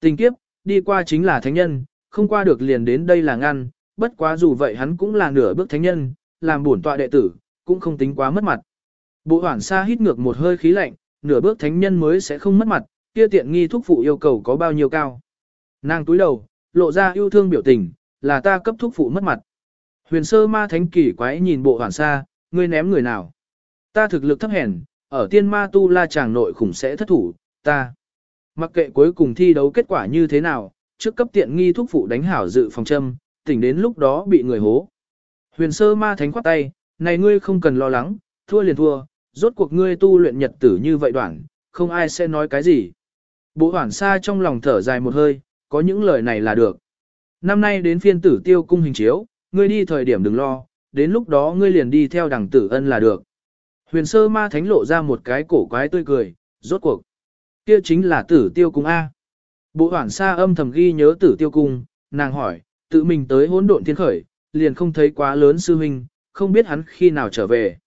Tình kiếp, đi qua chính là thánh nhân, không qua được liền đến đây là ngăn, bất quá dù vậy hắn cũng là nửa bước thánh nhân, làm bổn tọa đệ tử, cũng không tính quá mất mặt. Bộ hoảng xa hít ngược một hơi khí lạnh, nửa bước thánh nhân mới sẽ không mất mặt, kia tiện nghi thúc phụ yêu cầu có bao nhiêu cao. Nàng túi đầu, lộ ra yêu thương biểu tình, là ta cấp thúc phụ mất mặt. Huyền sơ ma thánh kỳ quái nhìn bộ hoảng xa, ngươi ném người nào. Ta thực lực thấp hèn, ở tiên ma tu la chàng nội khủng sẽ thất thủ, ta. Mặc kệ cuối cùng thi đấu kết quả như thế nào, trước cấp tiện nghi thúc phụ đánh hảo dự phòng châm, tỉnh đến lúc đó bị người hố. Huyền sơ ma thánh khoát tay, này ngươi không cần lo lắng, thua liền thua, rốt cuộc ngươi tu luyện nhật tử như vậy đoạn, không ai sẽ nói cái gì. Bộ hoảng xa trong lòng thở dài một hơi, có những lời này là được. Năm nay đến phiên tử tiêu cung hình chiếu, ngươi đi thời điểm đừng lo, đến lúc đó ngươi liền đi theo đằng tử ân là được. Huyền sơ ma thánh lộ ra một cái cổ quái tươi cười, rốt cuộc. Kia chính là tử tiêu cung A. Bộ hoảng xa âm thầm ghi nhớ tử tiêu cung, nàng hỏi, tự mình tới hỗn độn thiên khởi, liền không thấy quá lớn sư huynh, không biết hắn khi nào trở về.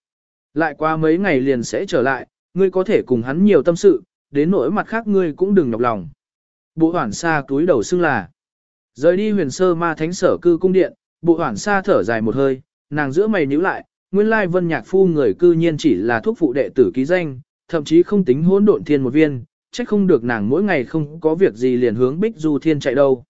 Lại qua mấy ngày liền sẽ trở lại, ngươi có thể cùng hắn nhiều tâm sự, đến nỗi mặt khác ngươi cũng đừng nhọc lòng. Bộ hoảng xa túi đầu xưng là. Rời đi huyền sơ ma thánh sở cư cung điện, bộ hoảng xa thở dài một hơi, nàng giữa mày nhíu lại, nguyên lai vân nhạc phu người cư nhiên chỉ là thuốc phụ đệ tử ký danh, thậm chí không tính hỗn độn thiên một viên, trách không được nàng mỗi ngày không có việc gì liền hướng bích du thiên chạy đâu.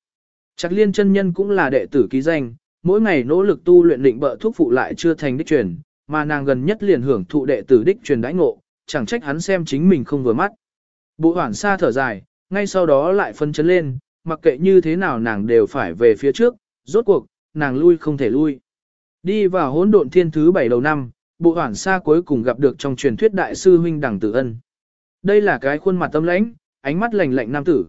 Chắc liên chân nhân cũng là đệ tử ký danh, mỗi ngày nỗ lực tu luyện định bợ thuốc phụ lại chưa thành đích truyền, mà nàng gần nhất liền hưởng thụ đệ tử đích truyền đãi ngộ, chẳng trách hắn xem chính mình không vừa mắt. Bộ hoảng xa thở dài, ngay sau đó lại phân chấn lên, mặc kệ như thế nào nàng đều phải về phía trước, rốt cuộc, nàng lui không thể lui. Đi vào hỗn độn thiên thứ bảy đầu năm, bộ hoảng xa cuối cùng gặp được trong truyền thuyết đại sư huynh đẳng tử ân. Đây là cái khuôn mặt tâm lãnh, ánh mắt lạnh lạnh nam tử.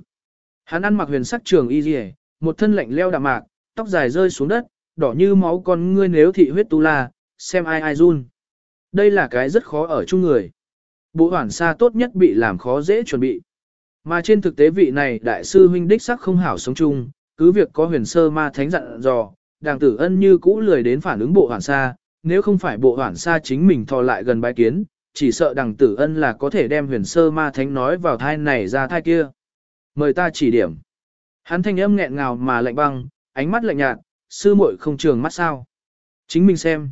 Hắn ăn mặc huyền sắc trường y dì một thân lạnh leo đạm mạc, tóc dài rơi xuống đất, đỏ như máu con ngươi nếu thị huyết tu la, xem ai ai run. Đây là cái rất khó ở chung người. Bộ hoản xa tốt nhất bị làm khó dễ chuẩn bị. Mà trên thực tế vị này đại sư huynh đích sắc không hảo sống chung, cứ việc có huyền sơ ma thánh dặn dò, đàng tử ân như cũ lười đến phản ứng bộ hoản xa, nếu không phải bộ hoản xa chính mình thò lại gần bái kiến, chỉ sợ đằng tử ân là có thể đem huyền sơ ma thánh nói vào thai này ra thai kia. Mời ta chỉ điểm. Hắn thanh âm nghẹn ngào mà lạnh băng, ánh mắt lạnh nhạt, sư muội không trường mắt sao. Chính mình xem.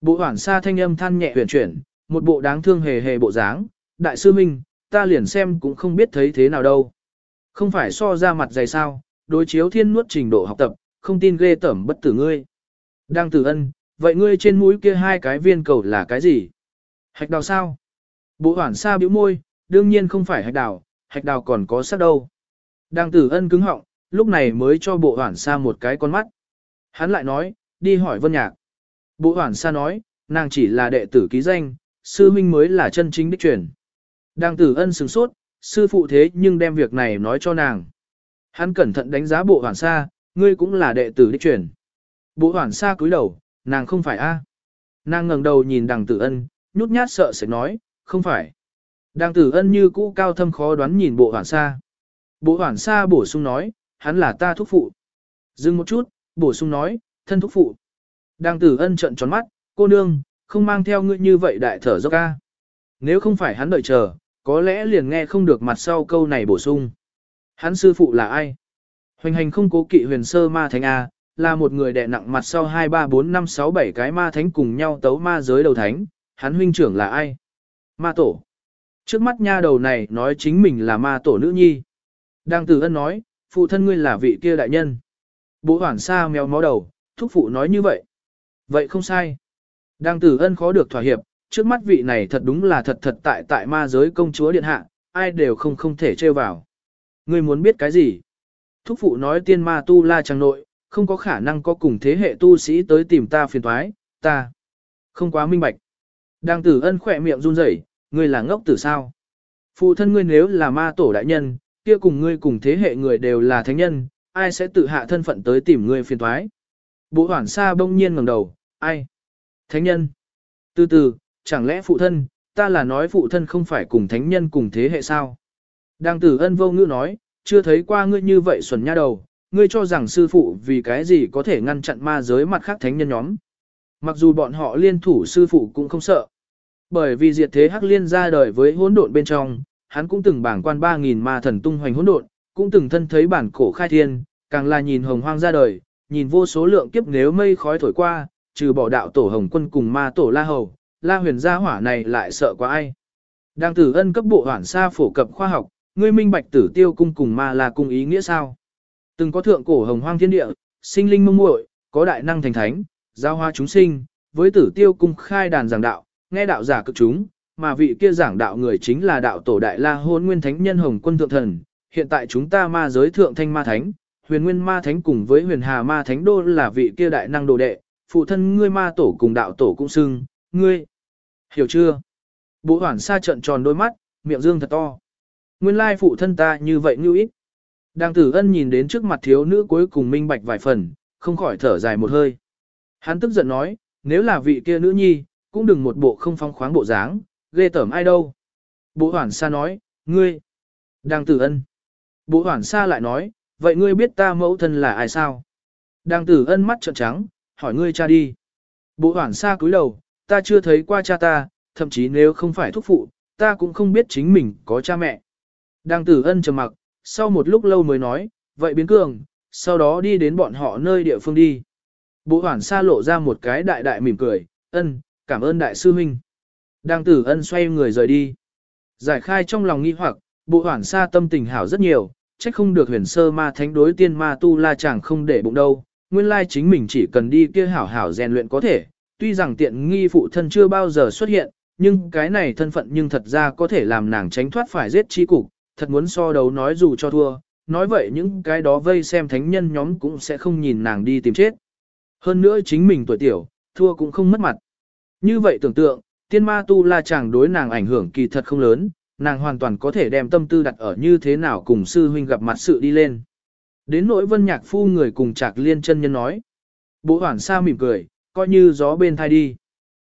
Bộ hoảng xa thanh âm than nhẹ huyền chuyển, một bộ đáng thương hề hề bộ dáng, đại sư minh, ta liền xem cũng không biết thấy thế nào đâu. Không phải so ra mặt dày sao, đối chiếu thiên nuốt trình độ học tập, không tin ghê tẩm bất tử ngươi. Đang tử ân, vậy ngươi trên mũi kia hai cái viên cầu là cái gì? Hạch đào sao? Bộ hoảng xa bĩu môi, đương nhiên không phải hạch đào, hạch đào còn có sắc đâu. Đang tử ân cứng họng, lúc này mới cho bộ hoảng xa một cái con mắt. Hắn lại nói, đi hỏi vân nhạc. Bộ hoảng xa nói, nàng chỉ là đệ tử ký danh, sư huynh mới là chân chính đích truyền. Đang tử ân sừng sốt, sư phụ thế nhưng đem việc này nói cho nàng. Hắn cẩn thận đánh giá bộ hoảng xa, ngươi cũng là đệ tử đích truyền. Bộ hoảng xa cúi đầu, nàng không phải a. Nàng ngẩng đầu nhìn đằng tử ân, nhút nhát sợ sẽ nói, không phải. Đang tử ân như cũ cao thâm khó đoán nhìn bộ hoảng xa. Bộ hoảng xa bổ sung nói, hắn là ta thúc phụ. Dừng một chút, bổ sung nói, thân thúc phụ. Đang tử ân trợn tròn mắt, cô nương, không mang theo ngươi như vậy đại thở dốc ca. Nếu không phải hắn đợi chờ, có lẽ liền nghe không được mặt sau câu này bổ sung. Hắn sư phụ là ai? Hoành hành không cố kỵ huyền sơ ma thánh A, là một người đè nặng mặt sau 2 3 4 5 6 7 cái ma thánh cùng nhau tấu ma giới đầu thánh, hắn huynh trưởng là ai? Ma tổ. Trước mắt nha đầu này nói chính mình là ma tổ nữ nhi. Đang Tử ân nói, phụ thân ngươi là vị kia đại nhân. Bố hoảng xa mèo mó đầu, thúc phụ nói như vậy. Vậy không sai. Đang tử ân khó được thỏa hiệp, trước mắt vị này thật đúng là thật thật tại tại ma giới công chúa điện hạ, ai đều không không thể trêu vào. Ngươi muốn biết cái gì? Thúc phụ nói tiên ma tu la chẳng nội, không có khả năng có cùng thế hệ tu sĩ tới tìm ta phiền thoái, ta không quá minh bạch. Đang tử ân khỏe miệng run rẩy, ngươi là ngốc tử sao? Phụ thân ngươi nếu là ma tổ đại nhân, kia cùng ngươi cùng thế hệ người đều là thánh nhân, ai sẽ tự hạ thân phận tới tìm ngươi phiền thoái? Bộ hoảng xa bỗng nhiên ngẩng đầu, ai? Thánh nhân. Từ từ, chẳng lẽ phụ thân, ta là nói phụ thân không phải cùng thánh nhân cùng thế hệ sao? Đang tử ân vô ngữ nói, chưa thấy qua ngươi như vậy xuẩn nha đầu, ngươi cho rằng sư phụ vì cái gì có thể ngăn chặn ma giới mặt khác thánh nhân nhóm. Mặc dù bọn họ liên thủ sư phụ cũng không sợ. Bởi vì diệt thế hắc liên ra đời với hỗn độn bên trong, hắn cũng từng bảng quan 3.000 ma thần tung hoành hỗn độn, cũng từng thân thấy bản cổ khai thiên, càng là nhìn hồng hoang ra đời, nhìn vô số lượng kiếp nếu mây khói thổi qua, trừ bỏ đạo tổ hồng quân cùng ma tổ la hầu, la huyền gia hỏa này lại sợ quá ai. Đang tử ân cấp bộ hoảng xa phổ cập khoa học, ngươi minh bạch tử tiêu cung cùng ma là cung ý nghĩa sao? Từng có thượng cổ hồng hoang thiên địa, sinh linh mông muội, có đại năng thành thánh, giao hoa chúng sinh, với tử tiêu cung khai đàn giảng đạo, nghe đạo giả cực chúng, mà vị kia giảng đạo người chính là đạo tổ đại la hôn nguyên thánh nhân hồng quân thượng thần. Hiện tại chúng ta ma giới thượng thanh ma thánh, huyền nguyên ma thánh cùng với huyền hà ma thánh đô là vị kia đại năng đồ đệ, phụ thân ngươi ma tổ cùng đạo tổ cũng xưng, ngươi. Hiểu chưa? Bộ hoảng xa trận tròn đôi mắt, miệng dương thật to. Nguyên lai phụ thân ta như vậy như ít. Đang tử ân nhìn đến trước mặt thiếu nữ cuối cùng minh bạch vài phần, không khỏi thở dài một hơi. Hắn tức giận nói, nếu là vị kia nữ nhi, cũng đừng một bộ không phong khoáng bộ dáng, ghê tởm ai đâu. Bộ hoảng xa nói, ngươi. Đang tử ân. Bộ hoảng xa lại nói, vậy ngươi biết ta mẫu thân là ai sao? Đang tử ân mắt trợn trắng, hỏi ngươi cha đi. Bộ hoảng xa cúi đầu, ta chưa thấy qua cha ta, thậm chí nếu không phải thúc phụ, ta cũng không biết chính mình có cha mẹ. Đang tử ân trầm mặc, sau một lúc lâu mới nói, vậy biến cường, sau đó đi đến bọn họ nơi địa phương đi. Bộ hoảng xa lộ ra một cái đại đại mỉm cười, ân, cảm ơn đại sư huynh. Đang tử ân xoay người rời đi. Giải khai trong lòng nghi hoặc, bộ hoảng xa tâm tình hảo rất nhiều, trách không được huyền sơ ma thánh đối tiên ma tu la chẳng không để bụng đâu. Nguyên lai chính mình chỉ cần đi kia hảo hảo rèn luyện có thể, tuy rằng tiện nghi phụ thân chưa bao giờ xuất hiện, nhưng cái này thân phận nhưng thật ra có thể làm nàng tránh thoát phải giết chi cục, thật muốn so đấu nói dù cho thua, nói vậy những cái đó vây xem thánh nhân nhóm cũng sẽ không nhìn nàng đi tìm chết. Hơn nữa chính mình tuổi tiểu, thua cũng không mất mặt. Như vậy tưởng tượng, tiên ma tu la chàng đối nàng ảnh hưởng kỳ thật không lớn, nàng hoàn toàn có thể đem tâm tư đặt ở như thế nào cùng sư huynh gặp mặt sự đi lên. Đến nỗi vân nhạc phu người cùng chạc liên chân nhân nói. bộ hoảng sa mỉm cười, coi như gió bên thai đi.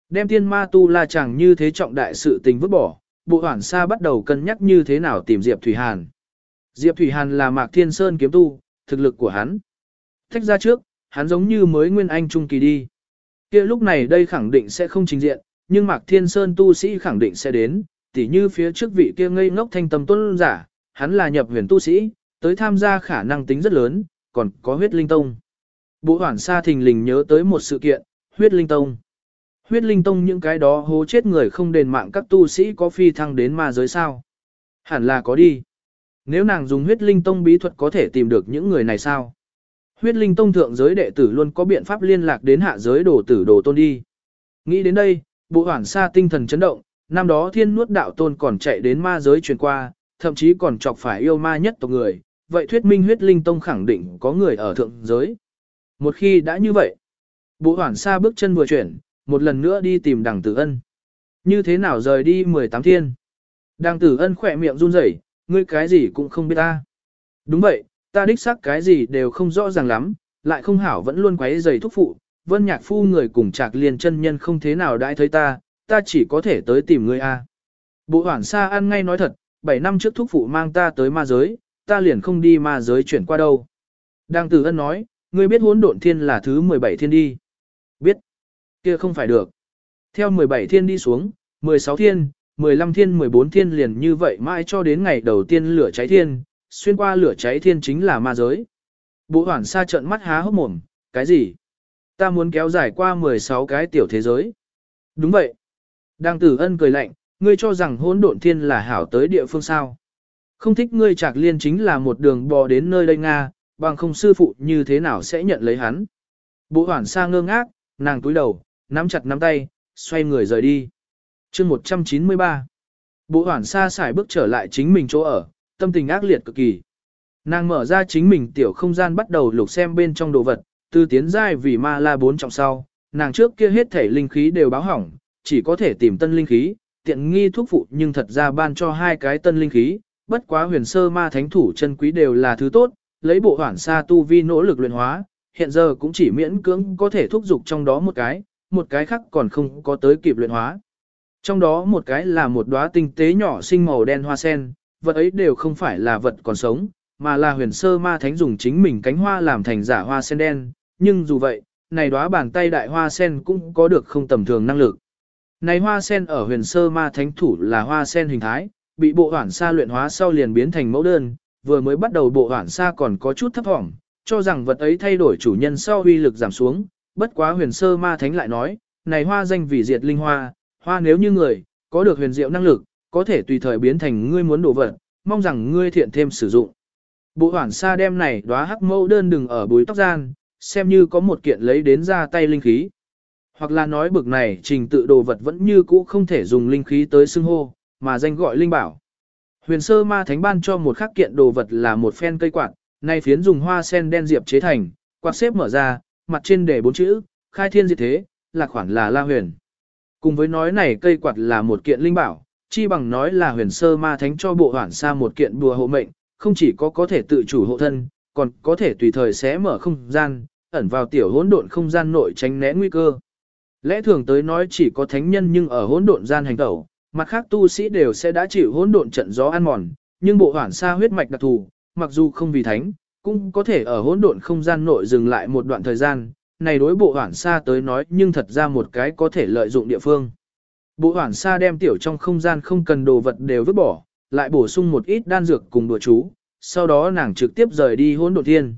Đem tiên ma tu la chàng như thế trọng đại sự tình vứt bỏ, bộ hoảng sa bắt đầu cân nhắc như thế nào tìm Diệp Thủy Hàn. Diệp Thủy Hàn là Mạc Thiên Sơn kiếm tu, thực lực của hắn. Thách ra trước, hắn giống như mới nguyên anh trung kỳ đi. kia lúc này đây khẳng định sẽ không trình diện, nhưng Mạc Thiên Sơn tu sĩ khẳng định sẽ đến, tỉ như phía trước vị kia ngây ngốc thanh tâm tuân giả, hắn là nhập huyền tu sĩ, tới tham gia khả năng tính rất lớn, còn có huyết linh tông. Bộ hoảng sa thình lình nhớ tới một sự kiện, huyết linh tông. Huyết linh tông những cái đó hố chết người không đền mạng các tu sĩ có phi thăng đến ma giới sao. Hẳn là có đi. Nếu nàng dùng huyết linh tông bí thuật có thể tìm được những người này sao? Huyết linh tông thượng giới đệ tử luôn có biện pháp liên lạc đến hạ giới đồ tử đồ tôn đi. Nghĩ đến đây, bộ hoảng xa tinh thần chấn động, năm đó thiên nuốt đạo tôn còn chạy đến ma giới truyền qua, thậm chí còn chọc phải yêu ma nhất tộc người, vậy thuyết minh huyết linh tông khẳng định có người ở thượng giới. Một khi đã như vậy, bộ hoảng xa bước chân vừa chuyển, một lần nữa đi tìm đằng tử ân. Như thế nào rời đi 18 thiên? Đằng tử ân khỏe miệng run rẩy, ngươi cái gì cũng không biết ta. Đúng vậy, ta đích xác cái gì đều không rõ ràng lắm, lại không hảo vẫn luôn quấy giày thúc phụ, vân nhạc phu người cùng chạc liền chân nhân không thế nào đãi thấy ta, ta chỉ có thể tới tìm ngươi a. Bộ hoảng xa ăn ngay nói thật, 7 năm trước thúc phụ mang ta tới ma giới, ta liền không đi ma giới chuyển qua đâu. Đang tử ân nói, ngươi biết hỗn độn thiên là thứ 17 thiên đi. Biết. kia không phải được. Theo 17 thiên đi xuống, 16 thiên, 15 thiên 14 thiên liền như vậy mãi cho đến ngày đầu tiên lửa cháy thiên, xuyên qua lửa cháy thiên chính là ma giới. Bộ hoảng xa trận mắt há hốc mồm, cái gì? Ta muốn kéo dài qua 16 cái tiểu thế giới. Đúng vậy. Đang tử ân cười lạnh, ngươi cho rằng hỗn độn thiên là hảo tới địa phương sao. Không thích ngươi chạc liên chính là một đường bò đến nơi đây Nga, bằng không sư phụ như thế nào sẽ nhận lấy hắn. Bộ hoảng xa ngơ ngác, nàng túi đầu, nắm chặt nắm tay, xoay người rời đi. chương 193 Bộ hoảng xa xài bước trở lại chính mình chỗ ở, tâm tình ác liệt cực kỳ. Nàng mở ra chính mình tiểu không gian bắt đầu lục xem bên trong đồ vật, từ tiến giai vì ma la bốn trọng sau, nàng trước kia hết thể linh khí đều báo hỏng, chỉ có thể tìm tân linh khí, tiện nghi thuốc phụ nhưng thật ra ban cho hai cái tân linh khí, bất quá huyền sơ ma thánh thủ chân quý đều là thứ tốt, lấy bộ hoản sa tu vi nỗ lực luyện hóa, hiện giờ cũng chỉ miễn cưỡng có thể thúc dục trong đó một cái, một cái khác còn không có tới kịp luyện hóa. Trong đó một cái là một đóa tinh tế nhỏ sinh màu đen hoa sen, vật ấy đều không phải là vật còn sống, mà là huyền sơ ma thánh dùng chính mình cánh hoa làm thành giả hoa sen đen, nhưng dù vậy, này đóa bàn tay đại hoa sen cũng có được không tầm thường năng lực. Này hoa sen ở huyền sơ ma thánh thủ là hoa sen hình thái, bị bộ hoản sa luyện hóa sau liền biến thành mẫu đơn, vừa mới bắt đầu bộ hoản sa còn có chút thấp hỏng, cho rằng vật ấy thay đổi chủ nhân sau uy lực giảm xuống, bất quá huyền sơ ma thánh lại nói, này hoa danh vì diệt linh hoa, hoa nếu như người, có được huyền diệu năng lực, có thể tùy thời biến thành ngươi muốn đồ vật, mong rằng ngươi thiện thêm sử dụng. Bộ hoản sa đem này đóa hắc mẫu đơn đừng ở bối tóc gian, xem như có một kiện lấy đến ra tay linh khí. Hoặc là nói bực này trình tự đồ vật vẫn như cũ không thể dùng linh khí tới xưng hô, mà danh gọi linh bảo. Huyền sơ ma thánh ban cho một khắc kiện đồ vật là một phen cây quạt, nay phiến dùng hoa sen đen diệp chế thành, quạt xếp mở ra, mặt trên để bốn chữ, khai thiên diệt thế, là khoản là la huyền. Cùng với nói này cây quạt là một kiện linh bảo, chi bằng nói là huyền sơ ma thánh cho bộ hoản sa một kiện đùa hộ mệnh, không chỉ có có thể tự chủ hộ thân, còn có thể tùy thời xé mở không gian, ẩn vào tiểu hỗn độn không gian nội tránh né nguy cơ. Lẽ thường tới nói chỉ có thánh nhân nhưng ở hỗn độn gian hành tẩu, mặt khác tu sĩ đều sẽ đã chịu hỗn độn trận gió ăn mòn, nhưng bộ hoản sa huyết mạch đặc thù, mặc dù không vì thánh, cũng có thể ở hỗn độn không gian nội dừng lại một đoạn thời gian, này đối bộ hoản sa tới nói nhưng thật ra một cái có thể lợi dụng địa phương. Bộ hoản sa đem tiểu trong không gian không cần đồ vật đều vứt bỏ, lại bổ sung một ít đan dược cùng đùa chú, sau đó nàng trực tiếp rời đi hỗn độn thiên.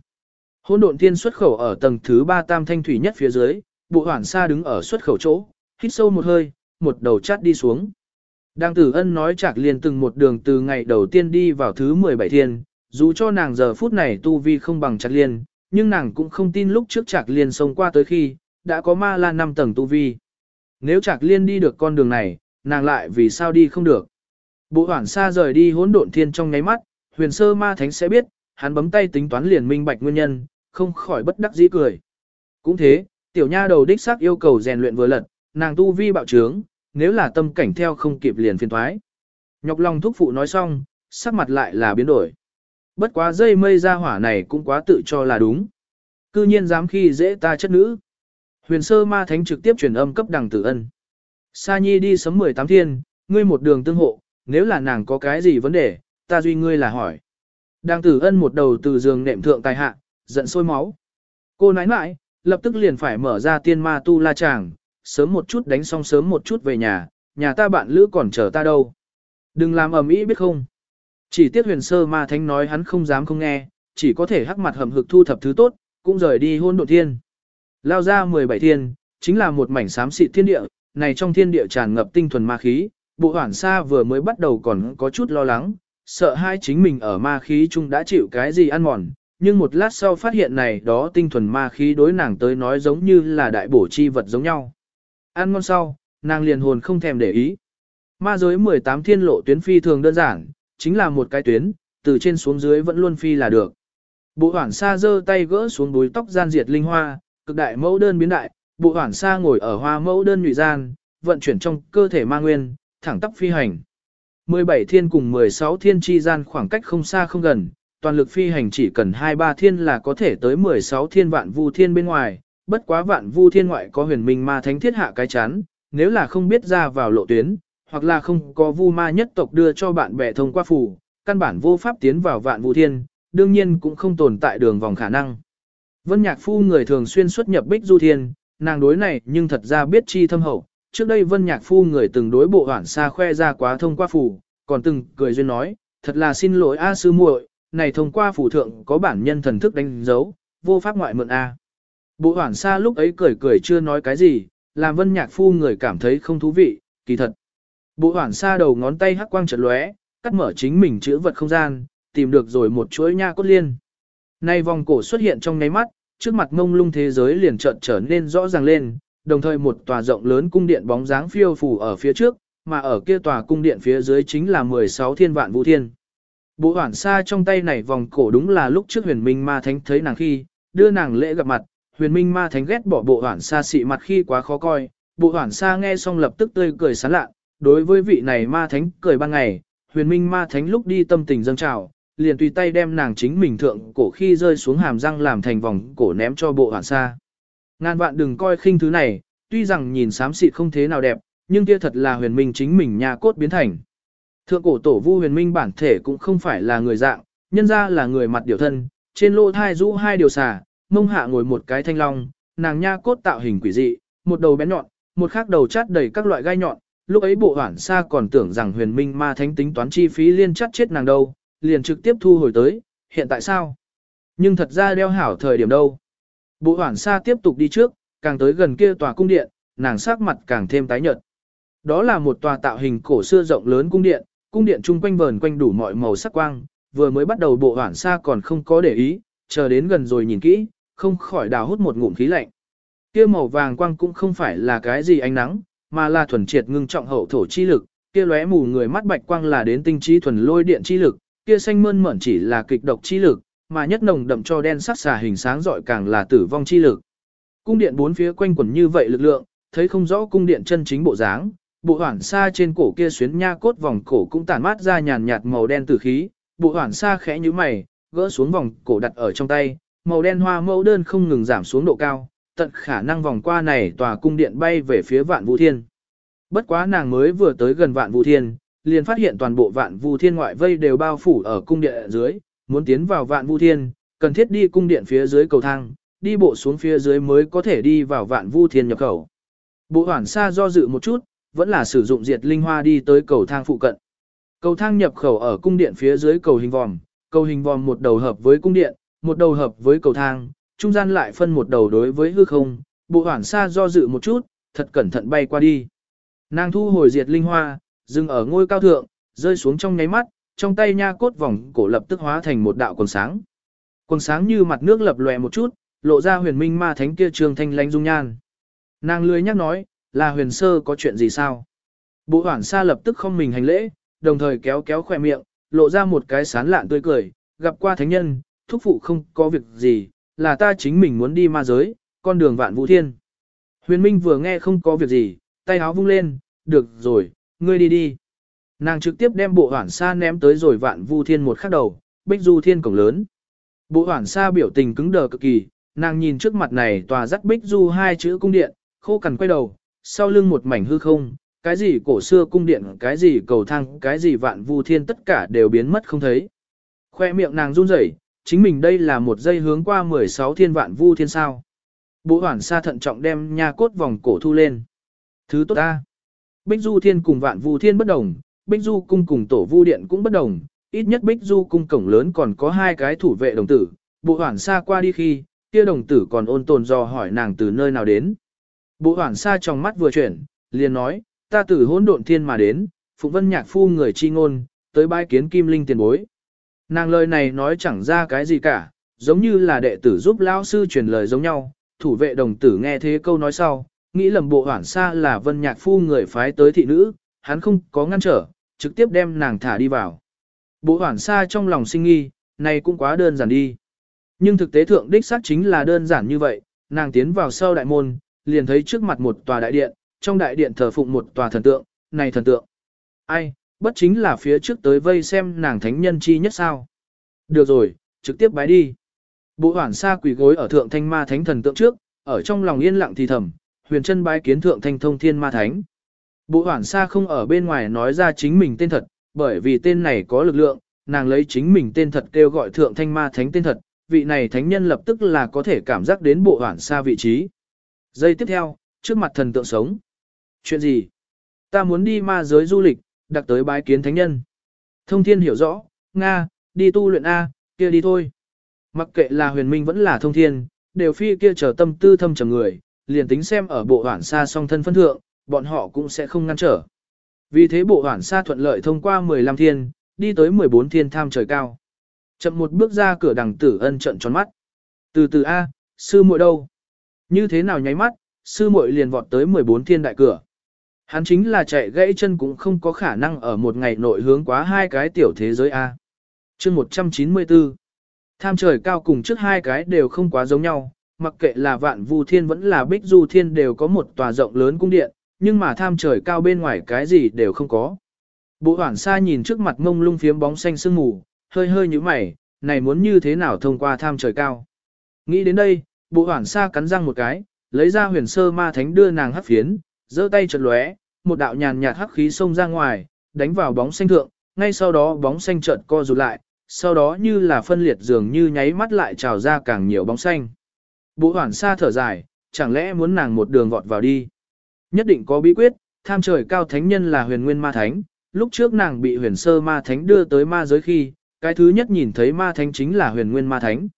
Hỗn độn thiên xuất khẩu ở tầng thứ ba tam thanh thủy nhất phía dưới, bộ hoản sa đứng ở xuất khẩu chỗ, hít sâu một hơi, một đầu chát đi xuống. Đang tử ân nói chạc liền từng một đường từ ngày đầu tiên đi vào thứ 17 thiên, dù cho nàng giờ phút này tu vi không bằng chạc liên, nhưng nàng cũng không tin lúc trước chạc liên xông qua tới khi, đã có ma la năm tầng tu vi. Nếu Trạc liên đi được con đường này, nàng lại vì sao đi không được. Bộ hoảng xa rời đi hỗn độn thiên trong nháy mắt, huyền sơ ma thánh sẽ biết, hắn bấm tay tính toán liền minh bạch nguyên nhân, không khỏi bất đắc dĩ cười. Cũng thế, tiểu nha đầu đích xác yêu cầu rèn luyện vừa lật, nàng tu vi bạo trướng, nếu là tâm cảnh theo không kịp liền phiền thoái. Nhọc lòng thúc phụ nói xong, sắc mặt lại là biến đổi. Bất quá dây mây ra hỏa này cũng quá tự cho là đúng. Cư nhiên dám khi dễ ta chất nữ. Huyền sơ ma thánh trực tiếp truyền âm cấp đằng tử ân. Sa nhi đi sớm 18 thiên, ngươi một đường tương hộ, nếu là nàng có cái gì vấn đề, ta duy ngươi là hỏi. Đằng tử ân một đầu từ giường nệm thượng tài hạ, giận sôi máu. Cô nãi nãi, lập tức liền phải mở ra tiên ma tu la chàng, sớm một chút đánh xong sớm một chút về nhà, nhà ta bạn lữ còn chờ ta đâu. Đừng làm ầm ĩ biết không. Chỉ tiếc huyền sơ ma thánh nói hắn không dám không nghe, chỉ có thể hắc mặt hầm hực thu thập thứ tốt, cũng rời đi hôn độ thiên. Lao ra 17 thiên, chính là một mảnh xám xịt thiên địa, này trong thiên địa tràn ngập tinh thuần ma khí, bộ hoảng xa vừa mới bắt đầu còn có chút lo lắng, sợ hai chính mình ở ma khí chung đã chịu cái gì ăn mòn, nhưng một lát sau phát hiện này đó tinh thuần ma khí đối nàng tới nói giống như là đại bổ chi vật giống nhau. Ăn ngon sau, nàng liền hồn không thèm để ý. Ma giới 18 thiên lộ tuyến phi thường đơn giản, chính là một cái tuyến, từ trên xuống dưới vẫn luôn phi là được. Bộ hoảng sa giơ tay gỡ xuống đuôi tóc gian diệt linh hoa, cực đại mẫu đơn biến đại, bộ hoản sa ngồi ở hoa mẫu đơn nhụy gian, vận chuyển trong cơ thể ma nguyên, thẳng tắp phi hành. 17 thiên cùng 16 thiên chi gian khoảng cách không xa không gần, toàn lực phi hành chỉ cần 2-3 thiên là có thể tới 16 thiên vạn vu thiên bên ngoài, bất quá vạn vu thiên ngoại có huyền minh ma thánh thiết hạ cái chán, nếu là không biết ra vào lộ tuyến, hoặc là không có vu ma nhất tộc đưa cho bạn bè thông qua phù, căn bản vô pháp tiến vào vạn vu thiên, đương nhiên cũng không tồn tại đường vòng khả năng. Vân Nhạc Phu người thường xuyên xuất nhập Bích Du Thiên, nàng đối này nhưng thật ra biết chi thâm hậu. Trước đây Vân Nhạc Phu người từng đối bộ hoảng xa khoe ra quá thông qua phủ, còn từng cười duyên nói, thật là xin lỗi A sư muội, này thông qua phủ thượng có bản nhân thần thức đánh dấu, vô pháp ngoại mượn A. Bộ hoảng xa lúc ấy cười cười chưa nói cái gì, làm Vân Nhạc Phu người cảm thấy không thú vị, kỳ thật. Bộ hoảng xa đầu ngón tay hắc quang chợt lóe, cắt mở chính mình chữ vật không gian, tìm được rồi một chuỗi nha cốt liên. Nay vòng cổ xuất hiện trong nháy mắt, trước mặt ngông lung thế giới liền chợt trở nên rõ ràng lên, đồng thời một tòa rộng lớn cung điện bóng dáng phiêu phù ở phía trước, mà ở kia tòa cung điện phía dưới chính là 16 thiên vạn vũ thiên. Bộ hoảng xa trong tay này vòng cổ đúng là lúc trước huyền minh ma thánh thấy nàng khi, đưa nàng lễ gặp mặt, huyền minh ma thánh ghét bỏ bộ hoảng xa xị mặt khi quá khó coi, bộ hoảng xa nghe xong lập tức tươi cười sán lạ, đối với vị này ma thánh cười ban ngày, huyền minh ma thánh lúc đi tâm tình dâng trào, liền tùy tay đem nàng chính mình thượng cổ khi rơi xuống hàm răng làm thành vòng cổ ném cho bộ hoàn xa. Ngàn vạn đừng coi khinh thứ này, tuy rằng nhìn xám xịt không thế nào đẹp, nhưng kia thật là huyền minh chính mình nhà cốt biến thành. Thượng cổ tổ vu huyền minh bản thể cũng không phải là người dạng, nhân ra là người mặt điều thân, trên lỗ thai rũ hai điều xà, mông hạ ngồi một cái thanh long, nàng nha cốt tạo hình quỷ dị, một đầu bén nhọn, một khác đầu chát đầy các loại gai nhọn, lúc ấy bộ hoảng xa còn tưởng rằng huyền minh ma thánh tính toán chi phí liên chắt chết nàng đâu, liền trực tiếp thu hồi tới, hiện tại sao? Nhưng thật ra đeo hảo thời điểm đâu. Bộ hoảng xa tiếp tục đi trước, càng tới gần kia tòa cung điện, nàng sắc mặt càng thêm tái nhợt. Đó là một tòa tạo hình cổ xưa rộng lớn cung điện, cung điện chung quanh vờn quanh đủ mọi màu sắc quang, vừa mới bắt đầu bộ hoảng xa còn không có để ý, chờ đến gần rồi nhìn kỹ, không khỏi đào hút một ngụm khí lạnh. Kia màu vàng quang cũng không phải là cái gì ánh nắng, mà là thuần triệt ngưng trọng hậu thổ chi lực, kia lóe mù người mắt bạch quang là đến tinh trí thuần lôi điện chi lực, kia xanh mơn mởn chỉ là kịch độc chi lực, mà nhất nồng đậm cho đen sắc xà hình sáng rọi càng là tử vong chi lực. Cung điện bốn phía quanh quẩn như vậy lực lượng, thấy không rõ cung điện chân chính bộ dáng, bộ hoản xa trên cổ kia xuyến nha cốt vòng cổ cũng tản mát ra nhàn nhạt màu đen tử khí, bộ hoản xa khẽ như mày, gỡ xuống vòng cổ đặt ở trong tay, màu đen hoa mẫu đơn không ngừng giảm xuống độ cao, tận khả năng vòng qua này tòa cung điện bay về phía vạn vũ thiên. Bất quá nàng mới vừa tới gần vạn vũ thiên, liền phát hiện toàn bộ vạn vu thiên ngoại vây đều bao phủ ở cung điện dưới, muốn tiến vào vạn vu thiên, cần thiết đi cung điện phía dưới cầu thang, đi bộ xuống phía dưới mới có thể đi vào vạn vu thiên nhập khẩu. Bộ hoảng xa do dự một chút, vẫn là sử dụng diệt linh hoa đi tới cầu thang phụ cận. Cầu thang nhập khẩu ở cung điện phía dưới cầu hình vòm, cầu hình vòm một đầu hợp với cung điện, một đầu hợp với cầu thang, trung gian lại phân một đầu đối với hư không, bộ hoảng xa do dự một chút, thật cẩn thận bay qua đi. Nàng thu hồi diệt linh hoa, dừng ở ngôi cao thượng, rơi xuống trong nháy mắt, trong tay nha cốt vòng cổ lập tức hóa thành một đạo quần sáng. Quần sáng như mặt nước lập lòe một chút, lộ ra huyền minh ma thánh kia trường thanh lánh dung nhan. Nàng lười nhắc nói, là huyền sơ có chuyện gì sao? Bộ hoảng xa lập tức không mình hành lễ, đồng thời kéo kéo khỏe miệng, lộ ra một cái sán lạn tươi cười, gặp qua thánh nhân, thúc phụ không có việc gì, là ta chính mình muốn đi ma giới, con đường vạn vũ thiên. Huyền Minh vừa nghe không có việc gì, tay áo vung lên, được rồi, ngươi đi đi. Nàng trực tiếp đem bộ hoảng xa ném tới rồi vạn vu thiên một khắc đầu, bích du thiên cổng lớn. Bộ hoảng xa biểu tình cứng đờ cực kỳ, nàng nhìn trước mặt này tòa dắt bích du hai chữ cung điện, khô cằn quay đầu, sau lưng một mảnh hư không, cái gì cổ xưa cung điện, cái gì cầu thang, cái gì vạn vu thiên tất cả đều biến mất không thấy. Khoe miệng nàng run rẩy, chính mình đây là một giây hướng qua 16 thiên vạn vu thiên sao. Bộ hoảng xa thận trọng đem nha cốt vòng cổ thu lên. Thứ tốt ta. Bích Du Thiên cùng Vạn Vu Thiên bất đồng, Bích Du Cung cùng Tổ Vu Điện cũng bất đồng, ít nhất Bích Du Cung cổng lớn còn có hai cái thủ vệ đồng tử, bộ hoảng xa qua đi khi, kia đồng tử còn ôn tồn do hỏi nàng từ nơi nào đến. Bộ hoảng xa trong mắt vừa chuyển, liền nói, ta từ hỗn độn thiên mà đến, Phụng Vân Nhạc Phu người chi ngôn, tới bái kiến Kim Linh tiền bối. Nàng lời này nói chẳng ra cái gì cả, giống như là đệ tử giúp lão sư truyền lời giống nhau, thủ vệ đồng tử nghe thế câu nói sau, nghĩ lầm bộ hoảng xa là vân nhạc phu người phái tới thị nữ, hắn không có ngăn trở, trực tiếp đem nàng thả đi vào. Bộ hoảng xa trong lòng sinh nghi, này cũng quá đơn giản đi. Nhưng thực tế thượng đích xác chính là đơn giản như vậy, nàng tiến vào sau đại môn, liền thấy trước mặt một tòa đại điện, trong đại điện thờ phụng một tòa thần tượng, này thần tượng. Ai, bất chính là phía trước tới vây xem nàng thánh nhân chi nhất sao. Được rồi, trực tiếp bái đi. Bộ hoảng xa quỳ gối ở thượng thanh ma thánh thần tượng trước, ở trong lòng yên lặng thì thầm, huyền chân bái kiến thượng thanh thông thiên ma thánh. Bộ hoảng xa không ở bên ngoài nói ra chính mình tên thật, bởi vì tên này có lực lượng, nàng lấy chính mình tên thật kêu gọi thượng thanh ma thánh tên thật, vị này thánh nhân lập tức là có thể cảm giác đến bộ hoảng xa vị trí. Giây tiếp theo, trước mặt thần tượng sống. Chuyện gì? Ta muốn đi ma giới du lịch, đặc tới bái kiến thánh nhân. Thông thiên hiểu rõ, Nga, đi tu luyện A, kia đi thôi. Mặc kệ là huyền minh vẫn là thông thiên, đều phi kia trở tâm tư thâm trầm người, liền tính xem ở bộ hoản xa song thân phân thượng, bọn họ cũng sẽ không ngăn trở. Vì thế bộ hoản xa thuận lợi thông qua 15 thiên, đi tới 14 thiên tham trời cao. Chậm một bước ra cửa đằng tử ân trận tròn mắt. Từ từ A, sư muội đâu? Như thế nào nháy mắt, sư muội liền vọt tới 14 thiên đại cửa. Hắn chính là chạy gãy chân cũng không có khả năng ở một ngày nội hướng quá hai cái tiểu thế giới A. chương 194 Tham trời cao cùng trước hai cái đều không quá giống nhau, mặc kệ là vạn vu thiên vẫn là bích du thiên đều có một tòa rộng lớn cung điện, nhưng mà tham trời cao bên ngoài cái gì đều không có. Bộ hoảng xa nhìn trước mặt mông lung phiếm bóng xanh sương mù, hơi hơi như mày, này muốn như thế nào thông qua tham trời cao. Nghĩ đến đây, bộ hoảng xa cắn răng một cái, lấy ra huyền sơ ma thánh đưa nàng hắc phiến, giơ tay chật lóe, một đạo nhàn nhạt hắc khí xông ra ngoài, đánh vào bóng xanh thượng, ngay sau đó bóng xanh chợt co rụt lại, sau đó như là phân liệt dường như nháy mắt lại trào ra càng nhiều bóng xanh. Bộ hoảng xa thở dài, chẳng lẽ muốn nàng một đường vọt vào đi. Nhất định có bí quyết, tham trời cao thánh nhân là huyền nguyên ma thánh, lúc trước nàng bị huyền sơ ma thánh đưa tới ma giới khi, Cái thứ nhất nhìn thấy ma thánh chính là huyền nguyên ma thánh.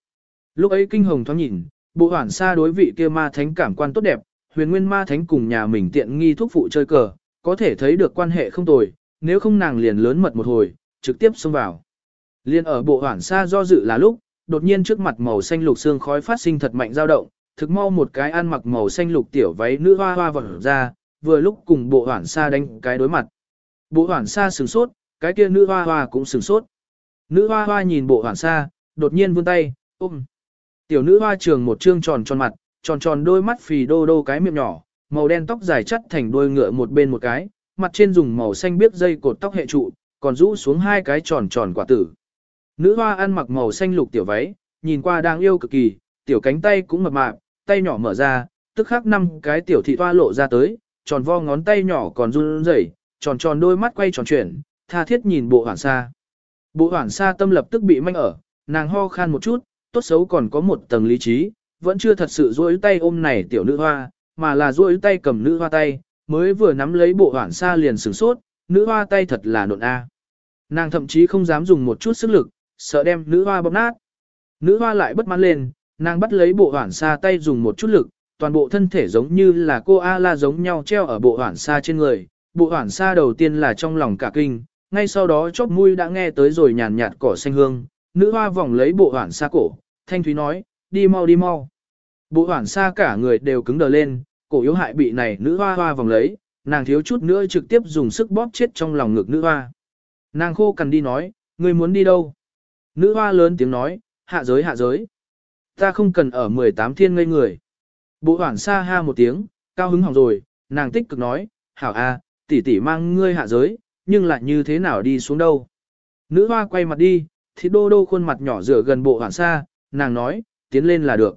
Lúc ấy kinh hồng thoáng nhìn, bộ hoảng xa đối vị kia ma thánh cảm quan tốt đẹp, huyền nguyên ma thánh cùng nhà mình tiện nghi thuốc phụ chơi cờ, có thể thấy được quan hệ không tồi, nếu không nàng liền lớn mật một hồi, trực tiếp xông vào. Liên ở bộ hoảng xa do dự là lúc, đột nhiên trước mặt màu xanh lục xương khói phát sinh thật mạnh dao động, thực mau một cái ăn mặc màu xanh lục tiểu váy nữ hoa hoa vọt ra, vừa lúc cùng bộ hoảng xa đánh cái đối mặt. Bộ hoảng xa sửng sốt, cái kia nữ hoa hoa cũng sửng sốt. Nữ hoa hoa nhìn bộ hoảng xa, đột nhiên vươn tay, ôm. Tiểu nữ hoa trường một trương tròn tròn mặt, tròn tròn đôi mắt phì đô đô cái miệng nhỏ, màu đen tóc dài chắt thành đôi ngựa một bên một cái, mặt trên dùng màu xanh biết dây cột tóc hệ trụ, còn rũ xuống hai cái tròn tròn quả tử. Nữ hoa ăn mặc màu xanh lục tiểu váy, nhìn qua đang yêu cực kỳ, tiểu cánh tay cũng mập mạp, tay nhỏ mở ra, tức khắc năm cái tiểu thị toa lộ ra tới, tròn vo ngón tay nhỏ còn run rẩy, tròn tròn đôi mắt quay tròn chuyển, tha thiết nhìn bộ hoảng xa. Bộ hoảng xa tâm lập tức bị manh ở, nàng ho khan một chút, tốt xấu còn có một tầng lý trí, vẫn chưa thật sự duỗi tay ôm này tiểu nữ hoa, mà là duỗi tay cầm nữ hoa tay, mới vừa nắm lấy bộ hoảng xa liền sửng sốt, nữ hoa tay thật là nộn a. Nàng thậm chí không dám dùng một chút sức lực, sợ đem nữ hoa bóp nát. Nữ hoa lại bất mãn lên, nàng bắt lấy bộ hoảng xa tay dùng một chút lực, toàn bộ thân thể giống như là cô A-la giống nhau treo ở bộ hoảng xa trên người. Bộ hoảng xa đầu tiên là trong lòng cả kinh, ngay sau đó chóp mũi đã nghe tới rồi nhàn nhạt cỏ xanh hương, nữ hoa vòng lấy bộ hoảng xa cổ, thanh thúy nói, đi mau đi mau. Bộ hoảng xa cả người đều cứng đờ lên, cổ yếu hại bị này nữ hoa hoa vòng lấy, nàng thiếu chút nữa trực tiếp dùng sức bóp chết trong lòng ngực nữ hoa. Nàng khô cằn đi nói, người muốn đi đâu? Nữ hoa lớn tiếng nói, hạ giới hạ giới. Ta không cần ở 18 thiên ngây người. Bộ hoảng xa ha một tiếng, cao hứng hỏng rồi, nàng tích cực nói, hảo a, tỷ tỷ mang ngươi hạ giới, nhưng lại như thế nào đi xuống đâu. Nữ hoa quay mặt đi, thì đô đô khuôn mặt nhỏ rửa gần bộ hoảng xa, nàng nói, tiến lên là được.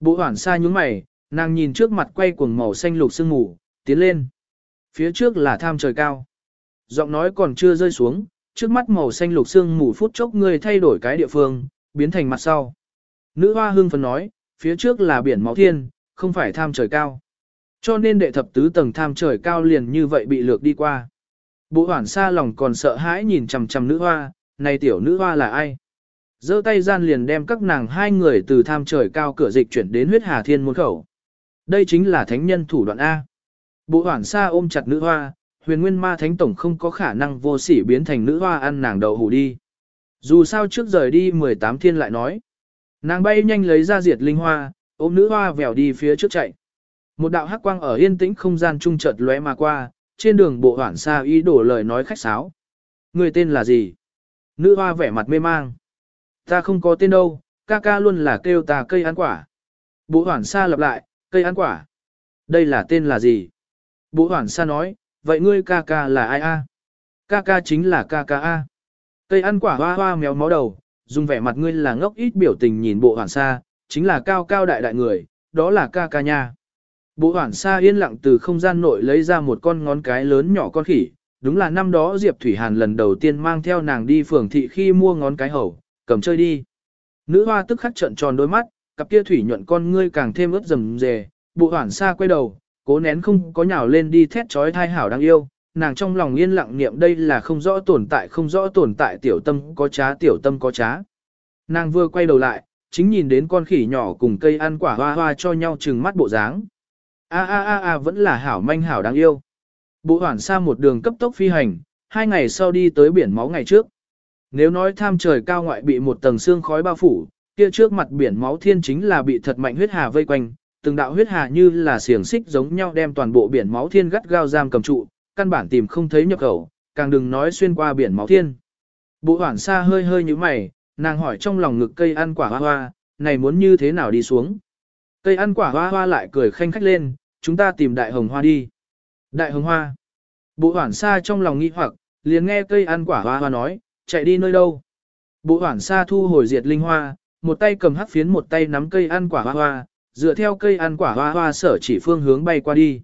Bộ hoảng xa nhúng mày, nàng nhìn trước mặt quay cuồng màu xanh lục sương mù, tiến lên. Phía trước là tham trời cao. Giọng nói còn chưa rơi xuống, trước mắt màu xanh lục sương mù phút chốc người thay đổi cái địa phương, biến thành mặt sau. Nữ hoa hương phấn nói, phía trước là biển máu thiên, không phải tham trời cao. Cho nên đệ thập tứ tầng tham trời cao liền như vậy bị lược đi qua. Bộ hoảng xa lòng còn sợ hãi nhìn chằm chằm nữ hoa, này tiểu nữ hoa là ai? giơ tay gian liền đem các nàng hai người từ tham trời cao cửa dịch chuyển đến huyết hà thiên môn khẩu. Đây chính là thánh nhân thủ đoạn A. Bộ hoảng xa ôm chặt nữ hoa, huyền nguyên ma thánh tổng không có khả năng vô sỉ biến thành nữ hoa ăn nàng đầu hủ đi. Dù sao trước rời đi 18 thiên lại nói. Nàng bay nhanh lấy ra diệt linh hoa, ôm nữ hoa vèo đi phía trước chạy. Một đạo hắc quang ở yên tĩnh không gian trung chợt lóe mà qua, trên đường bộ hoảng xa ý đổ lời nói khách sáo. Người tên là gì? Nữ hoa vẻ mặt mê mang. Ta không có tên đâu, ca ca luôn là kêu ta cây ăn quả. Bộ hoảng xa lặp lại, cây ăn quả. Đây là tên là gì? Bộ hoảng xa nói, vậy ngươi ca ca là ai a? Ca ca chính là ca ca a. Cây ăn quả hoa hoa méo máu đầu, dùng vẻ mặt ngươi là ngốc ít biểu tình nhìn bộ hoảng xa, chính là cao cao đại đại người, đó là ca ca nha. Bộ hoảng xa yên lặng từ không gian nội lấy ra một con ngón cái lớn nhỏ con khỉ, đúng là năm đó Diệp Thủy Hàn lần đầu tiên mang theo nàng đi phường thị khi mua ngón cái hầu, cầm chơi đi. Nữ hoa tức khắc trợn tròn đôi mắt, cặp kia thủy nhuận con ngươi càng thêm ướt rầm rề, bộ hoảng xa quay đầu, cố nén không có nhào lên đi thét trói thai hảo đang yêu, nàng trong lòng yên lặng niệm đây là không rõ tồn tại không rõ tồn tại tiểu tâm có trá tiểu tâm có trá. Nàng vừa quay đầu lại, chính nhìn đến con khỉ nhỏ cùng cây ăn quả hoa hoa cho nhau trừng mắt bộ dáng. A a a a vẫn là hảo manh hảo đáng yêu. Bộ hoảng xa một đường cấp tốc phi hành, hai ngày sau đi tới biển máu ngày trước. Nếu nói tham trời cao ngoại bị một tầng xương khói bao phủ, kia trước mặt biển máu thiên chính là bị thật mạnh huyết hà vây quanh, từng đạo huyết hà như là xiềng xích giống nhau đem toàn bộ biển máu thiên gắt gao giam cầm trụ, căn bản tìm không thấy nhập khẩu, càng đừng nói xuyên qua biển máu thiên. Bộ hoảng xa hơi hơi như mày, nàng hỏi trong lòng ngực cây ăn quả hoa hoa, này muốn như thế nào đi xuống. Cây ăn quả hoa hoa lại cười khanh khách lên, chúng ta tìm đại hồng hoa đi. Đại hồng hoa. Bộ hoảng xa trong lòng nghi hoặc, liền nghe cây ăn quả hoa hoa nói, chạy đi nơi đâu. Bộ hoảng xa thu hồi diệt linh hoa, một tay cầm hắc phiến một tay nắm cây ăn quả hoa hoa, dựa theo cây ăn quả hoa hoa sở chỉ phương hướng bay qua đi.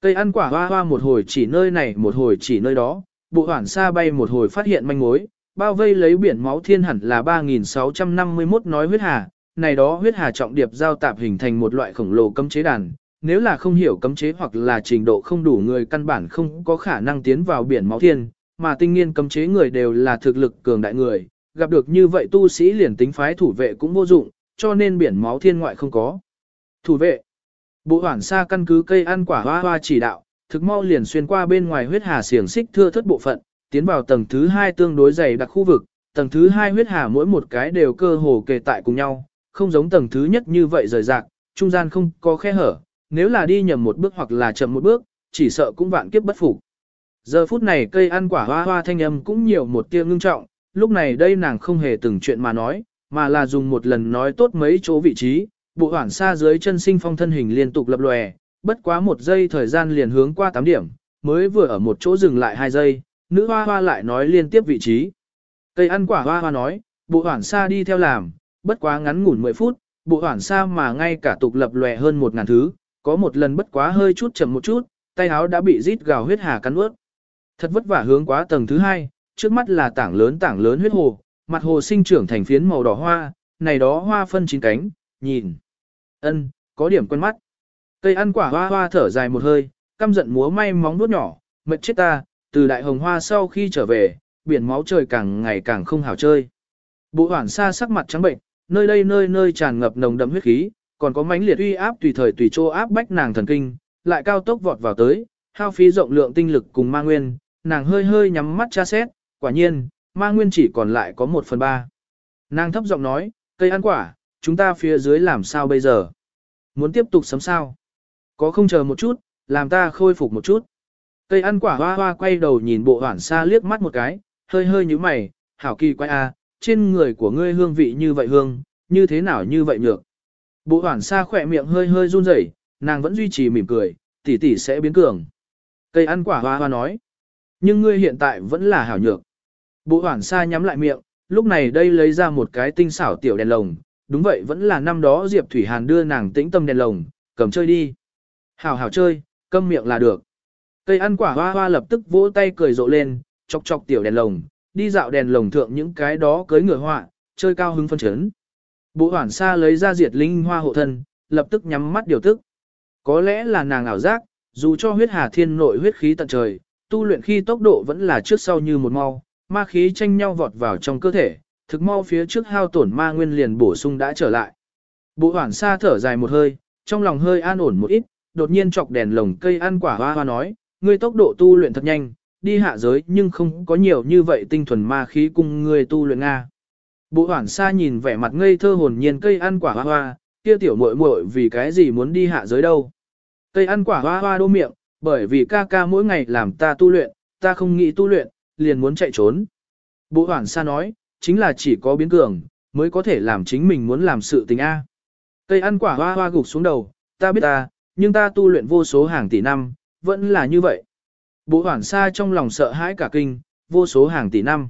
Cây ăn quả hoa hoa một hồi chỉ nơi này một hồi chỉ nơi đó, bộ hoảng xa bay một hồi phát hiện manh mối, bao vây lấy biển máu thiên hẳn là 3.651 nói huyết hà, này đó huyết hà trọng điệp giao tạp hình thành một loại khổng lồ cấm chế đàn. Nếu là không hiểu cấm chế hoặc là trình độ không đủ người căn bản không có khả năng tiến vào biển máu thiên, mà tinh nghiên cấm chế người đều là thực lực cường đại người, gặp được như vậy tu sĩ liền tính phái thủ vệ cũng vô dụng, cho nên biển máu thiên ngoại không có. Thủ vệ. Bộ hoảng xa căn cứ cây ăn quả hoa hoa chỉ đạo, thực mau liền xuyên qua bên ngoài huyết hà xiềng xích thưa thất bộ phận, tiến vào tầng thứ hai tương đối dày đặc khu vực, tầng thứ hai huyết hà mỗi một cái đều cơ hồ kề tại cùng nhau, không giống tầng thứ nhất như vậy rời rạc, trung gian không có khe hở, nếu là đi nhầm một bước hoặc là chậm một bước, chỉ sợ cũng vạn kiếp bất phục. Giờ phút này cây ăn quả hoa hoa thanh âm cũng nhiều một tia ngưng trọng, lúc này đây nàng không hề từng chuyện mà nói, mà là dùng một lần nói tốt mấy chỗ vị trí, bộ hoảng xa dưới chân sinh phong thân hình liên tục lập lòe, bất quá một giây thời gian liền hướng qua 8 điểm, mới vừa ở một chỗ dừng lại 2 giây, nữ hoa hoa lại nói liên tiếp vị trí. Cây ăn quả hoa hoa nói, bộ hoảng xa đi theo làm, bất quá ngắn ngủn 10 phút, bộ hoảng xa mà ngay cả tục lập lòe hơn một ngàn thứ, có một lần bất quá hơi chút chậm một chút, tay áo đã bị rít gào huyết hà cắn ướt. Thật vất vả hướng quá tầng thứ hai, trước mắt là tảng lớn tảng lớn huyết hồ, mặt hồ sinh trưởng thành phiến màu đỏ hoa, này đó hoa phân chín cánh, nhìn. ân có điểm quen mắt. Cây ăn quả hoa hoa thở dài một hơi, căm giận múa may móng vuốt nhỏ, mệt chết ta, từ đại hồng hoa sau khi trở về, biển máu trời càng ngày càng không hảo chơi. Bộ hoảng xa sắc mặt trắng bệnh, nơi đây nơi nơi tràn ngập nồng đậm huyết khí, còn có mãnh liệt uy áp tùy thời tùy chỗ áp bách nàng thần kinh, lại cao tốc vọt vào tới, hao phí rộng lượng tinh lực cùng ma nguyên, nàng hơi hơi nhắm mắt tra xét, quả nhiên, ma nguyên chỉ còn lại có một phần ba. Nàng thấp giọng nói, cây ăn quả, chúng ta phía dưới làm sao bây giờ? Muốn tiếp tục sấm sao? Có không chờ một chút, làm ta khôi phục một chút. Cây ăn quả hoa hoa quay đầu nhìn bộ hoảng xa liếc mắt một cái, hơi hơi như mày, hảo kỳ quay a, à, trên người của ngươi hương vị như vậy hương, như thế nào như vậy nhược. Bộ hoảng xa khỏe miệng hơi hơi run rẩy, nàng vẫn duy trì mỉm cười, tỷ tỷ sẽ biến cường. Cây ăn quả hoa hoa nói, nhưng ngươi hiện tại vẫn là hảo nhược. Bộ hoảng xa nhắm lại miệng, lúc này đây lấy ra một cái tinh xảo tiểu đèn lồng, đúng vậy vẫn là năm đó Diệp Thủy Hàn đưa nàng tĩnh tâm đèn lồng, cầm chơi đi. Hảo hảo chơi, câm miệng là được. Cây ăn quả hoa hoa lập tức vỗ tay cười rộ lên, chọc chọc tiểu đèn lồng, đi dạo đèn lồng thượng những cái đó cưới ngựa họa, chơi cao hứng phân chấn. Bộ hoảng xa lấy ra diệt linh hoa hộ thân, lập tức nhắm mắt điều tức. Có lẽ là nàng ảo giác, dù cho huyết hà thiên nội huyết khí tận trời, tu luyện khi tốc độ vẫn là trước sau như một mau, ma khí tranh nhau vọt vào trong cơ thể, thực mau phía trước hao tổn ma nguyên liền bổ sung đã trở lại. Bộ hoảng xa thở dài một hơi, trong lòng hơi an ổn một ít, đột nhiên chọc đèn lồng cây ăn quả hoa hoa nói, ngươi tốc độ tu luyện thật nhanh, đi hạ giới nhưng không có nhiều như vậy tinh thuần ma khí cùng ngươi tu luyện Nga. Bộ hoảng xa nhìn vẻ mặt ngây thơ hồn nhiên cây ăn quả hoa hoa, kia tiểu muội muội vì cái gì muốn đi hạ giới đâu. Cây ăn quả hoa hoa đô miệng, bởi vì ca ca mỗi ngày làm ta tu luyện, ta không nghĩ tu luyện, liền muốn chạy trốn. Bộ hoảng xa nói, chính là chỉ có biến cường, mới có thể làm chính mình muốn làm sự tình A. Cây ăn quả hoa hoa gục xuống đầu, ta biết ta, nhưng ta tu luyện vô số hàng tỷ năm, vẫn là như vậy. Bộ hoảng xa trong lòng sợ hãi cả kinh, vô số hàng tỷ năm.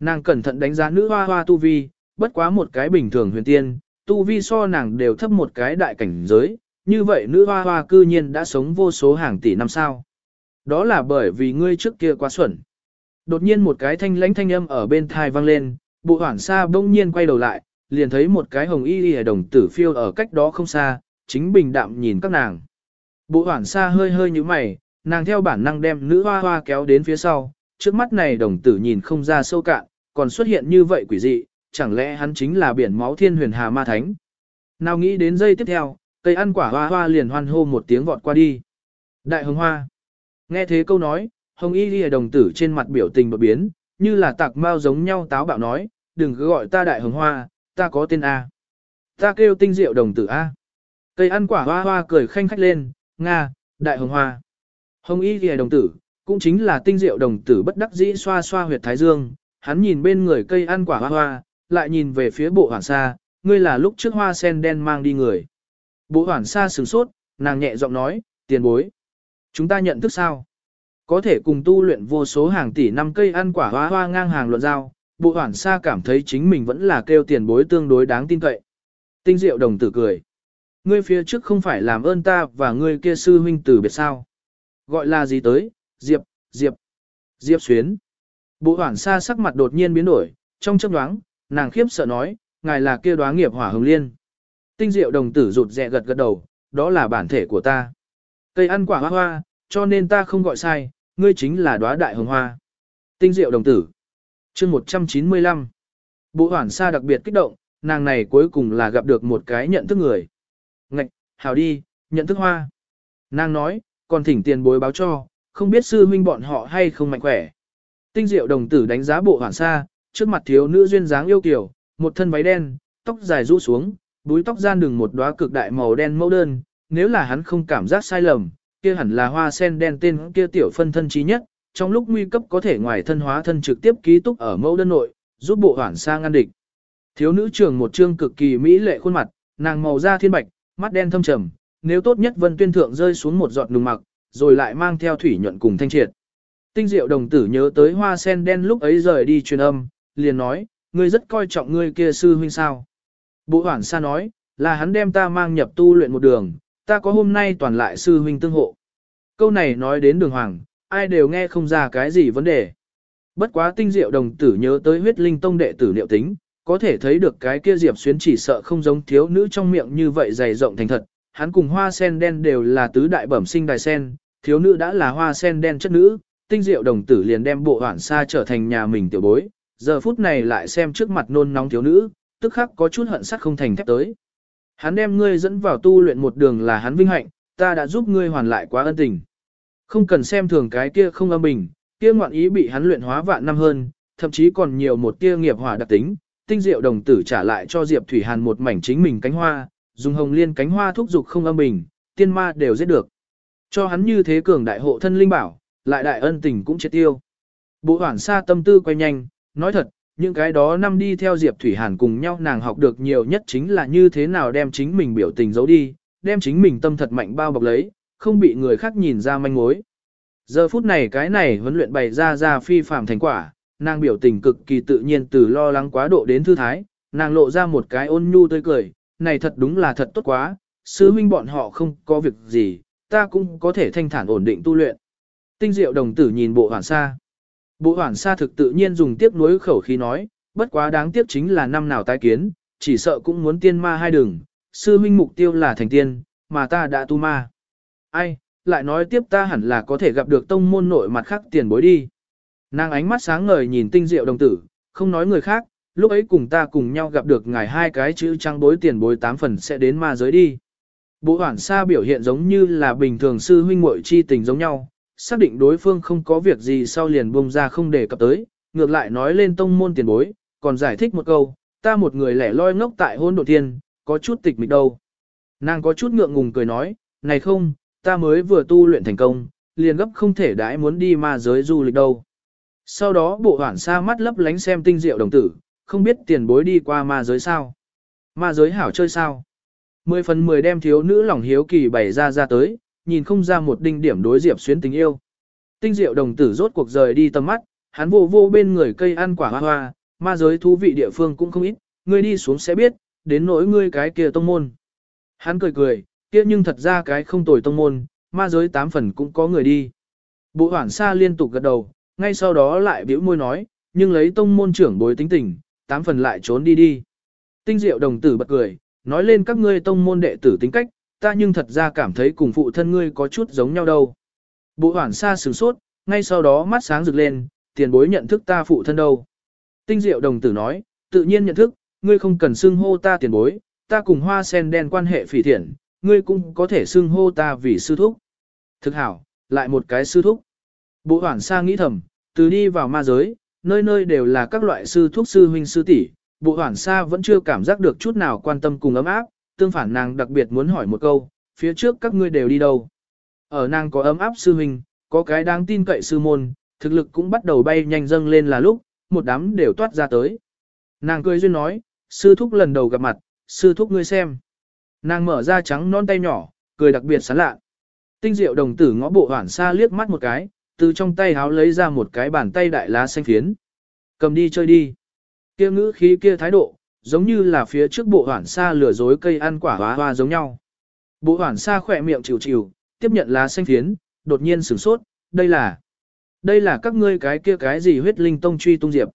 Nàng cẩn thận đánh giá nữ hoa hoa tu vi, bất quá một cái bình thường huyền tiên, tu vi so nàng đều thấp một cái đại cảnh giới, như vậy nữ hoa hoa cư nhiên đã sống vô số hàng tỷ năm sao. Đó là bởi vì ngươi trước kia quá xuẩn. Đột nhiên một cái thanh lãnh thanh âm ở bên thai vang lên, bộ hoảng xa bỗng nhiên quay đầu lại, liền thấy một cái hồng y y đồng tử phiêu ở cách đó không xa, chính bình đạm nhìn các nàng. Bộ hoảng xa hơi hơi như mày, nàng theo bản năng đem nữ hoa hoa kéo đến phía sau, trước mắt này đồng tử nhìn không ra sâu cạn, còn xuất hiện như vậy quỷ dị, chẳng lẽ hắn chính là biển máu thiên huyền hà ma thánh. Nào nghĩ đến giây tiếp theo, cây ăn quả hoa hoa liền hoan hô một tiếng vọt qua đi. Đại hồng hoa. Nghe thế câu nói, hồng y ghi đồng tử trên mặt biểu tình đột biến, như là tạc mao giống nhau táo bạo nói, đừng cứ gọi ta đại hồng hoa, ta có tên A. Ta kêu tinh diệu đồng tử A. Cây ăn quả hoa hoa cười khanh khách lên, Nga, đại hồng hoa. Hồng y ghi đồng tử, cũng chính là tinh diệu đồng tử bất đắc dĩ xoa xoa huyệt thái dương, hắn nhìn bên người cây ăn quả hoa hoa, lại nhìn về phía bộ hoảng sa, ngươi là lúc trước hoa sen đen mang đi người. Bộ hoảng sa sửng sốt, nàng nhẹ giọng nói, tiền bối. Chúng ta nhận thức sao? Có thể cùng tu luyện vô số hàng tỷ năm cây ăn quả hoa hoa ngang hàng luận giao, bộ hoản sa cảm thấy chính mình vẫn là kêu tiền bối tương đối đáng tin cậy. Tinh diệu đồng tử cười. Ngươi phía trước không phải làm ơn ta và ngươi kia sư huynh tử biệt sao? Gọi là gì tới? Diệp, Diệp, Diệp xuyến. Bộ hoản xa sắc mặt đột nhiên biến đổi, trong chấp đoáng, nàng khiếp sợ nói, ngài là kia đoá nghiệp hỏa hồng liên. Tinh diệu đồng tử rụt rẹ gật gật đầu, đó là bản thể của ta. Cây ăn quả hoa hoa, cho nên ta không gọi sai, ngươi chính là đóa đại hồng hoa. Tinh diệu đồng tử. chương 195. Bộ hoảng xa đặc biệt kích động, nàng này cuối cùng là gặp được một cái nhận thức người. Ngạch, hào đi, nhận thức hoa. Nàng nói, còn thỉnh tiền bối báo cho, không biết sư huynh bọn họ hay không mạnh khỏe. Tinh diệu đồng tử đánh giá bộ hoảng xa, trước mặt thiếu nữ duyên dáng yêu kiều, một thân váy đen, tóc dài rũ xuống, búi tóc gian đường một đóa cực đại màu đen mẫu đơn, nếu là hắn không cảm giác sai lầm, kia hẳn là hoa sen đen tên kia tiểu phân thân trí nhất, trong lúc nguy cấp có thể ngoài thân hóa thân trực tiếp ký túc ở mẫu đơn nội, giúp bộ hoảng sang ngăn địch. Thiếu nữ trường một trương cực kỳ mỹ lệ khuôn mặt, nàng màu da thiên bạch, mắt đen thâm trầm, nếu tốt nhất vân tuyên thượng rơi xuống một giọt nùng mặc, rồi lại mang theo thủy nhuận cùng thanh triệt. Tinh diệu đồng tử nhớ tới hoa sen đen lúc ấy rời đi truyền âm, liền nói, ngươi rất coi trọng ngươi kia sư huynh sao. Bộ hoảng sa nói, là hắn đem ta mang nhập tu luyện một đường, ta có hôm nay toàn lại sư huynh tương hộ. Câu này nói đến đường hoàng, ai đều nghe không ra cái gì vấn đề. Bất quá tinh diệu đồng tử nhớ tới huyết linh tông đệ tử liệu tính, có thể thấy được cái kia diệp xuyến chỉ sợ không giống thiếu nữ trong miệng như vậy dày rộng thành thật. Hắn cùng hoa sen đen đều là tứ đại bẩm sinh đài sen, thiếu nữ đã là hoa sen đen chất nữ, tinh diệu đồng tử liền đem bộ hoảng xa trở thành nhà mình tiểu bối, giờ phút này lại xem trước mặt nôn nóng thiếu nữ, tức khắc có chút hận sắc không thành thép tới. Hắn đem ngươi dẫn vào tu luyện một đường là hắn vinh hạnh, ta đã giúp ngươi hoàn lại quá ân tình. Không cần xem thường cái kia không âm bình, kia ngoạn ý bị hắn luyện hóa vạn năm hơn, thậm chí còn nhiều một tia nghiệp hỏa đặc tính, tinh diệu đồng tử trả lại cho Diệp Thủy Hàn một mảnh chính mình cánh hoa, dùng hồng liên cánh hoa thúc dục không âm bình, tiên ma đều giết được. Cho hắn như thế cường đại hộ thân linh bảo, lại đại ân tình cũng chết tiêu. Bộ hoảng xa tâm tư quay nhanh, nói thật, những cái đó năm đi theo Diệp Thủy Hàn cùng nhau nàng học được nhiều nhất chính là như thế nào đem chính mình biểu tình giấu đi, đem chính mình tâm thật mạnh bao bọc lấy, không bị người khác nhìn ra manh mối. Giờ phút này cái này huấn luyện bày ra ra phi phạm thành quả, nàng biểu tình cực kỳ tự nhiên từ lo lắng quá độ đến thư thái, nàng lộ ra một cái ôn nhu tươi cười, này thật đúng là thật tốt quá, sứ huynh bọn họ không có việc gì, ta cũng có thể thanh thản ổn định tu luyện. Tinh diệu đồng tử nhìn bộ hoảng xa. Bộ hoảng sa thực tự nhiên dùng tiếc nuối khẩu khí nói, bất quá đáng tiếc chính là năm nào tái kiến, chỉ sợ cũng muốn tiên ma hai đường, sư minh mục tiêu là thành tiên, mà ta đã tu ma. Ai, lại nói tiếp ta hẳn là có thể gặp được tông môn nội mặt khác tiền bối đi. Nàng ánh mắt sáng ngời nhìn tinh diệu đồng tử, không nói người khác, lúc ấy cùng ta cùng nhau gặp được ngài hai cái chữ trang bối tiền bối tám phần sẽ đến ma giới đi. Bộ hoảng xa biểu hiện giống như là bình thường sư huynh muội chi tình giống nhau, xác định đối phương không có việc gì sau liền buông ra không để cập tới, ngược lại nói lên tông môn tiền bối, còn giải thích một câu, ta một người lẻ loi ngốc tại hôn độ thiên, có chút tịch mịch đâu. Nàng có chút ngượng ngùng cười nói, này không, ta mới vừa tu luyện thành công, liền gấp không thể đãi muốn đi ma giới du lịch đâu. Sau đó bộ hoảng xa mắt lấp lánh xem tinh diệu đồng tử, không biết tiền bối đi qua ma giới sao. Ma giới hảo chơi sao. Mười phần mười đem thiếu nữ lòng hiếu kỳ bày ra ra tới, nhìn không ra một đinh điểm đối diệp xuyến tình yêu. Tinh diệu đồng tử rốt cuộc rời đi tầm mắt, hắn vô vô bên người cây ăn quả hoa hoa, ma giới thú vị địa phương cũng không ít, ngươi đi xuống sẽ biết, đến nỗi ngươi cái kia tông môn. Hắn cười cười, kia nhưng thật ra cái không tồi tông môn, ma giới tám phần cũng có người đi. Bộ hoảng xa liên tục gật đầu, ngay sau đó lại bĩu môi nói, nhưng lấy tông môn trưởng bối tính tình, tám phần lại trốn đi đi. Tinh diệu đồng tử bật cười, nói lên các ngươi tông môn đệ tử tính cách, ta nhưng thật ra cảm thấy cùng phụ thân ngươi có chút giống nhau đâu. Bộ hoảng xa sửng sốt, ngay sau đó mắt sáng rực lên, tiền bối nhận thức ta phụ thân đâu. Tinh diệu đồng tử nói, tự nhiên nhận thức, ngươi không cần xưng hô ta tiền bối, ta cùng hoa sen đen quan hệ phỉ thiện, ngươi cũng có thể xưng hô ta vì sư thúc. Thực hảo, lại một cái sư thúc. Bộ hoảng xa nghĩ thầm, từ đi vào ma giới, nơi nơi đều là các loại sư thúc sư huynh sư tỷ, bộ hoảng xa vẫn chưa cảm giác được chút nào quan tâm cùng ấm áp, tương phản nàng đặc biệt muốn hỏi một câu, phía trước các ngươi đều đi đâu. Ở nàng có ấm áp sư huynh, có cái đáng tin cậy sư môn, thực lực cũng bắt đầu bay nhanh dâng lên là lúc, một đám đều toát ra tới. Nàng cười duyên nói, sư thúc lần đầu gặp mặt, sư thúc ngươi xem. Nàng mở ra trắng non tay nhỏ, cười đặc biệt sán lạ. Tinh diệu đồng tử ngõ bộ hoảng xa liếc mắt một cái, từ trong tay háo lấy ra một cái bàn tay đại lá xanh phiến. Cầm đi chơi đi. Kia ngữ khí kia thái độ, giống như là phía trước bộ hoản xa lừa dối cây ăn quả hoa hoa giống nhau. Bộ hoản xa khỏe miệng chịu chịu, tiếp nhận lá xanh phiến, đột nhiên sửng sốt, đây là... Đây là các ngươi cái kia cái gì huyết linh tông truy tung diệp.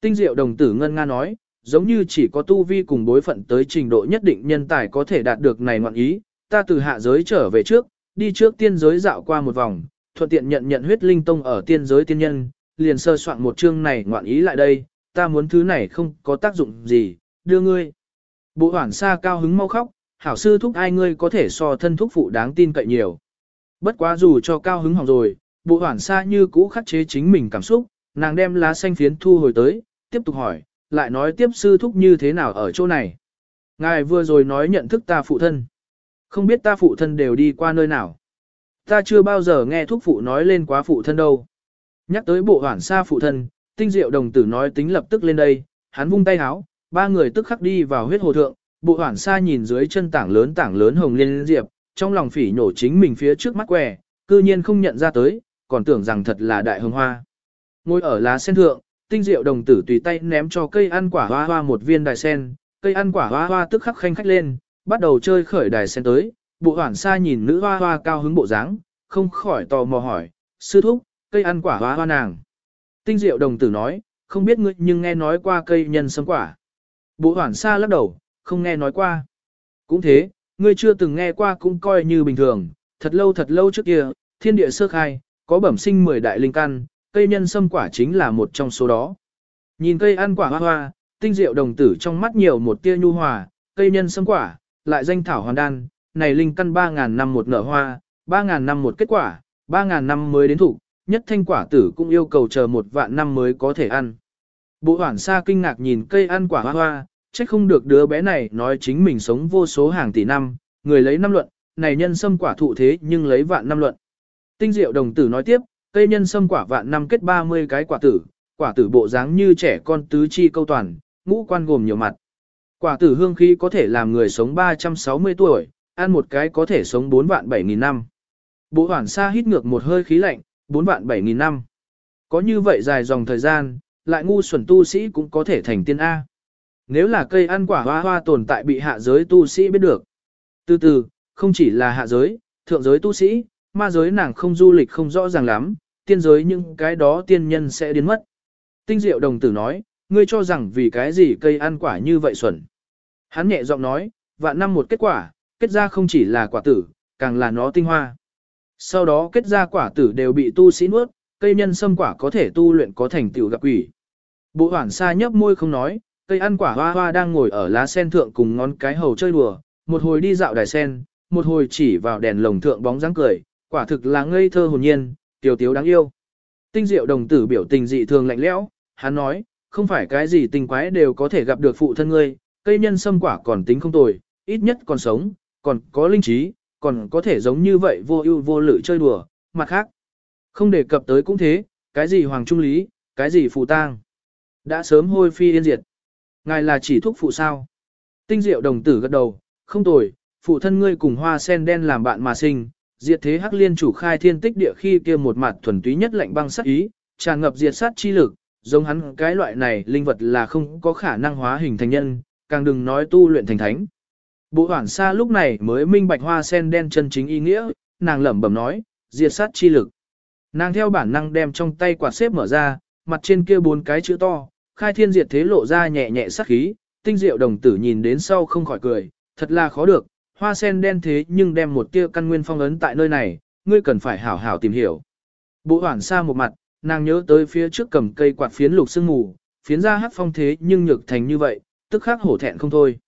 Tinh diệu đồng tử ngân nga nói, giống như chỉ có tu vi cùng bối phận tới trình độ nhất định nhân tài có thể đạt được này ngoạn ý, ta từ hạ giới trở về trước, đi trước tiên giới dạo qua một vòng, thuận tiện nhận nhận huyết linh tông ở tiên giới tiên nhân, liền sơ soạn một chương này ngoạn ý lại đây, ta muốn thứ này không có tác dụng gì, đưa ngươi. Bộ hoảng xa cao hứng mau khóc, hảo sư thúc ai ngươi có thể so thân thúc phụ đáng tin cậy nhiều. Bất quá dù cho cao hứng hỏng rồi, bộ hoảng xa như cũ khắc chế chính mình cảm xúc, nàng đem lá xanh phiến thu hồi tới, tiếp tục hỏi, lại nói tiếp sư thúc như thế nào ở chỗ này. Ngài vừa rồi nói nhận thức ta phụ thân. Không biết ta phụ thân đều đi qua nơi nào. Ta chưa bao giờ nghe thúc phụ nói lên quá phụ thân đâu. Nhắc tới bộ hoảng xa phụ thân, tinh diệu đồng tử nói tính lập tức lên đây, hắn vung tay háo, ba người tức khắc đi vào huyết hồ thượng, bộ hoảng xa nhìn dưới chân tảng lớn tảng lớn hồng liên diệp, trong lòng phỉ nhổ chính mình phía trước mắt quẻ, cư nhiên không nhận ra tới, còn tưởng rằng thật là đại hồng hoa. Ngồi ở lá sen thượng, tinh diệu đồng tử tùy tay ném cho cây ăn quả hoa hoa một viên đài sen, cây ăn quả hoa hoa tức khắc khanh khách lên, bắt đầu chơi khởi đài sen tới, bộ hoảng xa nhìn nữ hoa hoa cao hứng bộ dáng, không khỏi tò mò hỏi, sư thúc, cây ăn quả hoa hoa nàng. Tinh diệu đồng tử nói, không biết ngươi nhưng nghe nói qua cây nhân sâm quả. Bộ hoảng xa lắc đầu, không nghe nói qua. Cũng thế, ngươi chưa từng nghe qua cũng coi như bình thường, thật lâu thật lâu trước kia, thiên địa sơ khai, có bẩm sinh 10 đại linh căn, cây nhân sâm quả chính là một trong số đó. Nhìn cây ăn quả hoa hoa, tinh diệu đồng tử trong mắt nhiều một tia nhu hòa, cây nhân sâm quả, lại danh thảo hoàn đan, này linh căn 3.000 năm một nở hoa, 3.000 năm một kết quả, 3.000 năm mới đến thủ, nhất thanh quả tử cũng yêu cầu chờ một vạn năm mới có thể ăn. Bộ hoảng xa kinh ngạc nhìn cây ăn quả hoa hoa, trách không được đứa bé này nói chính mình sống vô số hàng tỷ năm, người lấy năm luận, này nhân sâm quả thụ thế nhưng lấy vạn năm luận. Tinh diệu đồng tử nói tiếp, cây nhân sâm quả vạn năm kết 30 cái quả tử, quả tử bộ dáng như trẻ con tứ chi câu toàn, ngũ quan gồm nhiều mặt. Quả tử hương khí có thể làm người sống 360 tuổi, ăn một cái có thể sống 4 vạn 7 nghìn năm. Bộ hoảng xa hít ngược một hơi khí lạnh, 4 vạn 7 nghìn năm. Có như vậy dài dòng thời gian, lại ngu xuẩn tu sĩ cũng có thể thành tiên A. Nếu là cây ăn quả hoa hoa tồn tại bị hạ giới tu sĩ biết được. Từ từ, không chỉ là hạ giới, thượng giới tu sĩ, ma giới nàng không du lịch không rõ ràng lắm, tiên giới nhưng cái đó tiên nhân sẽ biến mất. Tinh diệu đồng tử nói, ngươi cho rằng vì cái gì cây ăn quả như vậy xuẩn. Hắn nhẹ giọng nói, vạn năm một kết quả, kết ra không chỉ là quả tử, càng là nó tinh hoa. Sau đó kết ra quả tử đều bị tu sĩ nuốt, cây nhân sâm quả có thể tu luyện có thành tựu gặp quỷ. Bộ hoảng xa nhấp môi không nói, cây ăn quả hoa hoa đang ngồi ở lá sen thượng cùng ngón cái hầu chơi đùa, một hồi đi dạo đài sen, một hồi chỉ vào đèn lồng thượng bóng dáng cười, quả thực là ngây thơ hồn nhiên, tiểu tiếu đáng yêu. Tinh diệu đồng tử biểu tình dị thường lạnh lẽo, hắn nói, không phải cái gì tình quái đều có thể gặp được phụ thân ngươi, cây nhân sâm quả còn tính không tồi, ít nhất còn sống, còn có linh trí, còn có thể giống như vậy vô ưu vô lự chơi đùa, mặt khác. Không đề cập tới cũng thế, cái gì hoàng trung lý, cái gì Phù tang. Đã sớm hôi phi yên diệt. Ngài là chỉ thuốc phụ sao? Tinh diệu đồng tử gật đầu, không tồi, phụ thân ngươi cùng hoa sen đen làm bạn mà sinh, diệt thế hắc liên chủ khai thiên tích địa khi kia một mặt thuần túy nhất lạnh băng sát ý, tràn ngập diệt sát chi lực, giống hắn cái loại này linh vật là không có khả năng hóa hình thành nhân, càng đừng nói tu luyện thành thánh. Bộ hoảng xa lúc này mới minh bạch hoa sen đen chân chính ý nghĩa, nàng lẩm bẩm nói, diệt sát chi lực. Nàng theo bản năng đem trong tay quạt xếp mở ra, mặt trên kia bốn cái chữ to, khai thiên diệt thế lộ ra nhẹ nhẹ sắc khí, tinh diệu đồng tử nhìn đến sau không khỏi cười, thật là khó được, hoa sen đen thế nhưng đem một tia căn nguyên phong ấn tại nơi này, ngươi cần phải hảo hảo tìm hiểu. Bộ hoảng xa một mặt, nàng nhớ tới phía trước cầm cây quạt phiến lục sương mù, phiến ra hát phong thế nhưng nhược thành như vậy, tức khắc hổ thẹn không thôi.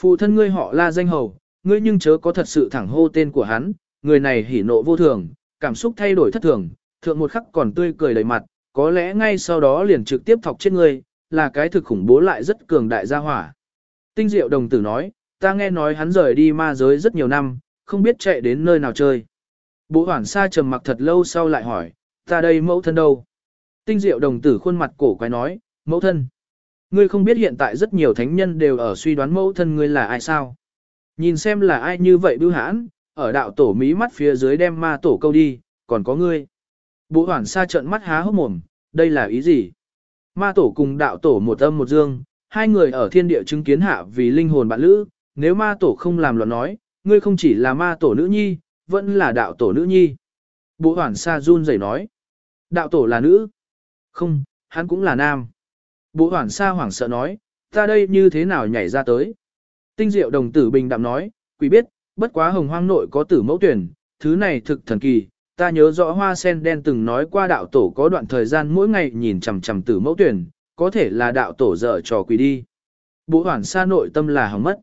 Phụ thân ngươi họ la danh hầu, ngươi nhưng chớ có thật sự thẳng hô tên của hắn, người này hỉ nộ vô thường, cảm xúc thay đổi thất thường, thượng một khắc còn tươi cười đầy mặt, có lẽ ngay sau đó liền trực tiếp thọc chết ngươi, là cái thực khủng bố lại rất cường đại gia hỏa. Tinh diệu đồng tử nói, ta nghe nói hắn rời đi ma giới rất nhiều năm, không biết chạy đến nơi nào chơi. Bố hoảng sa trầm mặc thật lâu sau lại hỏi, ta đây mẫu thân đâu? Tinh diệu đồng tử khuôn mặt cổ quái nói, mẫu thân. Ngươi không biết hiện tại rất nhiều thánh nhân đều ở suy đoán mẫu thân ngươi là ai sao? Nhìn xem là ai như vậy bưu hãn, ở đạo tổ mí mắt phía dưới đem ma tổ câu đi, còn có ngươi. bộ hoảng sa trợn mắt há hốc mồm, đây là ý gì? Ma tổ cùng đạo tổ một âm một dương, hai người ở thiên địa chứng kiến hạ vì linh hồn bạn lữ, nếu ma tổ không làm loạn nói, ngươi không chỉ là ma tổ nữ nhi, vẫn là đạo tổ nữ nhi. bộ hoảng sa run rẩy nói, đạo tổ là nữ. Không, hắn cũng là nam. bộ hoảng sa hoảng sợ nói, ta đây như thế nào nhảy ra tới. Tinh diệu đồng tử bình đạm nói, quỷ biết, bất quá hồng hoang nội có tử mẫu tuyển, thứ này thực thần kỳ. Ta nhớ rõ hoa sen đen từng nói qua đạo tổ có đoạn thời gian mỗi ngày nhìn chằm chằm tử mẫu tuyển, có thể là đạo tổ dở trò quỷ đi. Bộ hoản xa nội tâm là hỏng mất.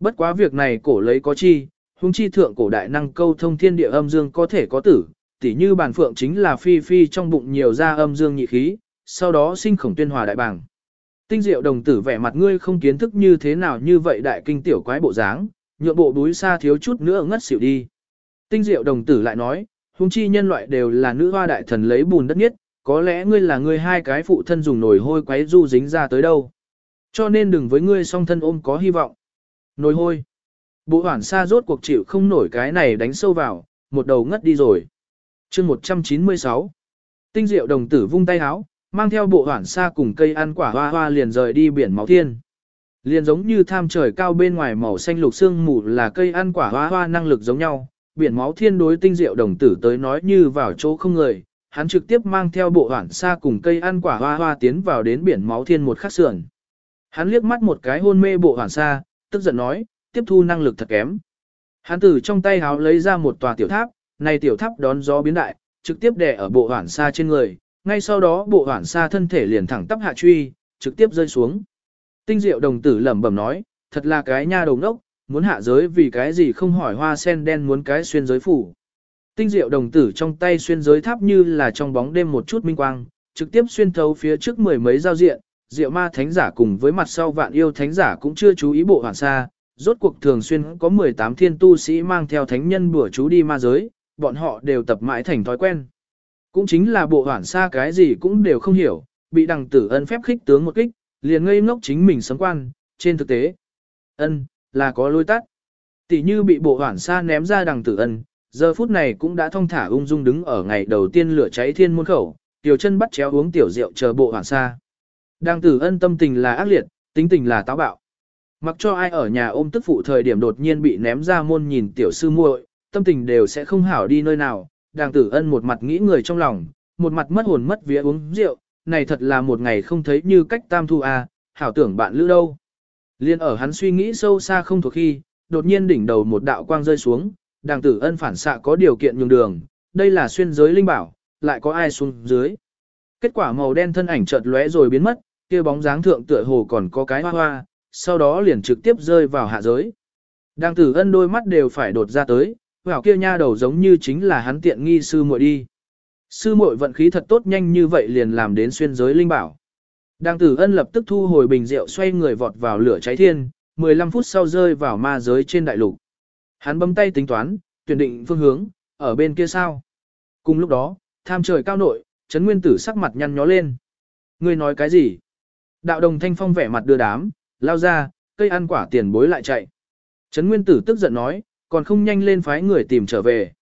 Bất quá việc này cổ lấy có chi, hung chi thượng cổ đại năng câu thông thiên địa âm dương có thể có tử, tỉ như bản phượng chính là phi phi trong bụng nhiều ra âm dương nhị khí, sau đó sinh khổng tuyên hòa đại bảng. Tinh diệu đồng tử vẻ mặt ngươi không kiến thức như thế nào như vậy đại kinh tiểu quái bộ dáng, nhượng bộ đuối xa thiếu chút nữa ngất xỉu đi. Tinh diệu đồng tử lại nói, hung chi nhân loại đều là nữ hoa đại thần lấy bùn đất nhất, có lẽ ngươi là ngươi hai cái phụ thân dùng nồi hôi quấy du dính ra tới đâu. Cho nên đừng với ngươi song thân ôm có hy vọng. Nồi hôi. Bộ hoảng xa rốt cuộc chịu không nổi cái này đánh sâu vào, một đầu ngất đi rồi. chương 196. Tinh diệu đồng tử vung tay háo, mang theo bộ hoảng xa cùng cây ăn quả hoa hoa liền rời đi biển máu thiên. Liền giống như tham trời cao bên ngoài màu xanh lục xương mù là cây ăn quả hoa hoa năng lực giống nhau, biển máu thiên đối tinh diệu đồng tử tới nói như vào chỗ không người, hắn trực tiếp mang theo bộ hoản xa cùng cây ăn quả hoa hoa tiến vào đến biển máu thiên một khắc sườn. Hắn liếc mắt một cái hôn mê bộ hoản xa, tức giận nói, tiếp thu năng lực thật kém. Hắn từ trong tay háo lấy ra một tòa tiểu tháp, này tiểu tháp đón gió biến đại, trực tiếp đè ở bộ hoản xa trên người, ngay sau đó bộ hoản xa thân thể liền thẳng tắp hạ truy, trực tiếp rơi xuống. Tinh diệu đồng tử lẩm bẩm nói, thật là cái nha đồng ốc, muốn hạ giới vì cái gì không hỏi hoa sen đen muốn cái xuyên giới phủ. Tinh diệu đồng tử trong tay xuyên giới tháp như là trong bóng đêm một chút minh quang, trực tiếp xuyên thấu phía trước mười mấy giao diện, diệu ma thánh giả cùng với mặt sau vạn yêu thánh giả cũng chưa chú ý bộ hoàn xa, rốt cuộc thường xuyên có 18 thiên tu sĩ mang theo thánh nhân bữa chú đi ma giới, bọn họ đều tập mãi thành thói quen. Cũng chính là bộ hoàn xa cái gì cũng đều không hiểu, bị đằng tử ân phép khích tướng một kích, liền ngây ngốc chính mình sấm quan, trên thực tế. Ân, là có lôi tắt. Tỷ như bị bộ hoảng xa ném ra đằng tử ân, giờ phút này cũng đã thong thả ung dung đứng ở ngày đầu tiên lửa cháy thiên môn khẩu, tiểu chân bắt chéo uống tiểu rượu chờ bộ hoảng xa. Đằng tử ân tâm tình là ác liệt, tính tình là táo bạo. Mặc cho ai ở nhà ôm tức phụ thời điểm đột nhiên bị ném ra môn nhìn tiểu sư muội, tâm tình đều sẽ không hảo đi nơi nào. Đàng tử ân một mặt nghĩ người trong lòng, một mặt mất hồn mất vía uống rượu, này thật là một ngày không thấy như cách tam thu a, à, hảo tưởng bạn lữ đâu. Liên ở hắn suy nghĩ sâu xa không thuộc khi, đột nhiên đỉnh đầu một đạo quang rơi xuống, đàng tử ân phản xạ có điều kiện nhường đường, đây là xuyên giới linh bảo, lại có ai xuống dưới. Kết quả màu đen thân ảnh chợt lóe rồi biến mất, kia bóng dáng thượng tựa hồ còn có cái hoa hoa, sau đó liền trực tiếp rơi vào hạ giới. Đang tử ân đôi mắt đều phải đột ra tới, vào kia nha đầu giống như chính là hắn tiện nghi sư muội đi. Sư muội vận khí thật tốt nhanh như vậy liền làm đến xuyên giới linh bảo. Đang tử ân lập tức thu hồi bình rượu xoay người vọt vào lửa cháy thiên, 15 phút sau rơi vào ma giới trên đại lục. Hắn bấm tay tính toán, tuyển định phương hướng, ở bên kia sao. Cùng lúc đó, tham trời cao nội, chấn nguyên tử sắc mặt nhăn nhó lên. Ngươi nói cái gì? Đạo đồng thanh phong vẻ mặt đưa đám, lao ra, cây ăn quả tiền bối lại chạy. Trấn Nguyên Tử tức giận nói, còn không nhanh lên phái người tìm trở về.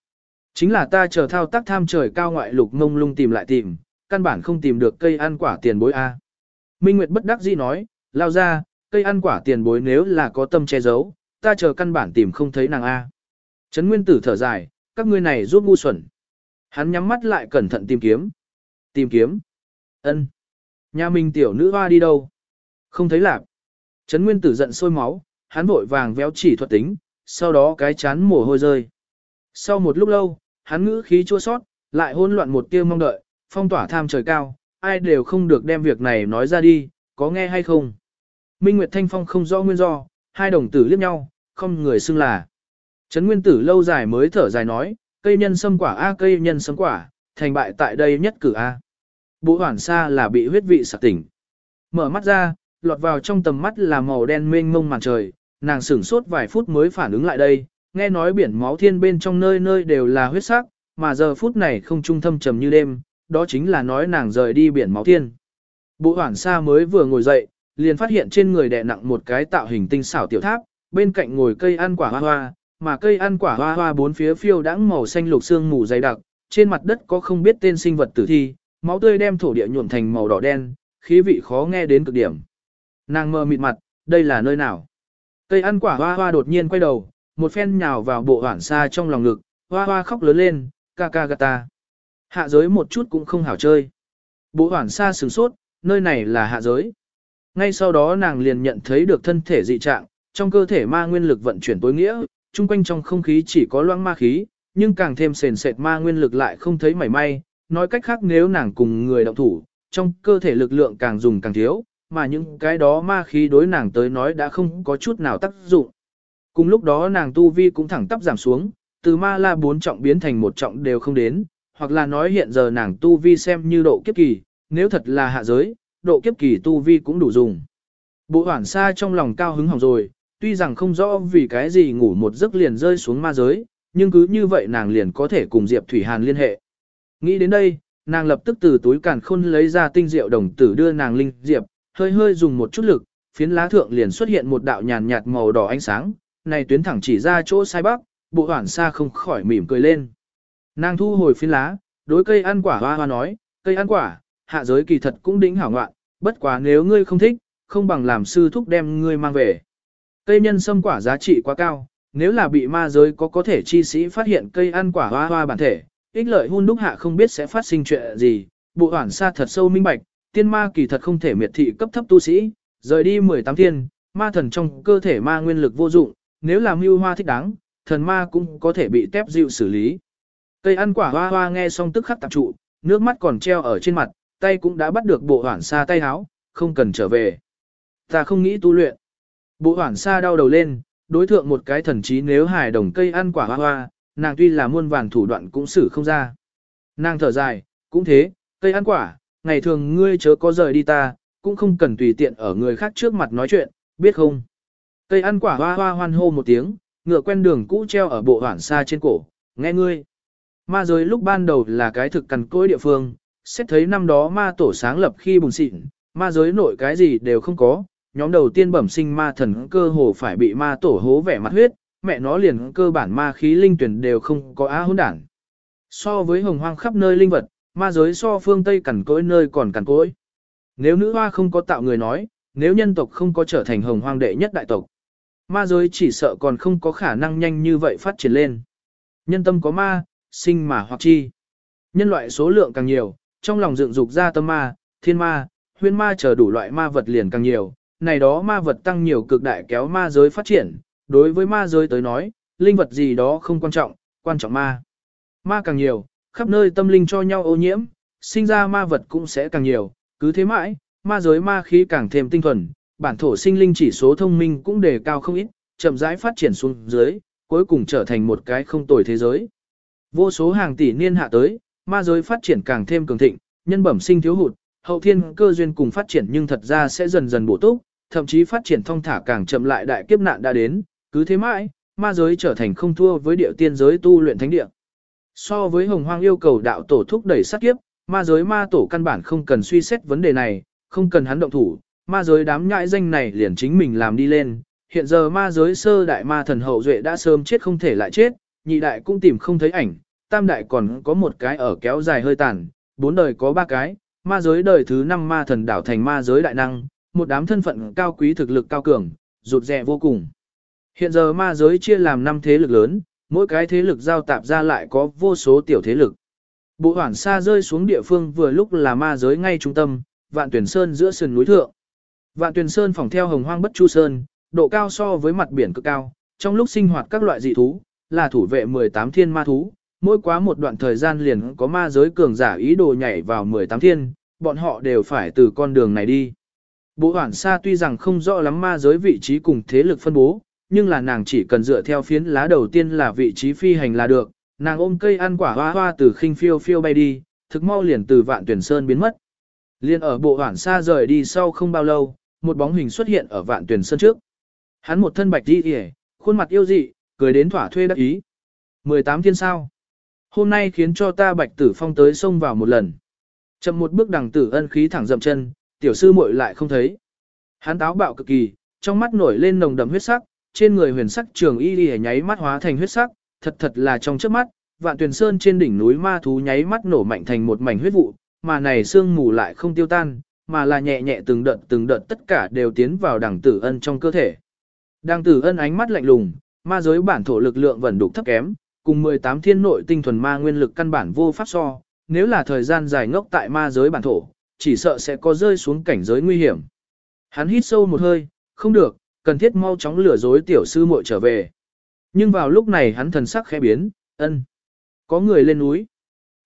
Chính là ta chờ thao tác tham trời cao ngoại lục mông lung tìm lại tìm, căn bản không tìm được cây ăn quả tiền bối A. Minh Nguyệt bất đắc dĩ nói, lao ra, cây ăn quả tiền bối nếu là có tâm che giấu, ta chờ căn bản tìm không thấy nàng A. Trấn Nguyên Tử thở dài, các ngươi này giúp ngu xuẩn. Hắn nhắm mắt lại cẩn thận tìm kiếm. Tìm kiếm. ân Nhà mình tiểu nữ hoa đi đâu? Không thấy lạc. Trấn Nguyên Tử giận sôi máu, hắn vội vàng véo chỉ thuật tính, sau đó cái chán mồ hôi rơi. Sau một lúc lâu, hắn ngữ khí chua sót, lại hỗn loạn một tia mong đợi, phong tỏa tham trời cao, ai đều không được đem việc này nói ra đi, có nghe hay không. Minh Nguyệt Thanh Phong không rõ nguyên do, hai đồng tử liếc nhau, không người xưng là. Trấn Nguyên Tử lâu dài mới thở dài nói, cây nhân sâm quả A cây nhân sâm quả, thành bại tại đây nhất cử A. Bộ hoảng xa là bị huyết vị sạc tỉnh. Mở mắt ra, lọt vào trong tầm mắt là màu đen mênh mông màn trời, nàng sửng sốt vài phút mới phản ứng lại đây, nghe nói biển máu thiên bên trong nơi nơi đều là huyết sắc, mà giờ phút này không trung thâm trầm như đêm, đó chính là nói nàng rời đi biển máu thiên. Bộ hoảng xa mới vừa ngồi dậy, liền phát hiện trên người đè nặng một cái tạo hình tinh xảo tiểu tháp, bên cạnh ngồi cây ăn quả hoa hoa, mà cây ăn quả hoa hoa bốn phía phiêu đãng màu xanh lục xương mù dày đặc, trên mặt đất có không biết tên sinh vật tử thi, máu tươi đem thổ địa nhuộm thành màu đỏ đen, khí vị khó nghe đến cực điểm. Nàng mơ mịt mặt, đây là nơi nào? Cây ăn quả hoa hoa đột nhiên quay đầu, một phen nhào vào bộ hoảng xa trong lòng ngực, hoa hoa khóc lớn lên, ca ca gata. Hạ giới một chút cũng không hảo chơi. Bộ hoảng xa sửng sốt, nơi này là hạ giới. Ngay sau đó nàng liền nhận thấy được thân thể dị trạng, trong cơ thể ma nguyên lực vận chuyển tối nghĩa, chung quanh trong không khí chỉ có loãng ma khí, nhưng càng thêm sền sệt ma nguyên lực lại không thấy mảy may, nói cách khác nếu nàng cùng người động thủ, trong cơ thể lực lượng càng dùng càng thiếu, mà những cái đó ma khí đối nàng tới nói đã không có chút nào tác dụng. Cùng lúc đó nàng tu vi cũng thẳng tắp giảm xuống, từ ma la bốn trọng biến thành một trọng đều không đến, hoặc là nói hiện giờ nàng tu vi xem như độ kiếp kỳ, nếu thật là hạ giới, độ kiếp kỳ tu vi cũng đủ dùng. Bộ hoảng xa trong lòng cao hứng hỏng rồi, tuy rằng không rõ vì cái gì ngủ một giấc liền rơi xuống ma giới, nhưng cứ như vậy nàng liền có thể cùng Diệp Thủy Hàn liên hệ. Nghĩ đến đây, nàng lập tức từ túi càn khôn lấy ra tinh diệu đồng tử đưa nàng linh Diệp, hơi hơi dùng một chút lực, phiến lá thượng liền xuất hiện một đạo nhàn nhạt màu đỏ ánh sáng, này tuyến thẳng chỉ ra chỗ sai bắc, bộ hoảng xa không khỏi mỉm cười lên. Nàng thu hồi phiến lá, đối cây ăn quả hoa hoa nói, cây ăn quả, hạ giới kỳ thật cũng đỉnh hảo ngoạn, bất quá nếu ngươi không thích, không bằng làm sư thúc đem ngươi mang về. Cây nhân sâm quả giá trị quá cao, nếu là bị ma giới có có thể chi sĩ phát hiện cây ăn quả hoa hoa bản thể, ích lợi hun đúc hạ không biết sẽ phát sinh chuyện gì, bộ hoảng xa thật sâu minh bạch, tiên ma kỳ thật không thể miệt thị cấp thấp tu sĩ, rời đi 18 thiên, ma thần trong cơ thể ma nguyên lực vô dụng, nếu làm mưu hoa thích đáng, thần ma cũng có thể bị tép dịu xử lý. Cây ăn quả hoa hoa nghe xong tức khắc tập trụ, nước mắt còn treo ở trên mặt, tay cũng đã bắt được bộ hoảng xa tay háo, không cần trở về. Ta không nghĩ tu luyện. Bộ hoảng xa đau đầu lên, đối thượng một cái thần trí nếu hài đồng cây ăn quả hoa hoa, nàng tuy là muôn vàn thủ đoạn cũng xử không ra. Nàng thở dài, cũng thế, cây ăn quả, ngày thường ngươi chớ có rời đi ta, cũng không cần tùy tiện ở người khác trước mặt nói chuyện, biết không? Cây ăn quả hoa hoa hoan hô một tiếng, ngựa quen đường cũ treo ở bộ hoảng xa trên cổ, nghe ngươi. Ma giới lúc ban đầu là cái thực cằn cỗi địa phương, xét thấy năm đó ma tổ sáng lập khi bùng xịn, ma giới nội cái gì đều không có, nhóm đầu tiên bẩm sinh ma thần cơ hồ phải bị ma tổ hố vẻ mặt huyết, mẹ nó liền cơ bản ma khí linh tuyển đều không có á hỗn đản. So với hồng hoang khắp nơi linh vật, ma giới so phương Tây cằn cỗi nơi còn cằn cỗi. Nếu nữ hoa không có tạo người nói, nếu nhân tộc không có trở thành hồng hoang đệ nhất đại tộc, ma giới chỉ sợ còn không có khả năng nhanh như vậy phát triển lên. Nhân tâm có ma, sinh mà hoặc chi. Nhân loại số lượng càng nhiều, trong lòng dựng dục ra tâm ma, thiên ma, huyên ma chờ đủ loại ma vật liền càng nhiều, này đó ma vật tăng nhiều cực đại kéo ma giới phát triển, đối với ma giới tới nói, linh vật gì đó không quan trọng, quan trọng ma. Ma càng nhiều, khắp nơi tâm linh cho nhau ô nhiễm, sinh ra ma vật cũng sẽ càng nhiều, cứ thế mãi, ma giới ma khí càng thêm tinh thuần, bản thổ sinh linh chỉ số thông minh cũng đề cao không ít, chậm rãi phát triển xuống dưới, cuối cùng trở thành một cái không tồi thế giới. Vô số hàng tỷ niên hạ tới, ma giới phát triển càng thêm cường thịnh, nhân bẩm sinh thiếu hụt, hậu thiên cơ duyên cùng phát triển nhưng thật ra sẽ dần dần bổ túc, thậm chí phát triển thông thả càng chậm lại đại kiếp nạn đã đến, cứ thế mãi, ma giới trở thành không thua với địa tiên giới tu luyện thánh địa. So với hồng hoang yêu cầu đạo tổ thúc đẩy sát kiếp, ma giới ma tổ căn bản không cần suy xét vấn đề này, không cần hắn động thủ, ma giới đám nhãi danh này liền chính mình làm đi lên. Hiện giờ ma giới sơ đại ma thần hậu duệ đã sớm chết không thể lại chết, nhị đại cũng tìm không thấy ảnh, tam đại còn có một cái ở kéo dài hơi tàn, bốn đời có ba cái, ma giới đời thứ năm ma thần đảo thành ma giới đại năng, một đám thân phận cao quý thực lực cao cường, rụt rè vô cùng. Hiện giờ ma giới chia làm năm thế lực lớn, mỗi cái thế lực giao tạp ra lại có vô số tiểu thế lực. Bộ hoảng xa rơi xuống địa phương vừa lúc là ma giới ngay trung tâm, vạn tuyển sơn giữa sườn núi thượng. Vạn Tuyền sơn phòng theo hồng hoang bất chu sơn, độ cao so với mặt biển cực cao, trong lúc sinh hoạt các loại dị thú, là thủ vệ 18 thiên ma thú, mỗi quá một đoạn thời gian liền có ma giới cường giả ý đồ nhảy vào 18 thiên, bọn họ đều phải từ con đường này đi. Bộ Hoản xa tuy rằng không rõ lắm ma giới vị trí cùng thế lực phân bố, nhưng là nàng chỉ cần dựa theo phiến lá đầu tiên là vị trí phi hành là được, nàng ôm cây ăn quả hoa hoa từ khinh phiêu phiêu bay đi, thực mau liền từ vạn tuyển sơn biến mất. Liên ở bộ hoảng xa rời đi sau không bao lâu, một bóng hình xuất hiện ở vạn tuyển sơn trước. Hắn một thân bạch đi hề, khuôn mặt yêu dị, cười đến thỏa thuê đắc ý. 18 thiên sao. Hôm nay khiến cho ta bạch tử phong tới xông vào một lần. Chậm một bước đằng tử ân khí thẳng dậm chân, tiểu sư muội lại không thấy. Hắn táo bạo cực kỳ, trong mắt nổi lên nồng đậm huyết sắc, trên người huyền sắc trường y đi nháy mắt hóa thành huyết sắc, thật thật là trong trước mắt, vạn tuyền sơn trên đỉnh núi ma thú nháy mắt nổ mạnh thành một mảnh huyết vụ, mà này sương mù lại không tiêu tan, mà là nhẹ nhẹ từng đợt từng đợt tất cả đều tiến vào đằng tử ân trong cơ thể. Đằng tử ân ánh mắt lạnh lùng, ma giới bản thổ lực lượng vẫn đục thấp kém, cùng 18 thiên nội tinh thuần ma nguyên lực căn bản vô pháp so, nếu là thời gian dài ngốc tại ma giới bản thổ, chỉ sợ sẽ có rơi xuống cảnh giới nguy hiểm. Hắn hít sâu một hơi, không được, cần thiết mau chóng lừa dối tiểu sư muội trở về. Nhưng vào lúc này hắn thần sắc khẽ biến, ân. Có người lên núi.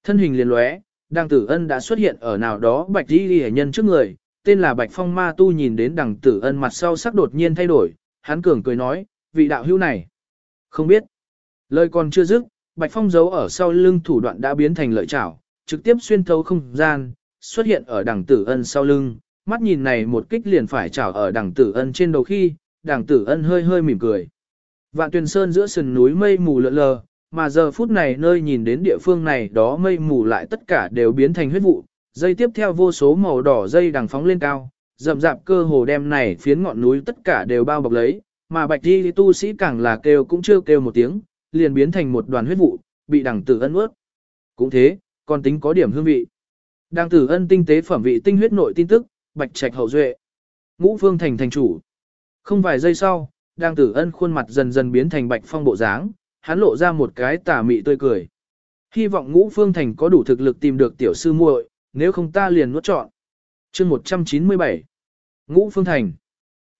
Thân hình liền lóe, Đằng tử ân đã xuất hiện ở nào đó bạch đi hệ nhân trước người, tên là Bạch Phong Ma Tu nhìn đến đằng tử ân mặt sau sắc đột nhiên thay đổi, hắn cường cười nói, vị đạo hữu này. Không biết. Lời còn chưa dứt, Bạch Phong giấu ở sau lưng thủ đoạn đã biến thành lợi chảo, trực tiếp xuyên thấu không gian, xuất hiện ở đằng tử ân sau lưng, mắt nhìn này một kích liền phải chảo ở đằng tử ân trên đầu khi, đằng tử ân hơi hơi mỉm cười. Vạn tuyền sơn giữa sườn núi mây mù lợn lờ, mà giờ phút này nơi nhìn đến địa phương này đó mây mù lại tất cả đều biến thành huyết vụ, dây tiếp theo vô số màu đỏ dây đằng phóng lên cao, rậm rạp cơ hồ đem này phiến ngọn núi tất cả đều bao bọc lấy, mà bạch đi tu sĩ càng là kêu cũng chưa kêu một tiếng, liền biến thành một đoàn huyết vụ, bị đằng tử ân ướt. Cũng thế, còn tính có điểm hương vị. Đằng tử ân tinh tế phẩm vị tinh huyết nội tin tức, bạch trạch hậu duệ. Ngũ phương thành thành chủ. Không vài giây sau, đằng tử ân khuôn mặt dần dần biến thành bạch phong bộ dáng, hắn lộ ra một cái tà mị tươi cười. Hy vọng ngũ phương thành có đủ thực lực tìm được tiểu sư muội, nếu không ta liền nuốt trọn. chương 197 Ngũ phương thành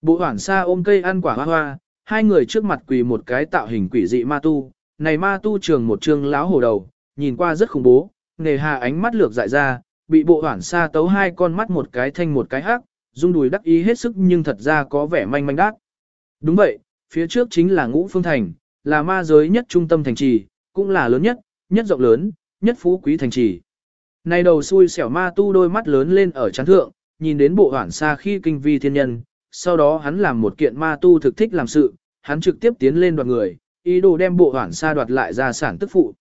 Bộ hoảng xa ôm cây ăn quả hoa hoa, hai người trước mặt quỳ một cái tạo hình quỷ dị ma tu, này ma tu trường một trương láo hổ đầu, nhìn qua rất khủng bố, nề hà ánh mắt lược dại ra, bị bộ hoảng xa tấu hai con mắt một cái thanh một cái hắc, dung đùi đắc ý hết sức nhưng thật ra có vẻ manh manh đắc. Đúng vậy, phía trước chính là ngũ phương thành, là ma giới nhất trung tâm thành trì, cũng là lớn nhất, nhất rộng lớn, nhất phú quý thành trì. Này đầu xui xẻo ma tu đôi mắt lớn lên ở chán thượng, nhìn đến bộ hoảng xa khi kinh vi thiên nhân, sau đó hắn làm một kiện ma tu thực thích làm sự, hắn trực tiếp tiến lên đoạt người, ý đồ đem bộ hoảng xa đoạt lại ra sản tức phụ.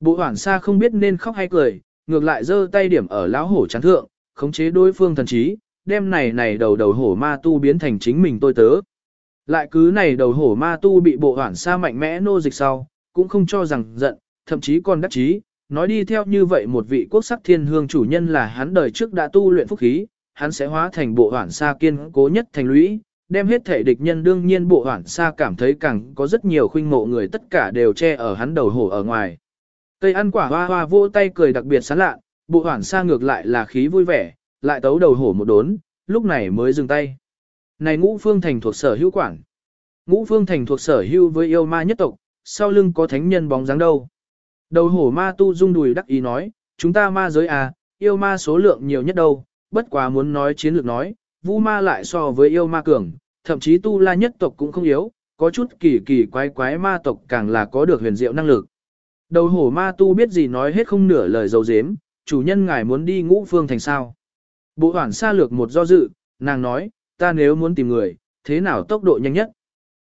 Bộ hoảng xa không biết nên khóc hay cười, ngược lại giơ tay điểm ở lão hổ chán thượng, khống chế đối phương thần trí, đem này này đầu đầu hổ ma tu biến thành chính mình tôi tớ. Lại cứ này đầu hổ ma tu bị bộ hoảng xa mạnh mẽ nô dịch sau, cũng không cho rằng giận, thậm chí còn đắc chí, nói đi theo như vậy một vị quốc sắc thiên hương chủ nhân là hắn đời trước đã tu luyện phúc khí, hắn sẽ hóa thành bộ hoảng xa kiên cố nhất thành lũy, đem hết thể địch nhân đương nhiên bộ hoảng xa cảm thấy càng có rất nhiều khuynh mộ người tất cả đều che ở hắn đầu hổ ở ngoài. Cây ăn quả hoa hoa vỗ tay cười đặc biệt sán lạ, bộ hoảng xa ngược lại là khí vui vẻ, lại tấu đầu hổ một đốn, lúc này mới dừng tay. Này ngũ phương thành thuộc sở hữu quản. Ngũ phương thành thuộc sở hữu với yêu ma nhất tộc, sau lưng có thánh nhân bóng dáng đâu. Đầu hổ ma tu dung đùi đắc ý nói, chúng ta ma giới à, yêu ma số lượng nhiều nhất đâu, bất quá muốn nói chiến lược nói, vu ma lại so với yêu ma cường, thậm chí tu la nhất tộc cũng không yếu, có chút kỳ kỳ quái quái ma tộc càng là có được huyền diệu năng lực. Đầu hổ ma tu biết gì nói hết không nửa lời dấu dếm, chủ nhân ngài muốn đi ngũ phương thành sao. Bộ hoảng xa lược một do dự, nàng nói, ta nếu muốn tìm người, thế nào tốc độ nhanh nhất.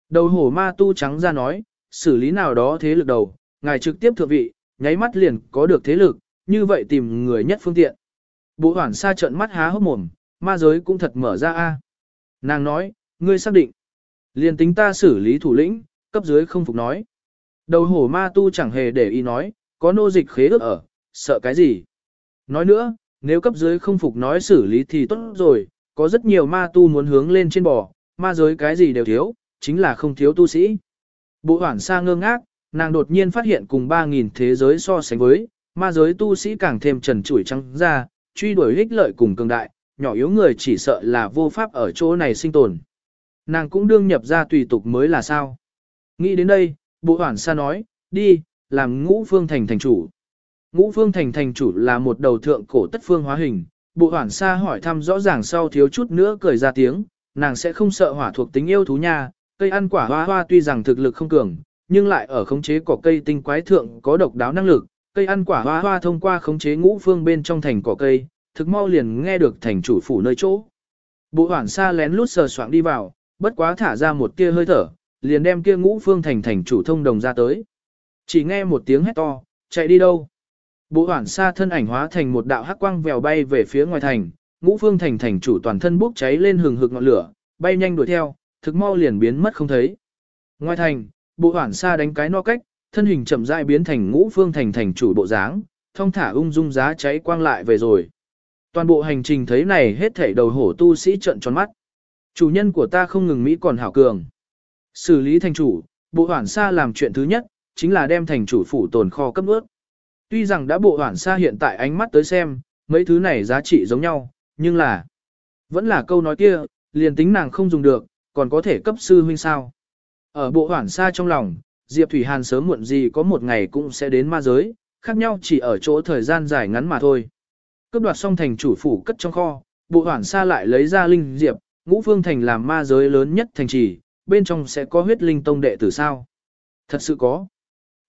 Đầu hổ ma tu trắng ra nói, xử lý nào đó thế lực đầu, ngài trực tiếp thượng vị, nháy mắt liền có được thế lực, như vậy tìm người nhất phương tiện. Bộ hoảng xa trận mắt há hốc mồm, ma giới cũng thật mở ra a. Nàng nói, ngươi xác định. Liền tính ta xử lý thủ lĩnh, cấp dưới không phục nói. Đầu hổ ma tu chẳng hề để ý nói, có nô dịch khế ước ở, sợ cái gì. Nói nữa, nếu cấp dưới không phục nói xử lý thì tốt rồi, có rất nhiều ma tu muốn hướng lên trên bò, ma giới cái gì đều thiếu, chính là không thiếu tu sĩ. Bộ hoảng xa ngơ ngác, nàng đột nhiên phát hiện cùng 3.000 thế giới so sánh với, ma giới tu sĩ càng thêm trần trụi trắng ra, truy đuổi ích lợi cùng cường đại, nhỏ yếu người chỉ sợ là vô pháp ở chỗ này sinh tồn. Nàng cũng đương nhập ra tùy tục mới là sao. Nghĩ đến đây, bộ hoảng xa nói, đi, làm ngũ phương thành thành chủ. Ngũ phương thành thành chủ là một đầu thượng cổ tất phương hóa hình, bộ hoảng xa hỏi thăm rõ ràng sau thiếu chút nữa cười ra tiếng, nàng sẽ không sợ hỏa thuộc tính yêu thú nha, cây ăn quả hoa hoa tuy rằng thực lực không cường, nhưng lại ở khống chế cỏ cây tinh quái thượng có độc đáo năng lực, cây ăn quả hoa hoa thông qua khống chế ngũ phương bên trong thành cỏ cây, thực mau liền nghe được thành chủ phủ nơi chỗ. Bộ hoảng xa lén lút sờ soạng đi vào, bất quá thả ra một tia hơi thở, liền đem kia ngũ phương thành thành chủ thông đồng ra tới. Chỉ nghe một tiếng hét to, chạy đi đâu? Bộ hoản xa thân ảnh hóa thành một đạo hắc quang vèo bay về phía ngoài thành, ngũ phương thành thành chủ toàn thân bốc cháy lên hừng hực ngọn lửa, bay nhanh đuổi theo, thực mau liền biến mất không thấy. Ngoài thành, bộ hoản xa đánh cái no cách, thân hình chậm rãi biến thành ngũ phương thành thành chủ bộ dáng, thông thả ung dung giá cháy quang lại về rồi. Toàn bộ hành trình thấy này hết thảy đầu hổ tu sĩ trợn tròn mắt. Chủ nhân của ta không ngừng Mỹ còn hảo cường. Xử lý thành chủ, bộ hoản xa làm chuyện thứ nhất, chính là đem thành chủ phủ tồn kho cấp ướt. Tuy rằng đã bộ hoảng xa hiện tại ánh mắt tới xem, mấy thứ này giá trị giống nhau, nhưng là... Vẫn là câu nói kia, liền tính nàng không dùng được, còn có thể cấp sư huynh sao. Ở bộ hoảng xa trong lòng, Diệp Thủy Hàn sớm muộn gì có một ngày cũng sẽ đến ma giới, khác nhau chỉ ở chỗ thời gian dài ngắn mà thôi. Cấp đoạt xong thành chủ phủ cất trong kho, bộ hoảng xa lại lấy ra linh diệp, ngũ phương thành làm ma giới lớn nhất thành trì, bên trong sẽ có huyết linh tông đệ tử sao? Thật sự có.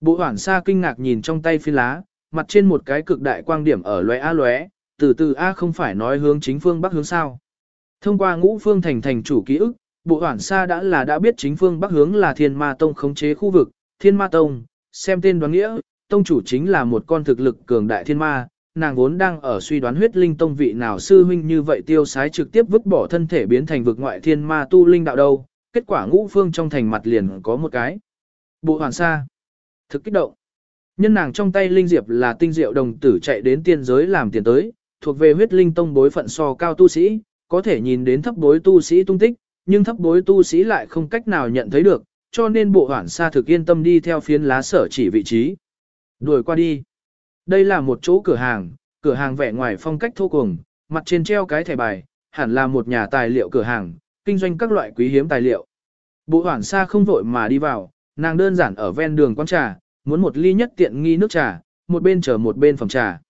Bộ hoảng xa kinh ngạc nhìn trong tay phi lá, mặt trên một cái cực đại quang điểm ở lóe a lóe, từ từ a không phải nói hướng chính phương bắc hướng sao. Thông qua ngũ phương thành thành chủ ký ức, bộ hoảng xa đã là đã biết chính phương bắc hướng là thiên ma tông khống chế khu vực, thiên ma tông, xem tên đoán nghĩa, tông chủ chính là một con thực lực cường đại thiên ma, nàng vốn đang ở suy đoán huyết linh tông vị nào sư huynh như vậy tiêu sái trực tiếp vứt bỏ thân thể biến thành vực ngoại thiên ma tu linh đạo đâu, kết quả ngũ phương trong thành mặt liền có một cái. Bộ hoàn sa. Thực kích động. Nhân nàng trong tay linh diệp là tinh diệu đồng tử chạy đến tiên giới làm tiền tới, thuộc về huyết linh tông bối phận so cao tu sĩ, có thể nhìn đến thấp bối tu sĩ tung tích, nhưng thấp bối tu sĩ lại không cách nào nhận thấy được, cho nên bộ hoản sa thực yên tâm đi theo phiến lá sở chỉ vị trí. Đuổi qua đi. Đây là một chỗ cửa hàng, cửa hàng vẻ ngoài phong cách thô cùng, mặt trên treo cái thẻ bài, hẳn là một nhà tài liệu cửa hàng, kinh doanh các loại quý hiếm tài liệu. Bộ hoản sa không vội mà đi vào, nàng đơn giản ở ven đường quán trà, muốn một ly nhất tiện nghi nước trà, một bên chờ một bên phòng trà.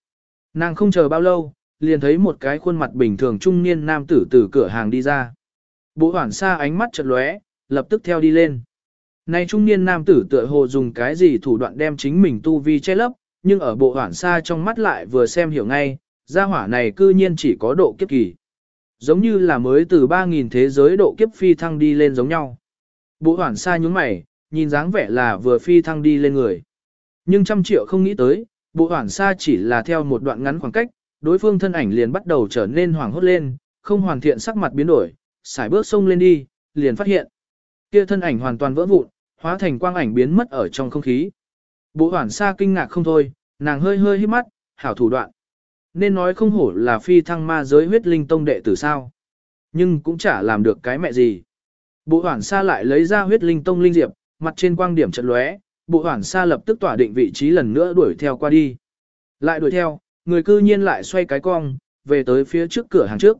Nàng không chờ bao lâu, liền thấy một cái khuôn mặt bình thường trung niên nam tử từ cửa hàng đi ra. Bộ hoảng sa ánh mắt chật lóe, lập tức theo đi lên. Này trung niên nam tử tựa hồ dùng cái gì thủ đoạn đem chính mình tu vi che lấp, nhưng ở bộ hoảng xa trong mắt lại vừa xem hiểu ngay, gia hỏa này cư nhiên chỉ có độ kiếp kỳ. Giống như là mới từ 3.000 thế giới độ kiếp phi thăng đi lên giống nhau. Bộ hoảng xa nhúng mày, nhìn dáng vẻ là vừa phi thăng đi lên người. Nhưng trăm triệu không nghĩ tới, bộ hoảng xa chỉ là theo một đoạn ngắn khoảng cách, đối phương thân ảnh liền bắt đầu trở nên hoảng hốt lên, không hoàn thiện sắc mặt biến đổi, xài bước sông lên đi, liền phát hiện. Kia thân ảnh hoàn toàn vỡ vụn, hóa thành quang ảnh biến mất ở trong không khí. Bộ hoảng xa kinh ngạc không thôi, nàng hơi hơi hít mắt, hảo thủ đoạn. Nên nói không hổ là phi thăng ma giới huyết linh tông đệ tử sao. Nhưng cũng chả làm được cái mẹ gì. Bộ hoảng xa lại lấy ra huyết linh tông linh diệp, mặt trên quang điểm trận lóe, bộ hoản xa lập tức tỏa định vị trí lần nữa đuổi theo qua đi. Lại đuổi theo, người cư nhiên lại xoay cái cong, về tới phía trước cửa hàng trước.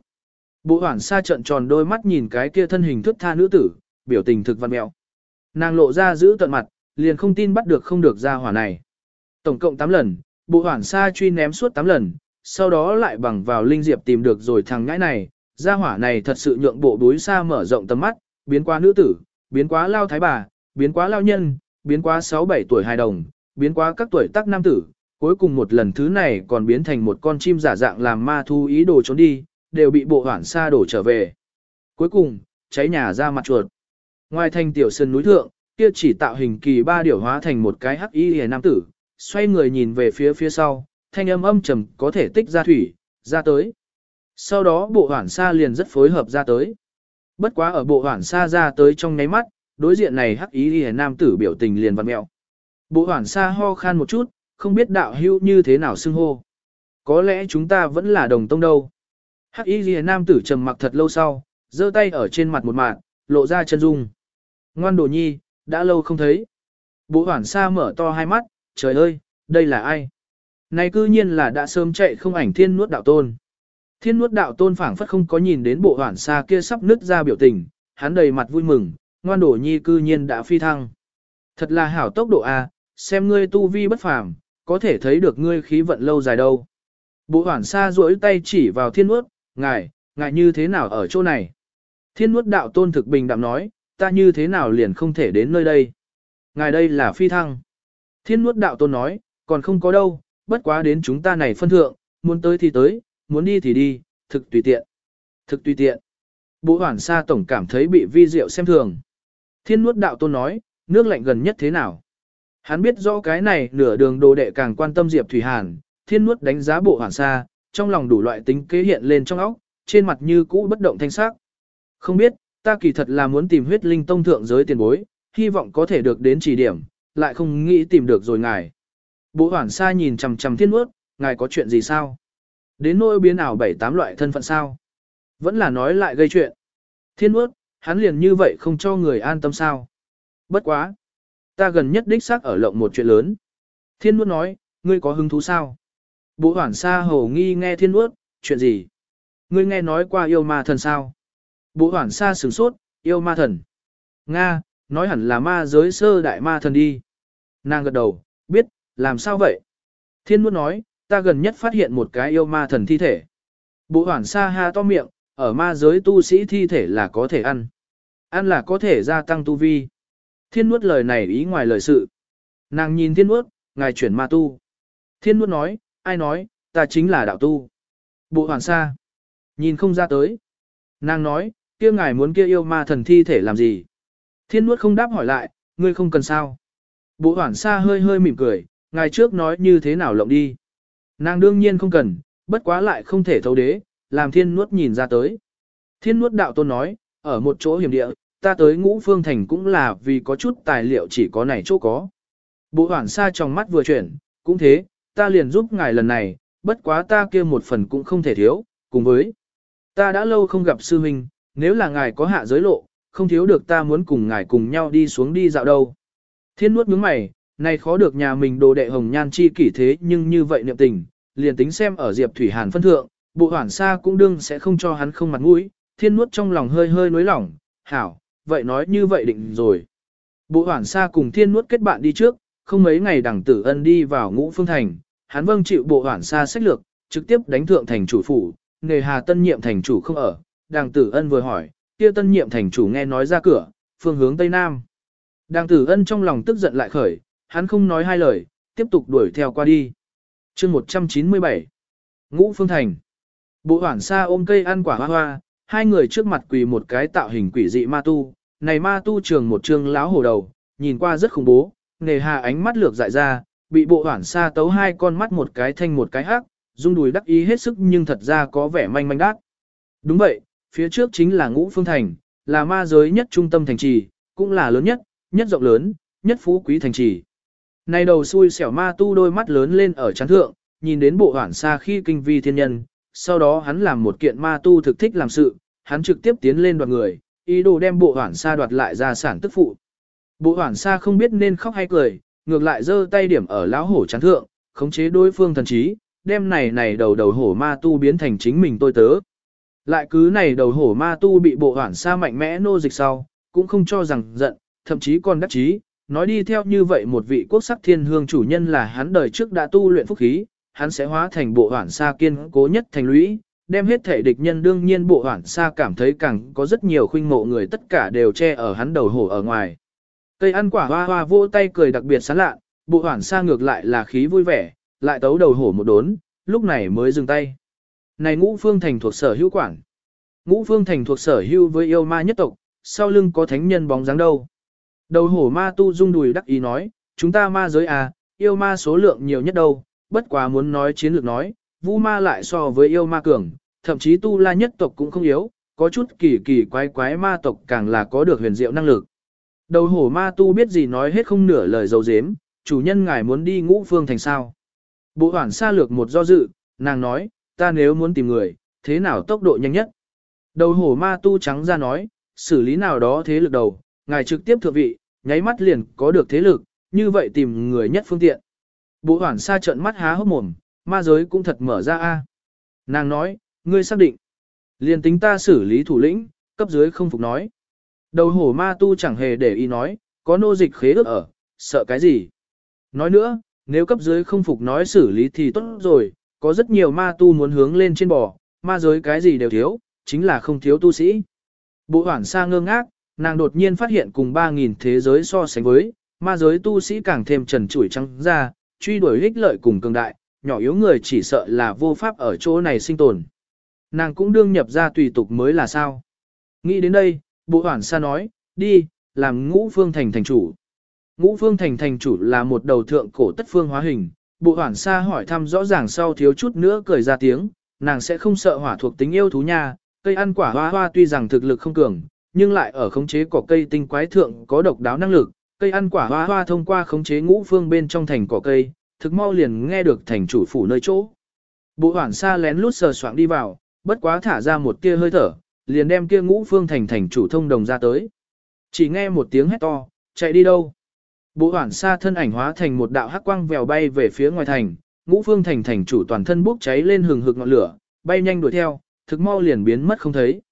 Bộ hoản xa trận tròn đôi mắt nhìn cái kia thân hình thức tha nữ tử, biểu tình thực văn mẹo. Nàng lộ ra giữ tận mặt, liền không tin bắt được không được ra hỏa này. Tổng cộng 8 lần, bộ hoản xa truy ném suốt 8 lần, sau đó lại bằng vào linh diệp tìm được rồi thằng ngãi này, gia hỏa này thật sự nhượng bộ đối xa mở rộng tầm mắt, biến quá nữ tử, biến quá lao thái bà, biến quá lao nhân, biến quá 6-7 tuổi hài đồng, biến quá các tuổi tác nam tử, cuối cùng một lần thứ này còn biến thành một con chim giả dạng làm ma thu ý đồ trốn đi, đều bị bộ hoảng xa đổ trở về. Cuối cùng, cháy nhà ra mặt chuột. Ngoài thành tiểu sơn núi thượng, kia chỉ tạo hình kỳ ba điều hóa thành một cái hắc y hề nam tử, xoay người nhìn về phía phía sau, thanh âm âm trầm có thể tích ra thủy, ra tới. Sau đó bộ hoảng xa liền rất phối hợp ra tới. Bất quá ở bộ hoảng xa ra tới trong nháy mắt, đối diện này hắc ý hề nam tử biểu tình liền vặn mẹo. Bộ hoảng xa ho khan một chút, không biết đạo hữu như thế nào xưng hô. Có lẽ chúng ta vẫn là đồng tông đâu. Hắc y lìa nam tử trầm mặc thật lâu sau, giơ tay ở trên mặt một mạng, lộ ra chân dung. Ngoan đồ nhi, đã lâu không thấy. Bộ hoảng xa mở to hai mắt, trời ơi, đây là ai? Này cư nhiên là đã sớm chạy không ảnh thiên nuốt đạo tôn. Thiên nuốt đạo tôn phảng phất không có nhìn đến bộ hoảng xa kia sắp nứt ra biểu tình, hắn đầy mặt vui mừng, ngoan đổ nhi cư nhiên đã phi thăng. Thật là hảo tốc độ a, xem ngươi tu vi bất phàm, có thể thấy được ngươi khí vận lâu dài đâu. Bộ hoảng xa duỗi tay chỉ vào thiên nuốt, ngài, ngài như thế nào ở chỗ này? Thiên nuốt đạo tôn thực bình đạm nói, ta như thế nào liền không thể đến nơi đây? Ngài đây là phi thăng. Thiên nuốt đạo tôn nói, còn không có đâu, bất quá đến chúng ta này phân thượng, muốn tới thì tới, muốn đi thì đi, thực tùy tiện. Thực tùy tiện. Bộ hoảng sa tổng cảm thấy bị vi diệu xem thường. Thiên nuốt đạo tôn nói, nước lạnh gần nhất thế nào? Hắn biết rõ cái này nửa đường đồ đệ càng quan tâm Diệp Thủy Hàn, thiên nuốt đánh giá bộ hoàn sa, trong lòng đủ loại tính kế hiện lên trong óc, trên mặt như cũ bất động thanh sắc. Không biết, ta kỳ thật là muốn tìm huyết linh tông thượng giới tiền bối, hy vọng có thể được đến chỉ điểm, lại không nghĩ tìm được rồi ngài. Bộ hoàn sa nhìn chằm chằm thiên Nuốt, ngài có chuyện gì sao? Đến nỗi biến ảo bảy tám loại thân phận sao? Vẫn là nói lại gây chuyện. Thiên Nuốt hắn liền như vậy không cho người an tâm sao? Bất quá. Ta gần nhất đích xác ở lộng một chuyện lớn. Thiên nuốt nói, ngươi có hứng thú sao? Bộ hoảng sa hầu nghi nghe thiên nuốt chuyện gì? Ngươi nghe nói qua yêu ma thần sao? Bộ hoảng sa sửng sốt, yêu ma thần. Nga, nói hẳn là ma giới sơ đại ma thần đi. Nàng gật đầu, biết, làm sao vậy? Thiên Nuốt nói, ta gần nhất phát hiện một cái yêu ma thần thi thể. Bộ hoảng sa ha to miệng, ở ma giới tu sĩ thi thể là có thể ăn. Ăn là có thể gia tăng tu vi. Thiên nuốt lời này ý ngoài lời sự. Nàng nhìn thiên nuốt, ngài chuyển ma tu. Thiên nuốt nói, ai nói, ta chính là đạo tu. Bộ hoàn sa. Nhìn không ra tới. Nàng nói, kia ngài muốn kia yêu ma thần thi thể làm gì? Thiên nuốt không đáp hỏi lại, ngươi không cần sao. Bộ hoảng sa hơi hơi mỉm cười, ngài trước nói như thế nào lộng đi. Nàng đương nhiên không cần, bất quá lại không thể thấu đế, làm thiên nuốt nhìn ra tới. Thiên nuốt đạo tôn nói, ở một chỗ hiểm địa, ta tới ngũ phương thành cũng là vì có chút tài liệu chỉ có này chỗ có. Bộ hoảng sa trong mắt vừa chuyển, cũng thế, ta liền giúp ngài lần này, bất quá ta kia một phần cũng không thể thiếu, cùng với. Ta đã lâu không gặp sư huynh, nếu là ngài có hạ giới lộ, không thiếu được ta muốn cùng ngài cùng nhau đi xuống đi dạo đâu. Thiên nuốt nhướng mày, này khó được nhà mình đồ đệ hồng nhan chi kỷ thế nhưng như vậy niệm tình, liền tính xem ở Diệp Thủy Hàn phân thượng, bộ hoảng xa cũng đương sẽ không cho hắn không mặt mũi, thiên nuốt trong lòng hơi hơi nối lỏng, hảo, vậy nói như vậy định rồi. Bộ hoảng xa cùng thiên nuốt kết bạn đi trước, không mấy ngày đằng tử ân đi vào ngũ phương thành, hắn vâng chịu bộ hoảng xa sách lược, trực tiếp đánh thượng thành chủ phủ, nghề hà tân nhiệm thành chủ không ở, đằng tử ân vừa hỏi, kia tân nhiệm thành chủ nghe nói ra cửa, phương hướng tây nam. Đằng tử ân trong lòng tức giận lại khởi, hắn không nói hai lời, tiếp tục đuổi theo qua đi. chương 197 Ngũ phương thành Bộ hoảng xa ôm cây ăn quả hoa hoa, hai người trước mặt quỳ một cái tạo hình quỷ dị ma tu, này ma tu trường một trương láo hổ đầu, nhìn qua rất khủng bố, nề hà ánh mắt lược dại ra, bị bộ hoảng xa tấu hai con mắt một cái thanh một cái hắc, dung đùi đắc ý hết sức nhưng thật ra có vẻ manh manh đát. Đúng vậy, phía trước chính là ngũ phương thành, là ma giới nhất trung tâm thành trì, cũng là lớn nhất, nhất rộng lớn, nhất phú quý thành trì. Này đầu xui xẻo ma tu đôi mắt lớn lên ở chán thượng, nhìn đến bộ hoảng xa khi kinh vi thiên nhân, sau đó hắn làm một kiện ma tu thực thích làm sự, hắn trực tiếp tiến lên đoạt người, ý đồ đem bộ hoảng xa đoạt lại ra sản tức phụ. Bộ hoảng xa không biết nên khóc hay cười, ngược lại giơ tay điểm ở lão hổ chán thượng, khống chế đối phương thần trí, đem này này đầu đầu hổ ma tu biến thành chính mình tôi tớ. Lại cứ này đầu hổ ma tu bị bộ hoảng xa mạnh mẽ nô dịch sau, cũng không cho rằng giận, thậm chí còn đắc chí, nói đi theo như vậy một vị quốc sắc thiên hương chủ nhân là hắn đời trước đã tu luyện phúc khí, hắn sẽ hóa thành bộ hoảng xa kiên cố nhất thành lũy, đem hết thể địch nhân đương nhiên bộ hoảng xa cảm thấy càng có rất nhiều khuynh mộ người tất cả đều che ở hắn đầu hổ ở ngoài. Cây ăn quả hoa hoa vô tay cười đặc biệt sán lạ, bộ hoảng xa ngược lại là khí vui vẻ, lại tấu đầu hổ một đốn, lúc này mới dừng tay. Này ngũ phương thành thuộc sở hữu quản. Ngũ phương thành thuộc sở hữu với yêu ma nhất tộc, sau lưng có thánh nhân bóng dáng đâu. Đầu hổ ma tu dung đùi đắc ý nói, chúng ta ma giới à, yêu ma số lượng nhiều nhất đâu, bất quá muốn nói chiến lược nói, vu ma lại so với yêu ma cường, thậm chí tu la nhất tộc cũng không yếu, có chút kỳ kỳ quái quái ma tộc càng là có được huyền diệu năng lực. Đầu hổ ma tu biết gì nói hết không nửa lời dấu dếm, chủ nhân ngài muốn đi ngũ phương thành sao. Bộ hoảng xa lược một do dự, nàng nói, ta nếu muốn tìm người, thế nào tốc độ nhanh nhất. Đầu hổ ma tu trắng ra nói, xử lý nào đó thế lực đầu, ngài trực tiếp thượng vị, nháy mắt liền có được thế lực, như vậy tìm người nhất phương tiện. Bộ hoảng xa trận mắt há hốc mồm, ma giới cũng thật mở ra a. Nàng nói, ngươi xác định. Liền tính ta xử lý thủ lĩnh, cấp dưới không phục nói. Đầu hổ ma tu chẳng hề để ý nói, có nô dịch khế ước ở, sợ cái gì. Nói nữa, nếu cấp dưới không phục nói xử lý thì tốt rồi, có rất nhiều ma tu muốn hướng lên trên bò, ma giới cái gì đều thiếu, chính là không thiếu tu sĩ. Bộ hoảng xa ngơ ngác, nàng đột nhiên phát hiện cùng 3.000 thế giới so sánh với, ma giới tu sĩ càng thêm trần trụi trắng ra, truy đuổi ích lợi cùng cường đại, nhỏ yếu người chỉ sợ là vô pháp ở chỗ này sinh tồn. Nàng cũng đương nhập ra tùy tục mới là sao. Nghĩ đến đây, bộ hoảng xa nói, đi, làm ngũ phương thành thành chủ. Ngũ phương thành thành chủ là một đầu thượng cổ tất phương hóa hình, bộ hoảng xa hỏi thăm rõ ràng sau thiếu chút nữa cười ra tiếng, nàng sẽ không sợ hỏa thuộc tính yêu thú nha, cây ăn quả hoa hoa tuy rằng thực lực không cường, nhưng lại ở khống chế cỏ cây tinh quái thượng có độc đáo năng lực, cây ăn quả hoa hoa thông qua khống chế ngũ phương bên trong thành cỏ cây, thực mau liền nghe được thành chủ phủ nơi chỗ. Bộ hoảng xa lén lút sờ soạng đi vào, bất quá thả ra một tia hơi thở, liền đem kia ngũ phương thành thành chủ thông đồng ra tới. Chỉ nghe một tiếng hét to, chạy đi đâu? Bộ hoảng xa thân ảnh hóa thành một đạo hắc quang vèo bay về phía ngoài thành, ngũ phương thành thành chủ toàn thân bốc cháy lên hừng hực ngọn lửa, bay nhanh đuổi theo, thực mau liền biến mất không thấy.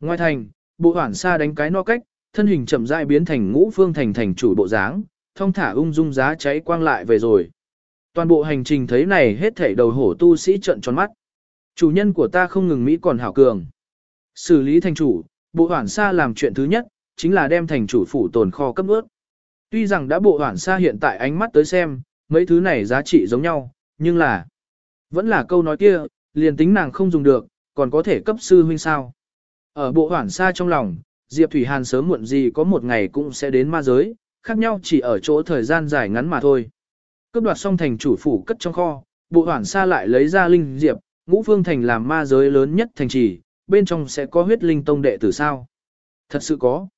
Ngoài thành, bộ hoảng xa đánh cái no cách, thân hình chậm rãi biến thành ngũ phương thành thành chủ bộ dáng, thông thả ung dung giá cháy quang lại về rồi. Toàn bộ hành trình thấy này hết thảy đầu hổ tu sĩ trận tròn mắt. Chủ nhân của ta không ngừng Mỹ còn hảo cường. Xử lý thành chủ, bộ hoảng xa làm chuyện thứ nhất, chính là đem thành chủ phủ tồn kho cấp ướt. Tuy rằng đã bộ hoảng xa hiện tại ánh mắt tới xem, mấy thứ này giá trị giống nhau, nhưng là... Vẫn là câu nói kia, liền tính nàng không dùng được, còn có thể cấp sư huynh sao. Ở bộ hoảng xa trong lòng, Diệp Thủy Hàn sớm muộn gì có một ngày cũng sẽ đến ma giới, khác nhau chỉ ở chỗ thời gian dài ngắn mà thôi. Cấp đoạt xong thành chủ phủ cất trong kho, bộ hoảng xa lại lấy ra linh diệp, ngũ phương thành làm ma giới lớn nhất thành trì, bên trong sẽ có huyết linh tông đệ tử sao. Thật sự có.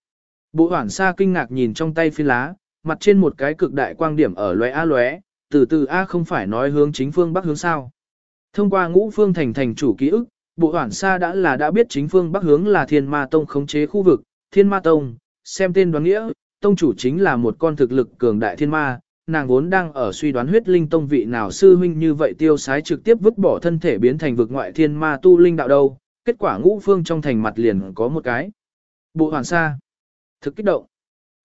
Bộ hoảng xa kinh ngạc nhìn trong tay phi lá, mặt trên một cái cực đại quang điểm ở lóe A lóe, từ từ A không phải nói hướng chính phương bắc hướng sao. Thông qua ngũ phương thành thành chủ ký ức, bộ hoảng xa đã là đã biết chính phương bắc hướng là thiên ma tông khống chế khu vực, thiên ma tông, xem tên đoán nghĩa, tông chủ chính là một con thực lực cường đại thiên ma, nàng vốn đang ở suy đoán huyết linh tông vị nào sư huynh như vậy tiêu sái trực tiếp vứt bỏ thân thể biến thành vực ngoại thiên ma tu linh đạo đâu, kết quả ngũ phương trong thành mặt liền có một cái. Bộ hoàn sa. Thực kích động.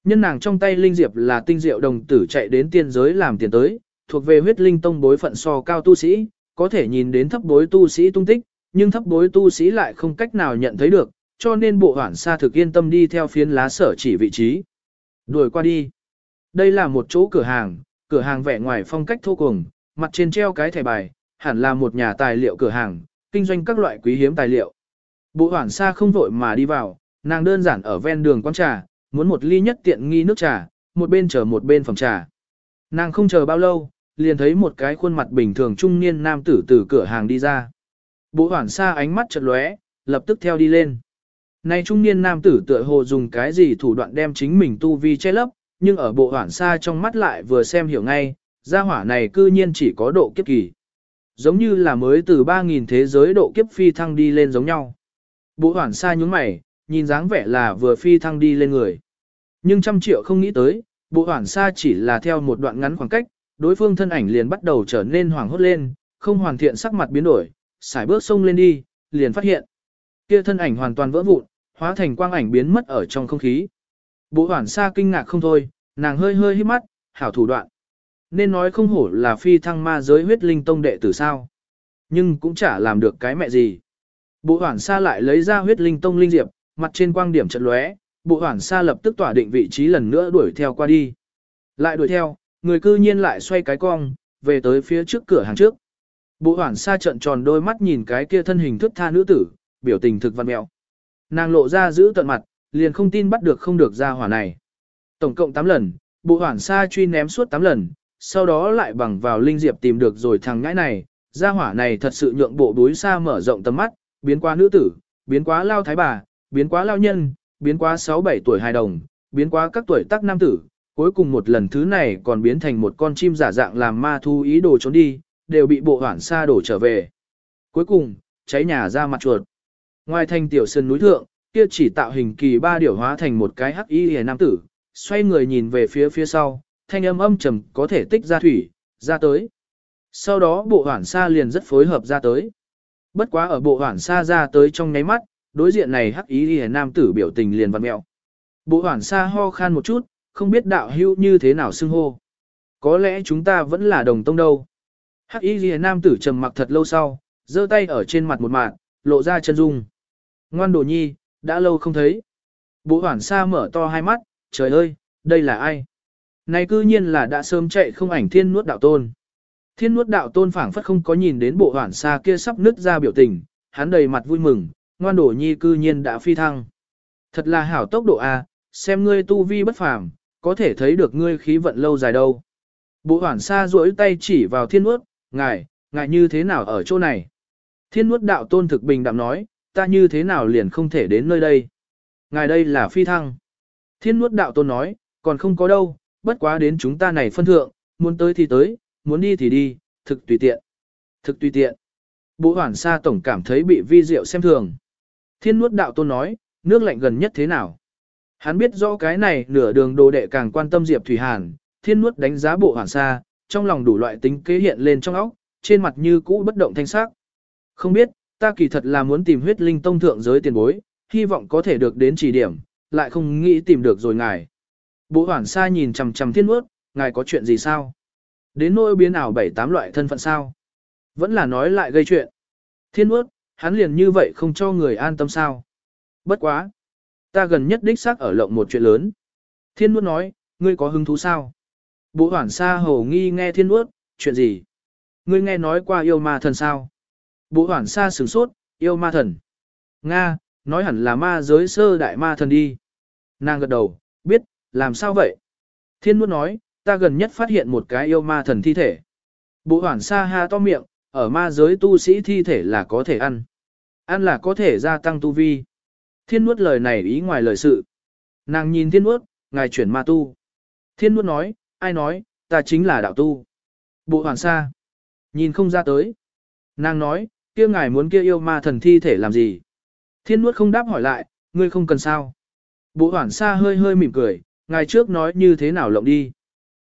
Nhân nàng trong tay linh diệp là tinh diệu đồng tử chạy đến tiên giới làm tiền tới, thuộc về huyết linh tông bối phận so cao tu sĩ, có thể nhìn đến thấp bối tu sĩ tung tích, nhưng thấp bối tu sĩ lại không cách nào nhận thấy được, cho nên bộ hoàn sa thực yên tâm đi theo phiến lá sở chỉ vị trí. Đuổi qua đi. Đây là một chỗ cửa hàng, cửa hàng vẻ ngoài phong cách thô cùng, mặt trên treo cái thẻ bài, hẳn là một nhà tài liệu cửa hàng, kinh doanh các loại quý hiếm tài liệu. Bộ hoảng xa không vội mà đi vào, nàng đơn giản ở ven đường quán trà, muốn một ly nhất tiện nghi nước trà, một bên chờ một bên phòng trà. Nàng không chờ bao lâu, liền thấy một cái khuôn mặt bình thường trung niên nam tử từ cửa hàng đi ra. Bộ hoảng xa ánh mắt chật lóe, lập tức theo đi lên. Này trung niên nam tử tựa hồ dùng cái gì thủ đoạn đem chính mình tu vi che lấp, nhưng ở bộ hoảng xa trong mắt lại vừa xem hiểu ngay, gia hỏa này cư nhiên chỉ có độ kiếp kỳ. Giống như là mới từ 3.000 thế giới độ kiếp phi thăng đi lên giống nhau. Bộ hoảng xa nhúng mày, nhìn dáng vẻ là vừa phi thăng đi lên người. Nhưng trăm triệu không nghĩ tới, bộ hoảng xa chỉ là theo một đoạn ngắn khoảng cách, đối phương thân ảnh liền bắt đầu trở nên hoảng hốt lên, không hoàn thiện sắc mặt biến đổi, xài bước sông lên đi, liền phát hiện. Kia thân ảnh hoàn toàn vỡ vụn, hóa thành quang ảnh biến mất ở trong không khí. Bộ hoản xa kinh ngạc không thôi, nàng hơi hơi hít mắt, hảo thủ đoạn. Nên nói không hổ là phi thăng ma giới huyết linh tông đệ tử sao. Nhưng cũng chả làm được cái mẹ gì. Bộ hoản xa lại lấy ra huyết linh tông linh diệp, mặt trên quang điểm trận lóe, bộ hoản xa lập tức tỏa định vị trí lần nữa đuổi theo qua đi. Lại đuổi theo, người cư nhiên lại xoay cái cong, về tới phía trước cửa hàng trước. Bộ hoản xa trận tròn đôi mắt nhìn cái kia thân hình thức tha nữ tử, biểu tình thực văn mẹo. Nàng lộ ra giữ tận mặt, liền không tin bắt được không được ra hỏa này. Tổng cộng 8 lần, bộ hoảng xa truy ném suốt 8 lần, sau đó lại bằng vào linh diệp tìm được rồi thằng ngãi này, ra hỏa này thật sự nhượng bộ đối xa mở rộng tầm mắt, biến quá nữ tử, biến quá lao thái bà, biến quá lao nhân, biến quá 6-7 tuổi hài đồng, biến quá các tuổi tác nam tử, cuối cùng một lần thứ này còn biến thành một con chim giả dạng làm ma thu ý đồ trốn đi, đều bị bộ hoảng xa đổ trở về. Cuối cùng, cháy nhà ra mặt chuột. Ngoài thành tiểu sơn núi thượng, kia chỉ tạo hình kỳ ba điều hóa thành một cái hắc y hề nam tử, xoay người nhìn về phía phía sau, thanh âm âm trầm có thể tích ra thủy, ra tới. Sau đó bộ hoảng xa liền rất phối hợp ra tới. Bất quá ở bộ hoảng xa ra tới trong nháy mắt, đối diện này hắc ý hề nam tử biểu tình liền vặn mẹo. Bộ hoảng xa ho khan một chút, không biết đạo hữu như thế nào xưng hô. Có lẽ chúng ta vẫn là đồng tông đâu. Hắc y hề nam tử trầm mặc thật lâu sau, giơ tay ở trên mặt một mạng, lộ ra chân dung. Ngoan đồ nhi, đã lâu không thấy. Bộ hoảng xa mở to hai mắt, trời ơi, đây là ai? Này cư nhiên là đã sớm chạy không ảnh thiên nuốt đạo tôn. Thiên nuốt đạo tôn phảng phất không có nhìn đến bộ hoảng xa kia sắp nứt ra biểu tình, hắn đầy mặt vui mừng, ngoan đổ nhi cư nhiên đã phi thăng. Thật là hảo tốc độ a, xem ngươi tu vi bất phàm, có thể thấy được ngươi khí vận lâu dài đâu. Bộ hoảng xa duỗi tay chỉ vào thiên nuốt, ngài, ngài như thế nào ở chỗ này? Thiên nuốt đạo tôn thực bình đạm nói, ta như thế nào liền không thể đến nơi đây? Ngài đây là phi thăng. Thiên nuốt đạo tôn nói, còn không có đâu, bất quá đến chúng ta này phân thượng, muốn tới thì tới, muốn đi thì đi, thực tùy tiện. Thực tùy tiện. Bộ hoảng sa tổng cảm thấy bị vi diệu xem thường. Thiên nuốt đạo tôn nói, nước lạnh gần nhất thế nào? Hắn biết rõ cái này nửa đường đồ đệ càng quan tâm Diệp Thủy Hàn, thiên nuốt đánh giá bộ hoảng sa, trong lòng đủ loại tính kế hiện lên trong óc, trên mặt như cũ bất động thanh sắc. Không biết, ta kỳ thật là muốn tìm huyết linh tông thượng giới tiền bối, hy vọng có thể được đến chỉ điểm, lại không nghĩ tìm được rồi ngài. Bộ hoảng xa nhìn chằm chằm thiên nuốt, ngài có chuyện gì sao? Đến nỗi biến ảo bảy tám loại thân phận sao. Vẫn là nói lại gây chuyện. Thiên ướt, hắn liền như vậy không cho người an tâm sao. Bất quá. Ta gần nhất đích xác ở lộng một chuyện lớn. Thiên nuốt nói, ngươi có hứng thú sao? Bộ hoảng xa hầu nghi nghe thiên nuốt, chuyện gì? Ngươi nghe nói qua yêu ma thần sao? Bộ hoảng xa sửng sốt, yêu ma thần. Nga, nói hẳn là ma giới sơ đại ma thần đi. Nàng gật đầu, biết, làm sao vậy? Thiên nuốt nói, ta gần nhất phát hiện một cái yêu ma thần thi thể. Bộ hoảng xa ha to miệng, ở ma giới tu sĩ thi thể là có thể ăn. Ăn là có thể gia tăng tu vi. Thiên nuốt lời này ý ngoài lời sự. Nàng nhìn thiên nuốt, ngài chuyển ma tu. Thiên nuốt nói, ai nói, ta chính là đạo tu. Bộ hoàn sa. Nhìn không ra tới. Nàng nói, kia ngài muốn kia yêu ma thần thi thể làm gì? Thiên nuốt không đáp hỏi lại, ngươi không cần sao. Bộ hoảng sa hơi hơi mỉm cười, ngài trước nói như thế nào lộng đi.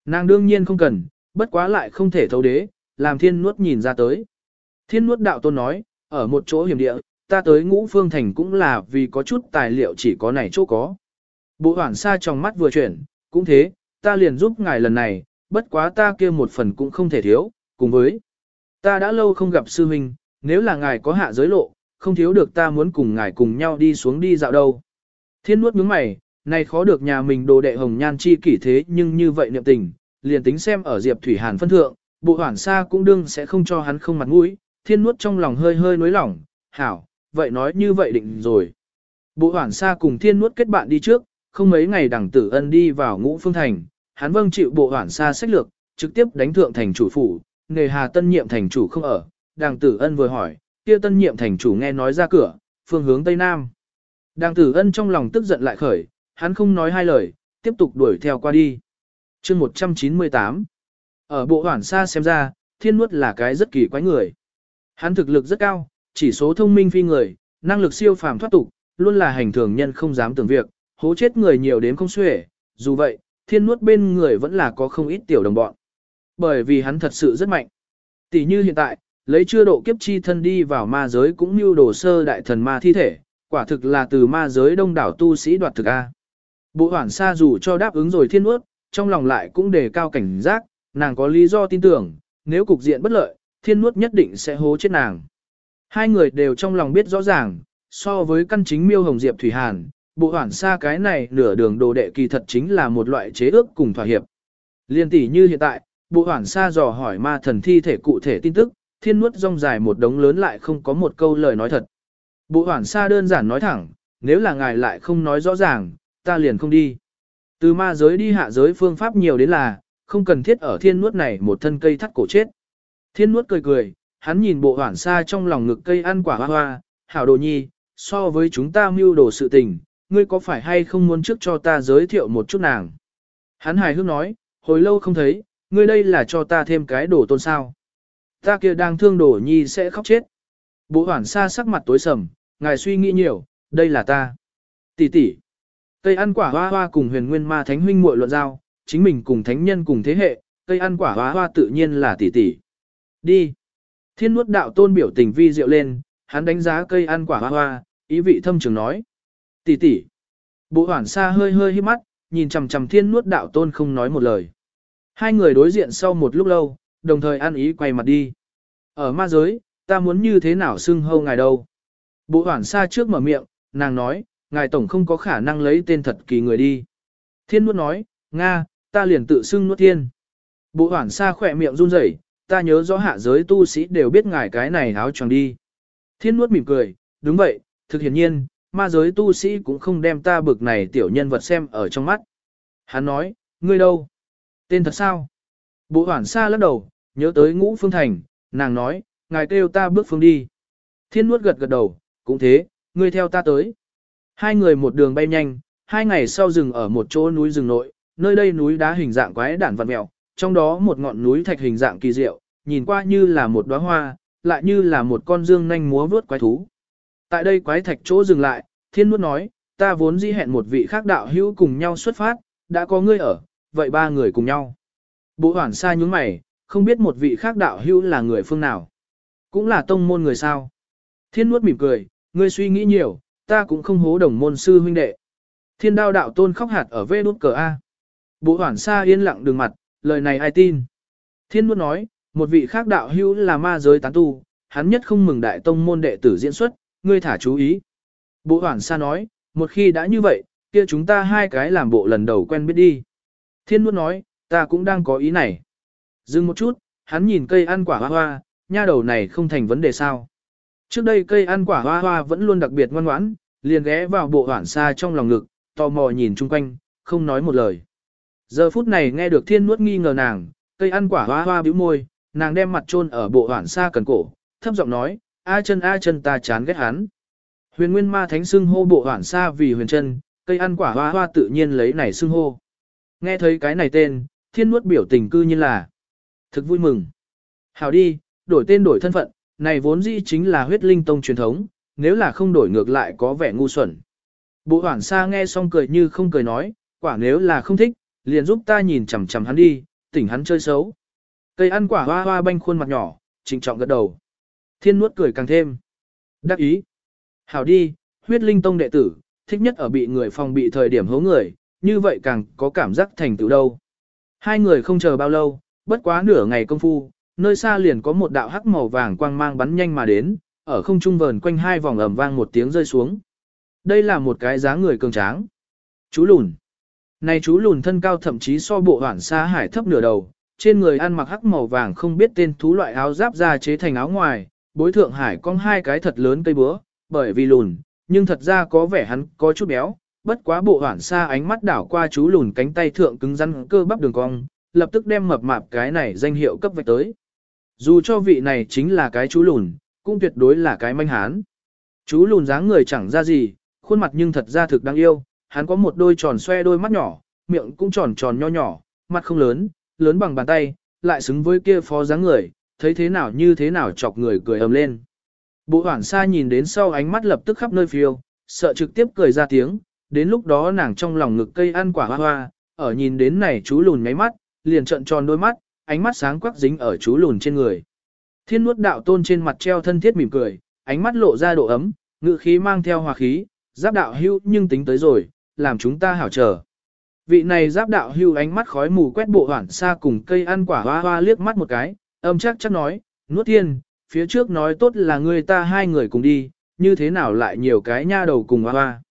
Nàng đương nhiên không cần, bất quá lại không thể thấu đế, làm thiên nuốt nhìn ra tới. Thiên nuốt đạo tôn nói, ở một chỗ hiểm địa, ta tới ngũ phương thành cũng là vì có chút tài liệu chỉ có này chỗ có. Bộ hoảng xa trong mắt vừa chuyển, cũng thế, ta liền giúp ngài lần này, bất quá ta kia một phần cũng không thể thiếu, cùng với. Ta đã lâu không gặp sư huynh, nếu là ngài có hạ giới lộ, không thiếu được ta muốn cùng ngài cùng nhau đi xuống đi dạo đâu. Thiên nuốt nhướng mày, này khó được nhà mình đồ đệ hồng nhan chi kỷ thế nhưng như vậy niệm tình, liền tính xem ở Diệp Thủy Hàn phân thượng, bộ hoảng xa cũng đương sẽ không cho hắn không mặt mũi, thiên nuốt trong lòng hơi hơi nối lỏng, hảo, vậy nói như vậy định rồi. Bộ hoảng xa cùng thiên nuốt kết bạn đi trước, không mấy ngày đằng tử ân đi vào ngũ phương thành, hắn vâng chịu bộ hoảng xa sách lược, trực tiếp đánh thượng thành chủ phủ, nghề hà tân nhiệm thành chủ không ở, Đàng tử ân vừa hỏi, kia tân nhiệm thành chủ nghe nói ra cửa, phương hướng tây nam. Đàng tử ân trong lòng tức giận lại khởi, hắn không nói hai lời, tiếp tục đuổi theo qua đi. chương 198 Ở bộ hoảng xa xem ra, thiên nuốt là cái rất kỳ quái người. Hắn thực lực rất cao, chỉ số thông minh phi người, năng lực siêu phàm thoát tục, luôn là hành thường nhân không dám tưởng việc, hố chết người nhiều đến không xuể, dù vậy, thiên nuốt bên người vẫn là có không ít tiểu đồng bọn. Bởi vì hắn thật sự rất mạnh. Tỷ như hiện tại, lấy chưa độ kiếp chi thân đi vào ma giới cũng như đồ sơ đại thần ma thi thể, quả thực là từ ma giới đông đảo tu sĩ đoạt thực A. Bộ hoảng xa dù cho đáp ứng rồi thiên nuốt, trong lòng lại cũng đề cao cảnh giác, nàng có lý do tin tưởng, nếu cục diện bất lợi, thiên nuốt nhất định sẽ hố chết nàng. Hai người đều trong lòng biết rõ ràng, so với căn chính miêu hồng diệp thủy hàn, bộ hoảng xa cái này nửa đường đồ đệ kỳ thật chính là một loại chế ước cùng thỏa hiệp. Liên tỷ như hiện tại, bộ hoảng xa dò hỏi ma thần thi thể cụ thể tin tức, thiên nuốt rong dài một đống lớn lại không có một câu lời nói thật. Bộ hoảng xa đơn giản nói thẳng, nếu là ngài lại không nói rõ ràng, ta liền không đi. Từ ma giới đi hạ giới phương pháp nhiều đến là, không cần thiết ở thiên nuốt này một thân cây thắt cổ chết. Thiên nuốt cười cười, hắn nhìn bộ hoảng xa trong lòng ngực cây ăn quả hoa hoa, hảo đồ nhi, so với chúng ta mưu đồ sự tình, ngươi có phải hay không muốn trước cho ta giới thiệu một chút nàng? Hắn hài hước nói, hồi lâu không thấy, ngươi đây là cho ta thêm cái đồ tôn sao. Ta kia đang thương đổ, nhi sẽ khóc chết. Bộ hoảng xa sắc mặt tối sầm, ngài suy nghĩ nhiều, đây là ta. Tỷ tỷ. Cây ăn quả hoa hoa cùng huyền nguyên ma thánh huynh muội luận giao, chính mình cùng thánh nhân cùng thế hệ, cây ăn quả hoa hoa tự nhiên là tỷ tỷ. Đi. Thiên nuốt đạo tôn biểu tình vi diệu lên, hắn đánh giá cây ăn quả hoa hoa, ý vị thâm trường nói. Tỷ tỷ. Bộ hoảng xa hơi hơi hít mắt, nhìn chằm chằm thiên nuốt đạo tôn không nói một lời. Hai người đối diện sau một lúc lâu, đồng thời ăn ý quay mặt đi. Ở ma giới, ta muốn như thế nào xưng hâu ngài đâu. Bộ hoảng xa trước mở miệng, nàng nói, ngài tổng không có khả năng lấy tên thật kỳ người đi. Thiên nuốt nói, Nga, ta liền tự xưng nuốt thiên. Bộ hoảng xa khỏe miệng run rẩy, ta nhớ rõ hạ giới tu sĩ đều biết ngài cái này áo choàng đi. Thiên nuốt mỉm cười, đúng vậy, thực hiển nhiên, ma giới tu sĩ cũng không đem ta bực này tiểu nhân vật xem ở trong mắt. Hắn nói, ngươi đâu? Tên thật sao? Bộ hoảng xa lắc đầu, nhớ tới ngũ phương thành, nàng nói, ngài kêu ta bước phương đi. Thiên nuốt gật gật đầu, cũng thế, ngươi theo ta tới. Hai người một đường bay nhanh, hai ngày sau rừng ở một chỗ núi rừng nội, nơi đây núi đá hình dạng quái đản vật mèo, trong đó một ngọn núi thạch hình dạng kỳ diệu, nhìn qua như là một đóa hoa, lại như là một con dương nhanh múa vướt quái thú. Tại đây quái thạch chỗ dừng lại, thiên nuốt nói, ta vốn di hẹn một vị khác đạo hữu cùng nhau xuất phát, đã có ngươi ở, vậy ba người cùng nhau. Bộ hoảng xa nhúng mày, không biết một vị khác đạo hữu là người phương nào. Cũng là tông môn người sao. Thiên nuốt mỉm cười, ngươi suy nghĩ nhiều, ta cũng không hố đồng môn sư huynh đệ. Thiên đao đạo tôn khóc hạt ở vê đốt cờ A. Bộ hoảng xa yên lặng đường mặt, lời này ai tin. Thiên nuốt nói, một vị khác đạo hữu là ma giới tán tu, hắn nhất không mừng đại tông môn đệ tử diễn xuất, ngươi thả chú ý. Bộ hoảng sa nói, một khi đã như vậy, kia chúng ta hai cái làm bộ lần đầu quen biết đi. Thiên nuốt nói, ta cũng đang có ý này. Dừng một chút, hắn nhìn cây ăn quả hoa hoa, nha đầu này không thành vấn đề sao. Trước đây cây ăn quả hoa hoa vẫn luôn đặc biệt ngoan ngoãn, liền ghé vào bộ hoảng xa trong lòng ngực, tò mò nhìn chung quanh, không nói một lời. Giờ phút này nghe được thiên nuốt nghi ngờ nàng, cây ăn quả hoa hoa bĩu môi, nàng đem mặt chôn ở bộ hoảng xa cần cổ, thấp giọng nói, a chân a chân ta chán ghét hắn. Huyền nguyên ma thánh xưng hô bộ hoảng xa vì huyền chân, cây ăn quả hoa hoa tự nhiên lấy này xưng hô. Nghe thấy cái này tên, thiên nuốt biểu tình cư như là thực vui mừng. Hảo đi, đổi tên đổi thân phận, này vốn dĩ chính là huyết linh tông truyền thống, nếu là không đổi ngược lại có vẻ ngu xuẩn. Bộ hoảng xa nghe xong cười như không cười nói, quả nếu là không thích, liền giúp ta nhìn chằm chằm hắn đi, tỉnh hắn chơi xấu. Cây ăn quả hoa hoa banh khuôn mặt nhỏ, trịnh trọng gật đầu. Thiên nuốt cười càng thêm. Đắc ý. Hảo đi, huyết linh tông đệ tử, thích nhất ở bị người phòng bị thời điểm hố người, như vậy càng có cảm giác thành tựu đâu. Hai người không chờ bao lâu, bất quá nửa ngày công phu, nơi xa liền có một đạo hắc màu vàng quang mang bắn nhanh mà đến, ở không trung vờn quanh hai vòng ầm vang một tiếng rơi xuống. Đây là một cái giá người cường tráng. Chú lùn. Này chú lùn thân cao thậm chí so bộ hoảng xa hải thấp nửa đầu, trên người ăn mặc hắc màu vàng không biết tên thú loại áo giáp ra chế thành áo ngoài, bối thượng hải cong hai cái thật lớn cây búa, bởi vì lùn, nhưng thật ra có vẻ hắn có chút béo, bất quá bộ hoảng xa ánh mắt đảo qua chú lùn cánh tay thượng cứng rắn cơ bắp đường cong, lập tức đem mập mạp cái này danh hiệu cấp vạch tới. Dù cho vị này chính là cái chú lùn, cũng tuyệt đối là cái manh hán. Chú lùn dáng người chẳng ra gì, khuôn mặt nhưng thật ra thực đáng yêu, hắn có một đôi tròn xoe đôi mắt nhỏ, miệng cũng tròn tròn nho nhỏ, mặt không lớn, lớn bằng bàn tay, lại xứng với kia phó dáng người, thấy thế nào như thế nào chọc người cười ầm lên. Bộ hoảng xa nhìn đến sau ánh mắt lập tức khắp nơi phiêu, sợ trực tiếp cười ra tiếng, đến lúc đó nàng trong lòng ngực cây ăn quả hoa hoa, ở nhìn đến này chú lùn nháy mắt, liền trợn tròn đôi mắt, ánh mắt sáng quắc dính ở chú lùn trên người. Thiên nuốt đạo tôn trên mặt treo thân thiết mỉm cười, ánh mắt lộ ra độ ấm, ngự khí mang theo hòa khí, giáp đạo hưu nhưng tính tới rồi, làm chúng ta hảo chờ. Vị này giáp đạo hưu ánh mắt khói mù quét bộ hoảng xa cùng cây ăn quả hoa hoa liếc mắt một cái, âm chắc chắc nói, nuốt thiên, phía trước nói tốt là người ta hai người cùng đi, như thế nào lại nhiều cái nha đầu cùng hoa hoa.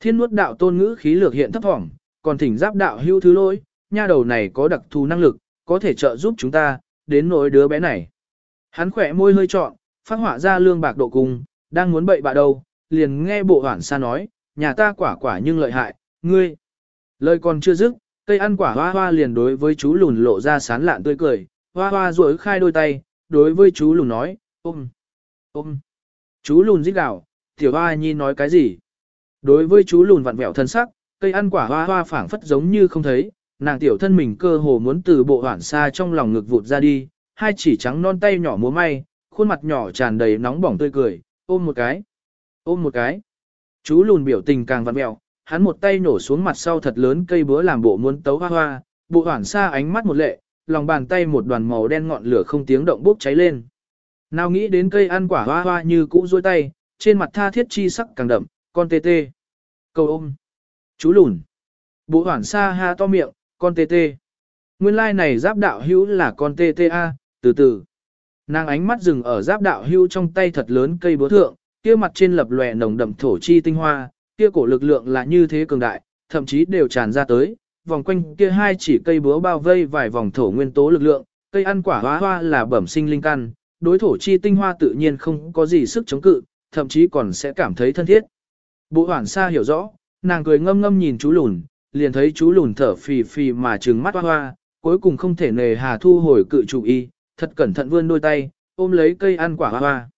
Thiên nuốt đạo tôn ngữ khí lược hiện thấp thỏm, còn thỉnh giáp đạo hưu thứ lỗi, nha đầu này có đặc thù năng lực, có thể trợ giúp chúng ta, đến nỗi đứa bé này. Hắn khỏe môi hơi trọn, phát họa ra lương bạc độ cùng, đang muốn bậy bạ đâu, liền nghe bộ hoảng xa nói, nhà ta quả quả nhưng lợi hại, ngươi. Lời còn chưa dứt, cây ăn quả hoa hoa liền đối với chú lùn lộ ra sán lạn tươi cười, hoa hoa rối khai đôi tay, đối với chú lùn nói, ôm, ôm. Chú lùn rít gào, tiểu hoa nhi nói cái gì? Đối với chú lùn vặn vẹo thân sắc, cây ăn quả hoa hoa phảng phất giống như không thấy, nàng tiểu thân mình cơ hồ muốn từ bộ hoảng xa trong lòng ngực vụt ra đi, hai chỉ trắng non tay nhỏ múa may, khuôn mặt nhỏ tràn đầy nóng bỏng tươi cười, ôm một cái, ôm một cái. Chú lùn biểu tình càng vặn mẹo, hắn một tay nổ xuống mặt sau thật lớn cây búa làm bộ muốn tấu hoa hoa, bộ hoảng xa ánh mắt một lệ, lòng bàn tay một đoàn màu đen ngọn lửa không tiếng động bốc cháy lên. Nào nghĩ đến cây ăn quả hoa hoa như cũ dôi tay, trên mặt tha thiết chi sắc càng đậm, con tê tê. Cầu ôm. Chú lùn. Bộ hoảng xa ha to miệng, con tê tê. Nguyên lai like này giáp đạo hữu là con tê tê a, từ từ. Nàng ánh mắt dừng ở giáp đạo hữu trong tay thật lớn cây búa thượng, kia mặt trên lập lòe nồng đậm thổ chi tinh hoa, kia cổ lực lượng là như thế cường đại, thậm chí đều tràn ra tới, vòng quanh kia hai chỉ cây búa bao vây vài vòng thổ nguyên tố lực lượng, cây ăn quả hoa hoa là bẩm sinh linh căn, đối thổ chi tinh hoa tự nhiên không có gì sức chống cự, thậm chí còn sẽ cảm thấy thân thiết. Bộ hoảng xa hiểu rõ, nàng cười ngâm ngâm nhìn chú lùn, liền thấy chú lùn thở phì phì mà trừng mắt hoa hoa, cuối cùng không thể nề hà thu hồi cự chủ y, thật cẩn thận vươn đôi tay, ôm lấy cây ăn quả hoa hoa.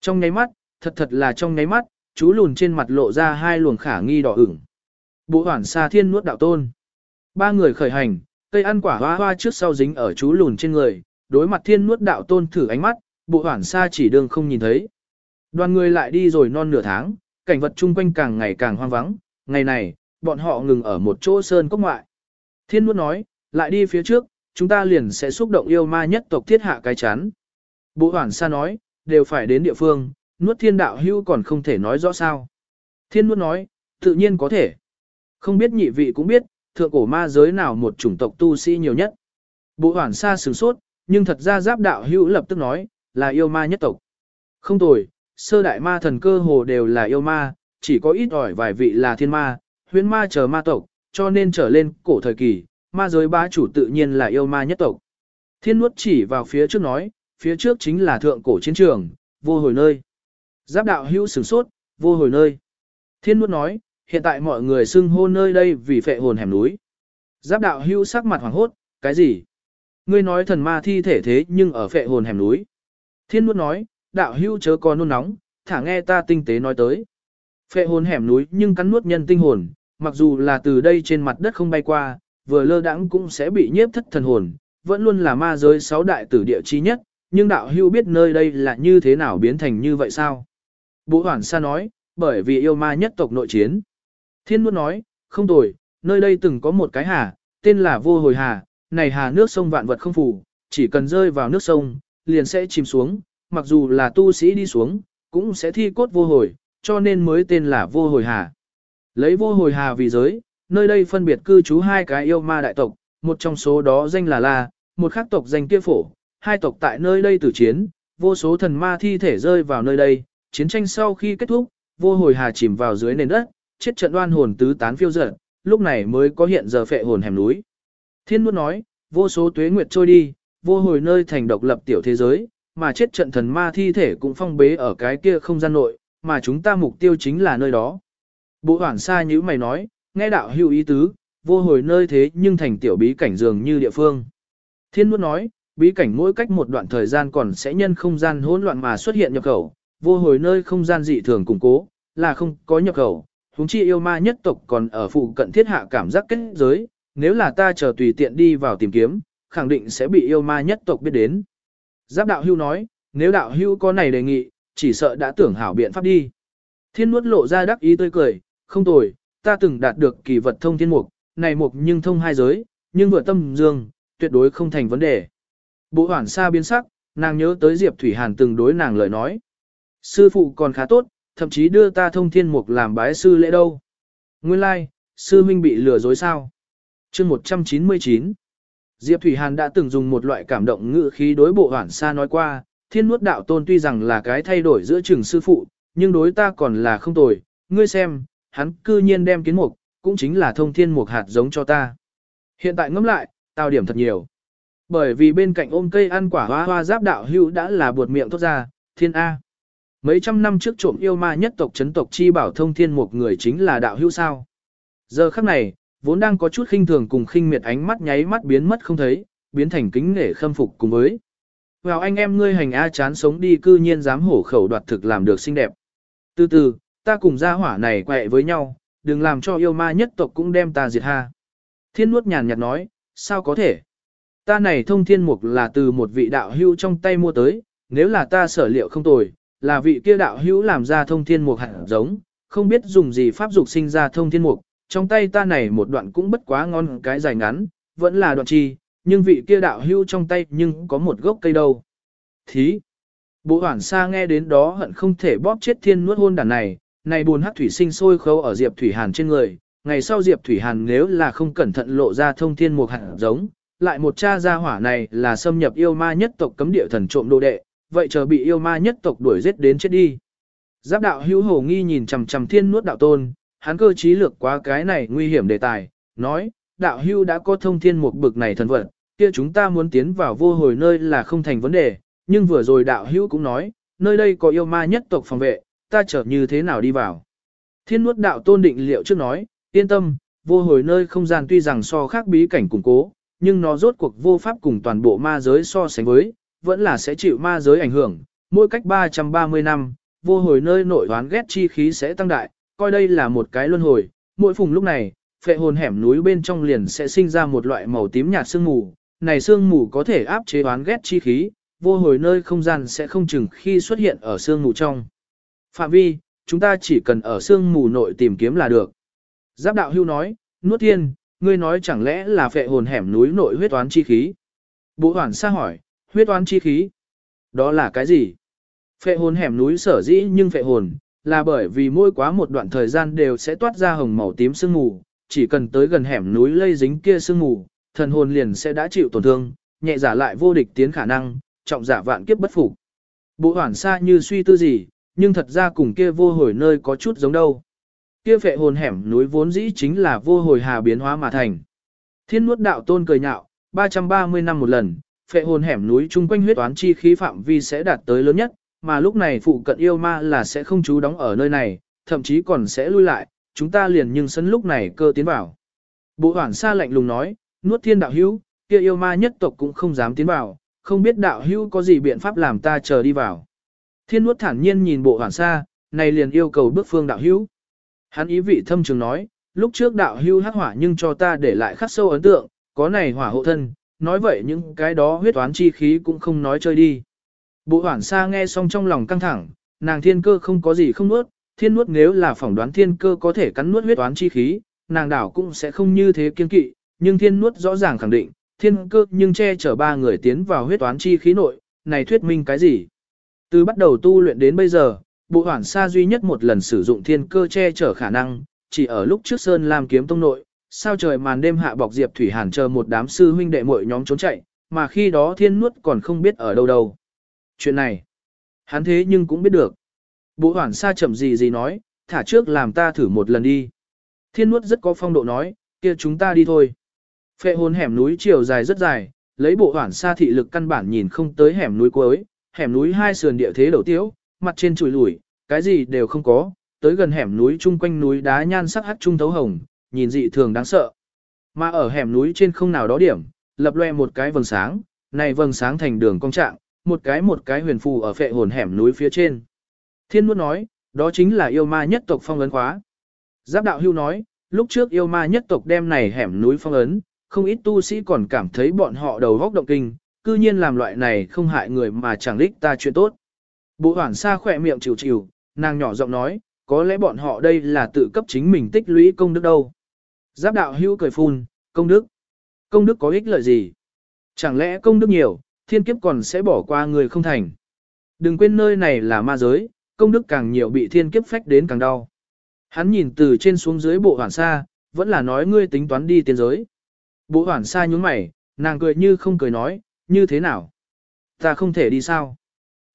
Trong nháy mắt, thật thật là trong nháy mắt, chú lùn trên mặt lộ ra hai luồng khả nghi đỏ ửng. Bộ hoảng xa thiên nuốt đạo tôn. Ba người khởi hành, cây ăn quả hoa hoa trước sau dính ở chú lùn trên người, đối mặt thiên nuốt đạo tôn thử ánh mắt, bộ hoảng xa chỉ đường không nhìn thấy. Đoàn người lại đi rồi non nửa tháng, cảnh vật chung quanh càng ngày càng hoang vắng, ngày này, bọn họ ngừng ở một chỗ sơn cốc ngoại. Thiên nuốt nói, lại đi phía trước, chúng ta liền sẽ xúc động yêu ma nhất tộc thiết hạ cái chán. Bộ hoảng xa nói, đều phải đến địa phương, nuốt thiên đạo hưu còn không thể nói rõ sao. Thiên nuốt nói, tự nhiên có thể. Không biết nhị vị cũng biết, thượng cổ ma giới nào một chủng tộc tu sĩ nhiều nhất. Bộ hoảng xa sửng sốt, nhưng thật ra giáp đạo hữu lập tức nói, là yêu ma nhất tộc. Không tồi, sơ đại ma thần cơ hồ đều là yêu ma, chỉ có ít ỏi vài vị là thiên ma, huyễn ma chờ ma tộc, cho nên trở lên cổ thời kỳ, ma giới bá chủ tự nhiên là yêu ma nhất tộc. Thiên nuốt chỉ vào phía trước nói, phía trước chính là thượng cổ chiến trường, vô hồi nơi. Giáp đạo hữu sửng sốt, vô hồi nơi. Thiên nuốt nói, hiện tại mọi người xưng hô nơi đây vì phệ hồn hẻm núi. Giáp đạo hữu sắc mặt hoàng hốt, cái gì? Ngươi nói thần ma thi thể thế nhưng ở phệ hồn hẻm núi. Thiên nuốt nói, đạo Hưu chớ có nôn nóng, thả nghe ta tinh tế nói tới. Phệ hồn hẻm núi nhưng cắn nuốt nhân tinh hồn, mặc dù là từ đây trên mặt đất không bay qua, vừa lơ đãng cũng sẽ bị nhiếp thất thần hồn, vẫn luôn là ma giới sáu đại tử địa chi nhất, nhưng đạo hưu biết nơi đây là như thế nào biến thành như vậy sao? Bố Hoản Sa nói, bởi vì yêu ma nhất tộc nội chiến. Thiên Nuốt nói, không tồi, nơi đây từng có một cái hà, tên là Vô Hồi Hà, này hà nước sông vạn vật không phủ, chỉ cần rơi vào nước sông, liền sẽ chìm xuống, mặc dù là tu sĩ đi xuống, cũng sẽ thi cốt vô hồi, cho nên mới tên là Vô Hồi Hà. Lấy Vô Hồi Hà vì giới, nơi đây phân biệt cư trú hai cái yêu ma đại tộc, một trong số đó danh là La, một khác tộc danh kia phổ, hai tộc tại nơi đây tử chiến, vô số thần ma thi thể rơi vào nơi đây, chiến tranh sau khi kết thúc, vô hồi hà chìm vào dưới nền đất, chết trận oan hồn tứ tán phiêu dở, lúc này mới có hiện giờ phệ hồn hẻm núi. Thiên muốn nói, vô số tuế nguyệt trôi đi, vô hồi nơi thành độc lập tiểu thế giới, mà chết trận thần ma thi thể cũng phong bế ở cái kia không gian nội, mà chúng ta mục tiêu chính là nơi đó. Bộ hoảng xa như mày nói, nghe đạo hữu ý tứ, vô hồi nơi thế nhưng thành tiểu bí cảnh dường như địa phương. Thiên muốn nói, bí cảnh mỗi cách một đoạn thời gian còn sẽ nhân không gian hỗn loạn mà xuất hiện nhập khẩu, vô hồi nơi không gian dị thường củng cố, là không có nhập khẩu, huống chi yêu ma nhất tộc còn ở phụ cận thiết hạ cảm giác kết giới, nếu là ta chờ tùy tiện đi vào tìm kiếm, khẳng định sẽ bị yêu ma nhất tộc biết đến. Giáp đạo hưu nói, nếu đạo hưu có này đề nghị, chỉ sợ đã tưởng hảo biện pháp đi. Thiên nuốt lộ ra đắc ý tươi cười, không tồi, ta từng đạt được kỳ vật thông thiên mục, này mục nhưng thông hai giới, nhưng vừa tâm dương, tuyệt đối không thành vấn đề. Bộ hoảng xa biến sắc, nàng nhớ tới Diệp Thủy Hàn từng đối nàng lời nói. Sư phụ còn khá tốt, thậm chí đưa ta thông thiên mục làm bái sư lễ đâu. Nguyên lai, like, sư huynh bị lừa dối sao? chương 199 Diệp Thủy Hàn đã từng dùng một loại cảm động ngữ khí đối bộ hoản xa nói qua, thiên nuốt đạo tôn tuy rằng là cái thay đổi giữa trường sư phụ, nhưng đối ta còn là không tồi, ngươi xem, hắn cư nhiên đem kiến mục, cũng chính là thông thiên mục hạt giống cho ta. Hiện tại ngẫm lại, tao điểm thật nhiều. Bởi vì bên cạnh ôm cây ăn quả hoa hoa giáp đạo hữu đã là buột miệng thốt ra, thiên A. Mấy trăm năm trước trộm yêu ma nhất tộc chấn tộc chi bảo thông thiên một người chính là đạo hữu sao. Giờ khắc này, vốn đang có chút khinh thường cùng khinh miệt ánh mắt nháy mắt biến mất không thấy, biến thành kính nể khâm phục cùng với. Vào anh em ngươi hành A chán sống đi cư nhiên dám hổ khẩu đoạt thực làm được xinh đẹp. Từ từ, ta cùng gia hỏa này quẹ với nhau, đừng làm cho yêu ma nhất tộc cũng đem ta diệt ha. Thiên nuốt nhàn nhạt nói, sao có thể? Ta này thông thiên mục là từ một vị đạo hữu trong tay mua tới, nếu là ta sở liệu không tồi, là vị kia đạo hữu làm ra thông thiên mục hẳn giống, không biết dùng gì pháp dục sinh ra thông thiên mục, trong tay ta này một đoạn cũng bất quá ngon cái dài ngắn, vẫn là đoạn chi, nhưng vị kia đạo hưu trong tay nhưng có một gốc cây đâu. Thí! Bộ hoảng xa nghe đến đó hận không thể bóp chết thiên nuốt hôn đàn này, này buồn hát thủy sinh sôi khâu ở Diệp Thủy Hàn trên người, ngày sau Diệp Thủy Hàn nếu là không cẩn thận lộ ra thông thiên một hạt giống, lại một cha gia hỏa này là xâm nhập yêu ma nhất tộc cấm địa thần trộm đồ đệ, vậy chờ bị yêu ma nhất tộc đuổi giết đến chết đi. Giáp đạo hữu hổ nghi nhìn chằm chằm thiên nuốt đạo tôn, hắn cơ trí lược quá cái này nguy hiểm đề tài, nói, đạo Hưu đã có thông thiên một bực này thần vật, kia chúng ta muốn tiến vào vô hồi nơi là không thành vấn đề, nhưng vừa rồi đạo Hưu cũng nói, nơi đây có yêu ma nhất tộc phòng vệ, ta chở như thế nào đi vào. Thiên nuốt đạo tôn định liệu trước nói, yên tâm, vô hồi nơi không gian tuy rằng so khác bí cảnh củng cố, nhưng nó rốt cuộc vô pháp cùng toàn bộ ma giới so sánh với, vẫn là sẽ chịu ma giới ảnh hưởng, mỗi cách 330 năm, vô hồi nơi nội đoán ghét chi khí sẽ tăng đại, coi đây là một cái luân hồi, mỗi phùng lúc này, phệ hồn hẻm núi bên trong liền sẽ sinh ra một loại màu tím nhạt sương mù, này sương mù có thể áp chế oán ghét chi khí, vô hồi nơi không gian sẽ không chừng khi xuất hiện ở sương mù trong. Phạm vi, chúng ta chỉ cần ở sương mù nội tìm kiếm là được. Giáp đạo hưu nói, nuốt thiên, ngươi nói chẳng lẽ là phệ hồn hẻm núi nội huyết toán chi khí? Bộ hoàn sa hỏi, huyết toán chi khí? Đó là cái gì? Phệ hồn hẻm núi sở dĩ nhưng phệ hồn, là bởi vì mỗi quá một đoạn thời gian đều sẽ toát ra hồng màu tím sương mù, chỉ cần tới gần hẻm núi lây dính kia sương mù, thần hồn liền sẽ đã chịu tổn thương, nhẹ giả lại vô địch tiến khả năng, trọng giả vạn kiếp bất phục. Bộ hoản xa như suy tư gì, nhưng thật ra cùng kia vô hồi nơi có chút giống đâu. Kia phệ hồn hẻm núi vốn dĩ chính là vô hồi hà biến hóa mà thành. Thiên nuốt đạo tôn cười nhạo, 330 năm một lần, phệ hồn hẻm núi chung quanh huyết toán chi khí phạm vi sẽ đạt tới lớn nhất, mà lúc này phụ cận yêu ma là sẽ không trú đóng ở nơi này, thậm chí còn sẽ lui lại, chúng ta liền nhưng sân lúc này cơ tiến vào. Bộ hoảng xa lạnh lùng nói, nuốt thiên đạo hữu, kia yêu ma nhất tộc cũng không dám tiến vào, không biết đạo hữu có gì biện pháp làm ta chờ đi vào. Thiên nuốt thản nhiên nhìn bộ hoảng xa, này liền yêu cầu bước phương đạo hữu. Hắn ý vị thâm trường nói, lúc trước đạo hữu hắc hỏa nhưng cho ta để lại khắc sâu ấn tượng, có này hỏa hộ thân, nói vậy những cái đó huyết toán chi khí cũng không nói chơi đi. Bộ hoảng xa nghe xong trong lòng căng thẳng, nàng thiên cơ không có gì không nuốt, thiên nuốt nếu là phỏng đoán thiên cơ có thể cắn nuốt huyết toán chi khí, nàng đảo cũng sẽ không như thế kiên kỵ, nhưng thiên nuốt rõ ràng khẳng định, thiên cơ nhưng che chở ba người tiến vào huyết toán chi khí nội, này thuyết minh cái gì? Từ bắt đầu tu luyện đến bây giờ, bộ hoảng xa duy nhất một lần sử dụng thiên cơ che chở khả năng, chỉ ở lúc trước Sơn làm kiếm tông nội, sao trời màn đêm hạ bọc Diệp Thủy Hàn chờ một đám sư huynh đệ muội nhóm trốn chạy, mà khi đó thiên nuốt còn không biết ở đâu đâu. Chuyện này, hắn thế nhưng cũng biết được. Bộ hoảng xa chậm gì gì nói, thả trước làm ta thử một lần đi. Thiên nuốt rất có phong độ nói, kia chúng ta đi thôi. Phệ hồn hẻm núi chiều dài rất dài, lấy bộ hoảng xa thị lực căn bản nhìn không tới hẻm núi cuối, hẻm núi hai sườn địa thế đầu tiếu, mặt trên chùi lủi, cái gì đều không có, tới gần hẻm núi chung quanh núi đá nhan sắc hắc trung thấu hồng, nhìn dị thường đáng sợ. Mà ở hẻm núi trên không nào đó điểm, lập loe một cái vầng sáng, này vầng sáng thành đường cong trạng, một cái một cái huyền phù ở phệ hồn hẻm núi phía trên. Thiên Nuốt nói, đó chính là yêu ma nhất tộc phong ấn khóa. Giáp đạo hưu nói, lúc trước yêu ma nhất tộc đem này hẻm núi phong ấn, không ít tu sĩ còn cảm thấy bọn họ đầu góc động kinh, cư nhiên làm loại này không hại người mà chẳng đích ta chuyện tốt. Bộ hoảng xa khỏe miệng chịu chịu, nàng nhỏ giọng nói, có lẽ bọn họ đây là tự cấp chính mình tích lũy công đức đâu. Giáp đạo hưu cười phun, công đức. Công đức có ích lợi gì? Chẳng lẽ công đức nhiều, thiên kiếp còn sẽ bỏ qua người không thành? Đừng quên nơi này là ma giới, công đức càng nhiều bị thiên kiếp phách đến càng đau. Hắn nhìn từ trên xuống dưới bộ hoảng sa, vẫn là nói ngươi tính toán đi tiên giới. Bộ hoảng sa nhún mày, nàng cười như không cười nói, như thế nào? Ta không thể đi sao?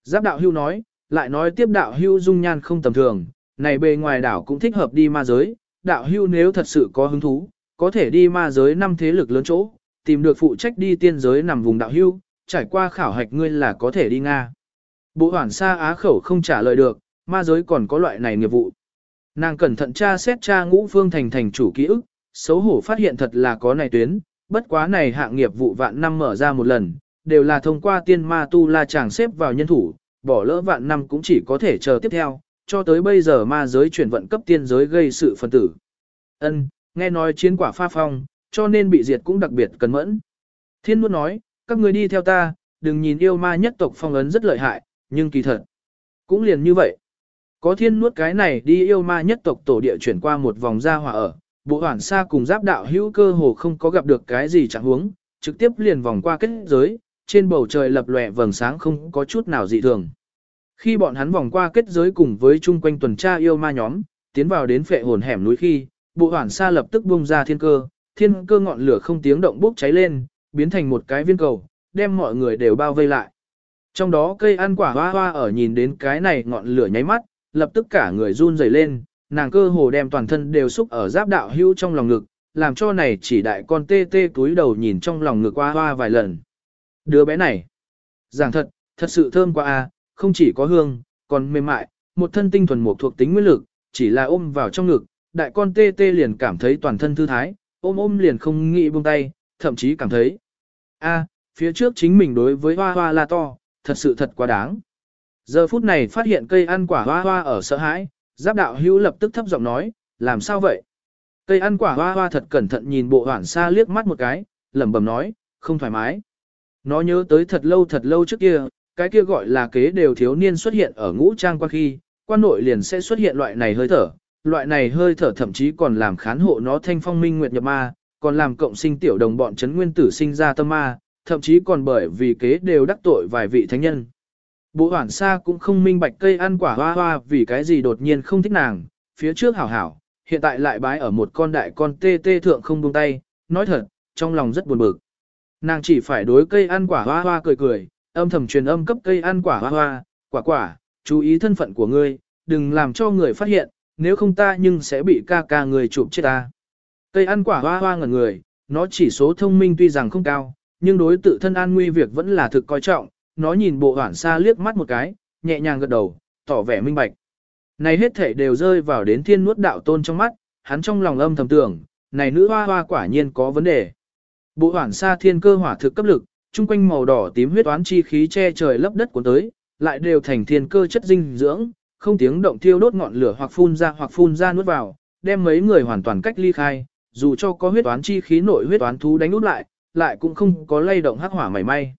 Giáp đạo hưu nói, lại nói tiếp đạo hưu dung nhan không tầm thường, này bề ngoài đảo cũng thích hợp đi ma giới, đạo hưu nếu thật sự có hứng thú, có thể đi ma giới năm thế lực lớn chỗ, tìm được phụ trách đi tiên giới nằm vùng đạo hưu, trải qua khảo hạch ngươi là có thể đi Nga. Bộ hoảng xa á khẩu không trả lời được, ma giới còn có loại này nghiệp vụ. Nàng cẩn thận tra xét tra ngũ phương thành thành chủ ký ức, xấu hổ phát hiện thật là có này tuyến, bất quá này hạng nghiệp vụ vạn năm mở ra một lần, đều là thông qua tiên ma tu la chàng xếp vào nhân thủ, bỏ lỡ vạn năm cũng chỉ có thể chờ tiếp theo, cho tới bây giờ ma giới chuyển vận cấp tiên giới gây sự phân tử. Ân, nghe nói chiến quả pha phong, cho nên bị diệt cũng đặc biệt cẩn mẫn. Thiên muốn nói, các người đi theo ta, đừng nhìn yêu ma nhất tộc phong ấn rất lợi hại, nhưng kỳ thật. Cũng liền như vậy. Có thiên nuốt cái này đi yêu ma nhất tộc tổ địa chuyển qua một vòng ra hỏa ở, bộ hoảng xa cùng giáp đạo hữu cơ hồ không có gặp được cái gì chẳng huống, trực tiếp liền vòng qua kết giới, trên bầu trời lập lòe vầng sáng không có chút nào dị thường. Khi bọn hắn vòng qua kết giới cùng với chung quanh tuần tra yêu ma nhóm, tiến vào đến phệ hồn hẻm núi khi, bộ hoảng xa lập tức bung ra thiên cơ, thiên cơ ngọn lửa không tiếng động bốc cháy lên, biến thành một cái viên cầu, đem mọi người đều bao vây lại. Trong đó cây ăn quả hoa hoa ở nhìn đến cái này ngọn lửa nháy mắt, lập tức cả người run rẩy lên, nàng cơ hồ đem toàn thân đều xúc ở giáp đạo hưu trong lòng ngực, làm cho này chỉ đại con tê tê túi đầu nhìn trong lòng ngực hoa hoa vài lần. Đứa bé này, giảng thật, thật sự thơm quá a, không chỉ có hương, còn mềm mại, một thân tinh thuần một thuộc tính nguyên lực, chỉ là ôm vào trong ngực, đại con tê tê liền cảm thấy toàn thân thư thái, ôm ôm liền không nghĩ buông tay, thậm chí cảm thấy, a, phía trước chính mình đối với hoa hoa là to, thật sự thật quá đáng. Giờ phút này phát hiện cây ăn quả hoa hoa ở sợ hãi, giáp đạo hữu lập tức thấp giọng nói, làm sao vậy? Cây ăn quả hoa hoa thật cẩn thận nhìn bộ hoảng xa liếc mắt một cái, lẩm bẩm nói, không thoải mái. Nó nhớ tới thật lâu thật lâu trước kia, cái kia gọi là kế đều thiếu niên xuất hiện ở ngũ trang qua khi, quan nội liền sẽ xuất hiện loại này hơi thở, loại này hơi thở thậm chí còn làm khán hộ nó thanh phong minh nguyệt nhập ma, còn làm cộng sinh tiểu đồng bọn chấn nguyên tử sinh ra tâm ma, thậm chí còn bởi vì kế đều đắc tội vài vị thánh nhân. Bộ hoảng xa cũng không minh bạch cây ăn quả hoa hoa vì cái gì đột nhiên không thích nàng, phía trước hảo hảo, hiện tại lại bái ở một con đại con tê tê thượng không buông tay, nói thật, trong lòng rất buồn bực. Nàng chỉ phải đối cây ăn quả hoa hoa cười cười, âm thầm truyền âm cấp cây ăn quả hoa hoa, quả quả, chú ý thân phận của ngươi, đừng làm cho người phát hiện, nếu không ta nhưng sẽ bị ca ca người chụp chết ta. Cây ăn quả hoa hoa ngẩn người, nó chỉ số thông minh tuy rằng không cao, nhưng đối tự thân an nguy việc vẫn là thực coi trọng, nó nhìn bộ hoảng xa liếc mắt một cái, nhẹ nhàng gật đầu, tỏ vẻ minh bạch. Này hết thể đều rơi vào đến thiên nuốt đạo tôn trong mắt, hắn trong lòng âm thầm tưởng, này nữ hoa hoa quả nhiên có vấn đề. Bộ hoảng xa thiên cơ hỏa thực cấp lực, chung quanh màu đỏ tím huyết toán chi khí che trời lấp đất của tới, lại đều thành thiên cơ chất dinh dưỡng, không tiếng động thiêu đốt ngọn lửa hoặc phun ra hoặc phun ra nuốt vào, đem mấy người hoàn toàn cách ly khai, dù cho có huyết toán chi khí nội huyết toán thú đánh nút lại, lại cũng không có lay động hắc hỏa mảy may.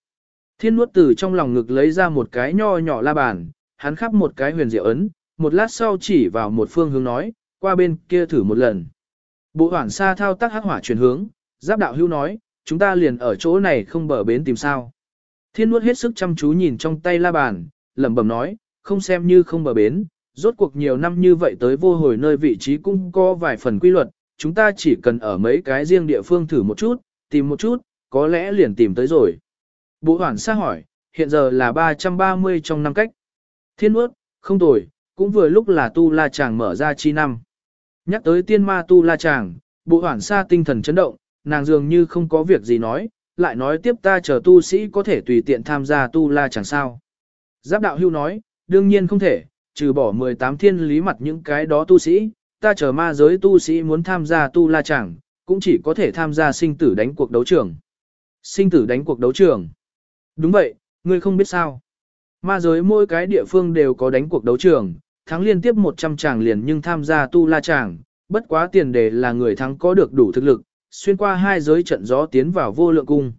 Thiên nuốt từ trong lòng ngực lấy ra một cái nho nhỏ la bàn, hắn khắp một cái huyền diệu ấn, một lát sau chỉ vào một phương hướng nói, qua bên kia thử một lần. Bộ hoảng xa thao tác hắc hỏa chuyển hướng, giáp đạo hưu nói, chúng ta liền ở chỗ này không bờ bến tìm sao. Thiên nuốt hết sức chăm chú nhìn trong tay la bàn, lẩm bẩm nói, không xem như không bờ bến, rốt cuộc nhiều năm như vậy tới vô hồi nơi vị trí cũng có vài phần quy luật, chúng ta chỉ cần ở mấy cái riêng địa phương thử một chút, tìm một chút, có lẽ liền tìm tới rồi. Bộ hoảng xa hỏi, hiện giờ là 330 trong năm cách. Thiên ước, không tồi, cũng vừa lúc là tu la chàng mở ra chi năm. Nhắc tới tiên ma tu la chàng, bộ hoảng xa tinh thần chấn động, nàng dường như không có việc gì nói, lại nói tiếp ta chờ tu sĩ có thể tùy tiện tham gia tu la chàng sao. Giáp đạo hưu nói, đương nhiên không thể, trừ bỏ 18 thiên lý mặt những cái đó tu sĩ, ta chờ ma giới tu sĩ muốn tham gia tu la chẳng, cũng chỉ có thể tham gia sinh tử đánh cuộc đấu trường. Sinh tử đánh cuộc đấu trường. Đúng vậy, ngươi không biết sao. Ma giới mỗi cái địa phương đều có đánh cuộc đấu trường, thắng liên tiếp 100 chàng liền nhưng tham gia tu la chàng, bất quá tiền đề là người thắng có được đủ thực lực, xuyên qua hai giới trận gió tiến vào vô lượng cung.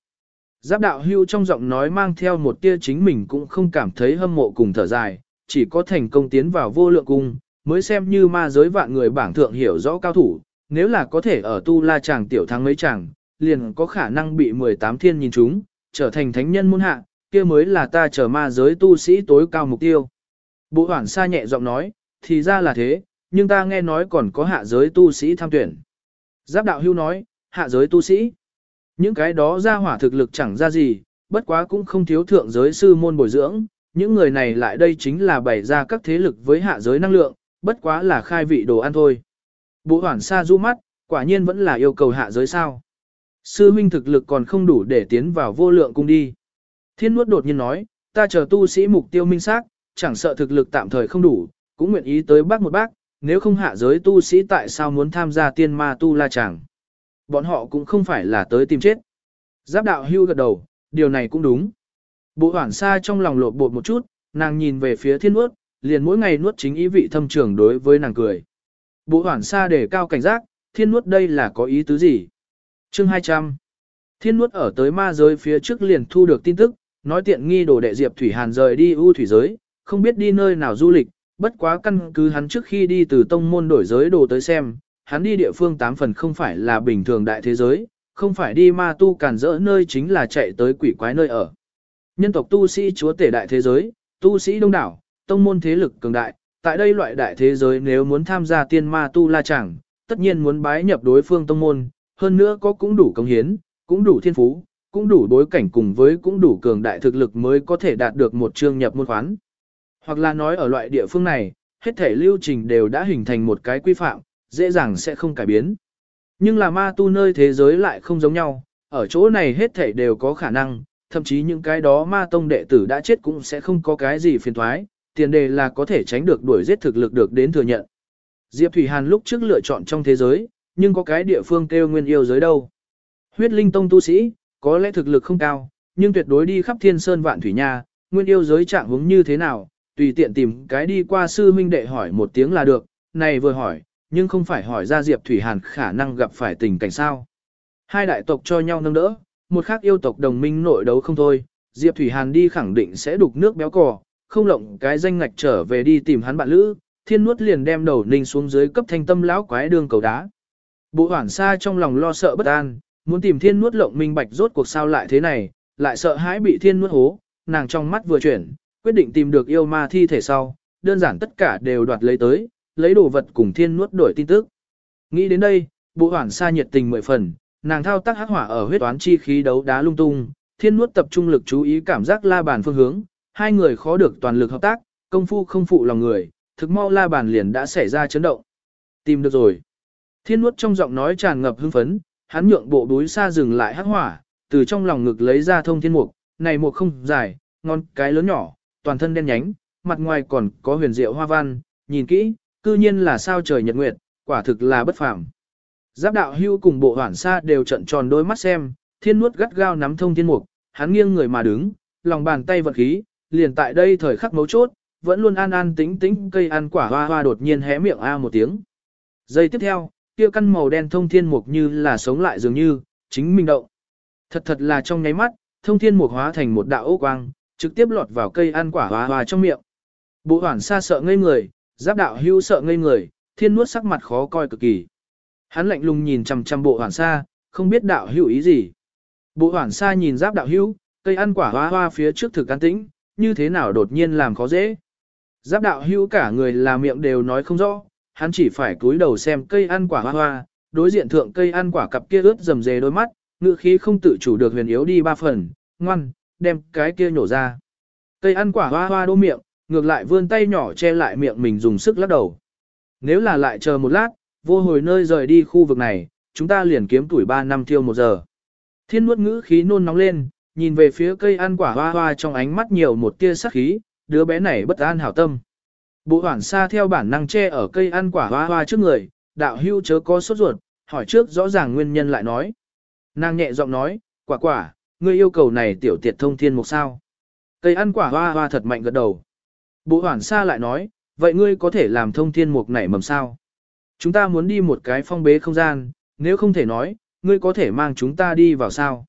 Giáp đạo hưu trong giọng nói mang theo một tia chính mình cũng không cảm thấy hâm mộ cùng thở dài, chỉ có thành công tiến vào vô lượng cung, mới xem như ma giới vạn người bảng thượng hiểu rõ cao thủ, nếu là có thể ở tu la chàng tiểu thắng mấy chàng, liền có khả năng bị 18 thiên nhìn chúng, trở thành thánh nhân môn hạ, kia mới là ta trở ma giới tu sĩ tối cao mục tiêu. Bộ hoảng xa nhẹ giọng nói, thì ra là thế, nhưng ta nghe nói còn có hạ giới tu sĩ tham tuyển. Giáp đạo hưu nói, hạ giới tu sĩ. Những cái đó ra hỏa thực lực chẳng ra gì, bất quá cũng không thiếu thượng giới sư môn bồi dưỡng, những người này lại đây chính là bày ra các thế lực với hạ giới năng lượng, bất quá là khai vị đồ ăn thôi. Bộ hoảng xa du mắt, quả nhiên vẫn là yêu cầu hạ giới sao. Sư huynh thực lực còn không đủ để tiến vào vô lượng cung đi. Thiên nuốt đột nhiên nói, ta chờ tu sĩ mục tiêu minh xác, chẳng sợ thực lực tạm thời không đủ, cũng nguyện ý tới bác một bác, nếu không hạ giới tu sĩ tại sao muốn tham gia tiên ma tu la chẳng. Bọn họ cũng không phải là tới tìm chết. Giáp đạo hưu gật đầu, điều này cũng đúng. Bộ hoảng xa trong lòng lột bột một chút, nàng nhìn về phía thiên nuốt, liền mỗi ngày nuốt chính ý vị thâm trường đối với nàng cười. Bộ hoảng xa để cao cảnh giác, thiên nuốt đây là có ý tứ gì? Chương 200 Thiên nuốt ở tới ma giới phía trước liền thu được tin tức, nói tiện nghi đồ đệ Diệp Thủy Hàn rời đi ưu thủy giới, không biết đi nơi nào du lịch, bất quá căn cứ hắn trước khi đi từ tông môn đổi giới đồ tới xem, hắn đi địa phương tám phần không phải là bình thường đại thế giới, không phải đi ma tu càn rỡ nơi chính là chạy tới quỷ quái nơi ở. Nhân tộc tu sĩ chúa tể đại thế giới, tu sĩ đông đảo, tông môn thế lực cường đại, tại đây loại đại thế giới nếu muốn tham gia tiên ma tu la chẳng, tất nhiên muốn bái nhập đối phương tông môn, hơn nữa có cũng đủ công hiến, cũng đủ thiên phú, cũng đủ đối cảnh cùng với cũng đủ cường đại thực lực mới có thể đạt được một chương nhập môn khoán. Hoặc là nói ở loại địa phương này, hết thể lưu trình đều đã hình thành một cái quy phạm, dễ dàng sẽ không cải biến. Nhưng là ma tu nơi thế giới lại không giống nhau, ở chỗ này hết thể đều có khả năng, thậm chí những cái đó ma tông đệ tử đã chết cũng sẽ không có cái gì phiền thoái, tiền đề là có thể tránh được đuổi giết thực lực được đến thừa nhận. Diệp Thủy Hàn lúc trước lựa chọn trong thế giới, nhưng có cái địa phương kêu nguyên yêu giới đâu. Huyết linh tông tu sĩ, có lẽ thực lực không cao, nhưng tuyệt đối đi khắp thiên sơn vạn thủy nha, nguyên yêu giới trạng hướng như thế nào, tùy tiện tìm cái đi qua sư huynh đệ hỏi một tiếng là được, này vừa hỏi, nhưng không phải hỏi ra Diệp Thủy Hàn khả năng gặp phải tình cảnh sao. Hai đại tộc cho nhau nâng đỡ, một khác yêu tộc đồng minh nội đấu không thôi, Diệp Thủy Hàn đi khẳng định sẽ đục nước béo cò, không lộng cái danh ngạch trở về đi tìm hắn bạn lữ, thiên nuốt liền đem đầu ninh xuống dưới cấp thanh tâm lão quái đường cầu đá. Bộ hoảng xa trong lòng lo sợ bất an, muốn tìm thiên nuốt lộng minh bạch rốt cuộc sao lại thế này, lại sợ hãi bị thiên nuốt hố, nàng trong mắt vừa chuyển, quyết định tìm được yêu ma thi thể sau, đơn giản tất cả đều đoạt lấy tới, lấy đồ vật cùng thiên nuốt đổi tin tức. Nghĩ đến đây, bộ hoảng xa nhiệt tình mười phần, nàng thao tác hắc hỏa ở huyết toán chi khí đấu đá lung tung, thiên nuốt tập trung lực chú ý cảm giác la bàn phương hướng, hai người khó được toàn lực hợp tác, công phu không phụ lòng người, thực mau la bàn liền đã xảy ra chấn động. Tìm được rồi. Thiên nuốt trong giọng nói tràn ngập hưng phấn, hắn nhượng bộ đối xa dừng lại hắc hỏa, từ trong lòng ngực lấy ra thông thiên mục, này mục không dài, ngon cái lớn nhỏ, toàn thân đen nhánh, mặt ngoài còn có huyền diệu hoa văn, nhìn kỹ, cư nhiên là sao trời nhật nguyệt, quả thực là bất phàm. Giáp đạo hưu cùng bộ hoản xa đều trận tròn đôi mắt xem, thiên nuốt gắt gao nắm thông thiên mục, hắn nghiêng người mà đứng, lòng bàn tay vật khí, liền tại đây thời khắc mấu chốt, vẫn luôn an an tĩnh tĩnh cây ăn quả hoa hoa đột nhiên hé miệng a một tiếng. Giây tiếp theo, kia căn màu đen thông thiên mục như là sống lại dường như, chính mình động. Thật thật là trong nháy mắt, thông thiên mục hóa thành một đạo ô quang, trực tiếp lọt vào cây ăn quả hoa hoa trong miệng. Bộ hoảng xa sợ ngây người, giáp đạo hưu sợ ngây người, thiên nuốt sắc mặt khó coi cực kỳ. Hắn lạnh lùng nhìn chằm chằm bộ hoảng xa, không biết đạo hữu ý gì. Bộ hoảng xa nhìn giáp đạo hữu, cây ăn quả hoa hoa phía trước thực can tĩnh, như thế nào đột nhiên làm khó dễ. Giáp đạo hữu cả người là miệng đều nói không rõ, hắn chỉ phải cúi đầu xem cây ăn quả hoa hoa, đối diện thượng cây ăn quả cặp kia ướt rầm rề đôi mắt, ngự khí không tự chủ được huyền yếu đi ba phần, ngoan, đem cái kia nhổ ra. Cây ăn quả hoa hoa đô miệng, ngược lại vươn tay nhỏ che lại miệng mình dùng sức lắc đầu. Nếu là lại chờ một lát, vô hồi nơi rời đi khu vực này, chúng ta liền kiếm tuổi 3 năm tiêu một giờ. Thiên nuốt ngữ khí nôn nóng lên, nhìn về phía cây ăn quả hoa hoa trong ánh mắt nhiều một tia sắc khí, đứa bé này bất an hảo tâm. Bộ hoảng xa theo bản năng che ở cây ăn quả hoa hoa trước người, đạo hưu chớ có sốt ruột, hỏi trước rõ ràng nguyên nhân lại nói. Nàng nhẹ giọng nói, quả quả, ngươi yêu cầu này tiểu tiệt thông thiên mục sao. Cây ăn quả hoa hoa thật mạnh gật đầu. Bộ hoảng xa lại nói, vậy ngươi có thể làm thông thiên mục nảy mầm sao? Chúng ta muốn đi một cái phong bế không gian, nếu không thể nói, ngươi có thể mang chúng ta đi vào sao?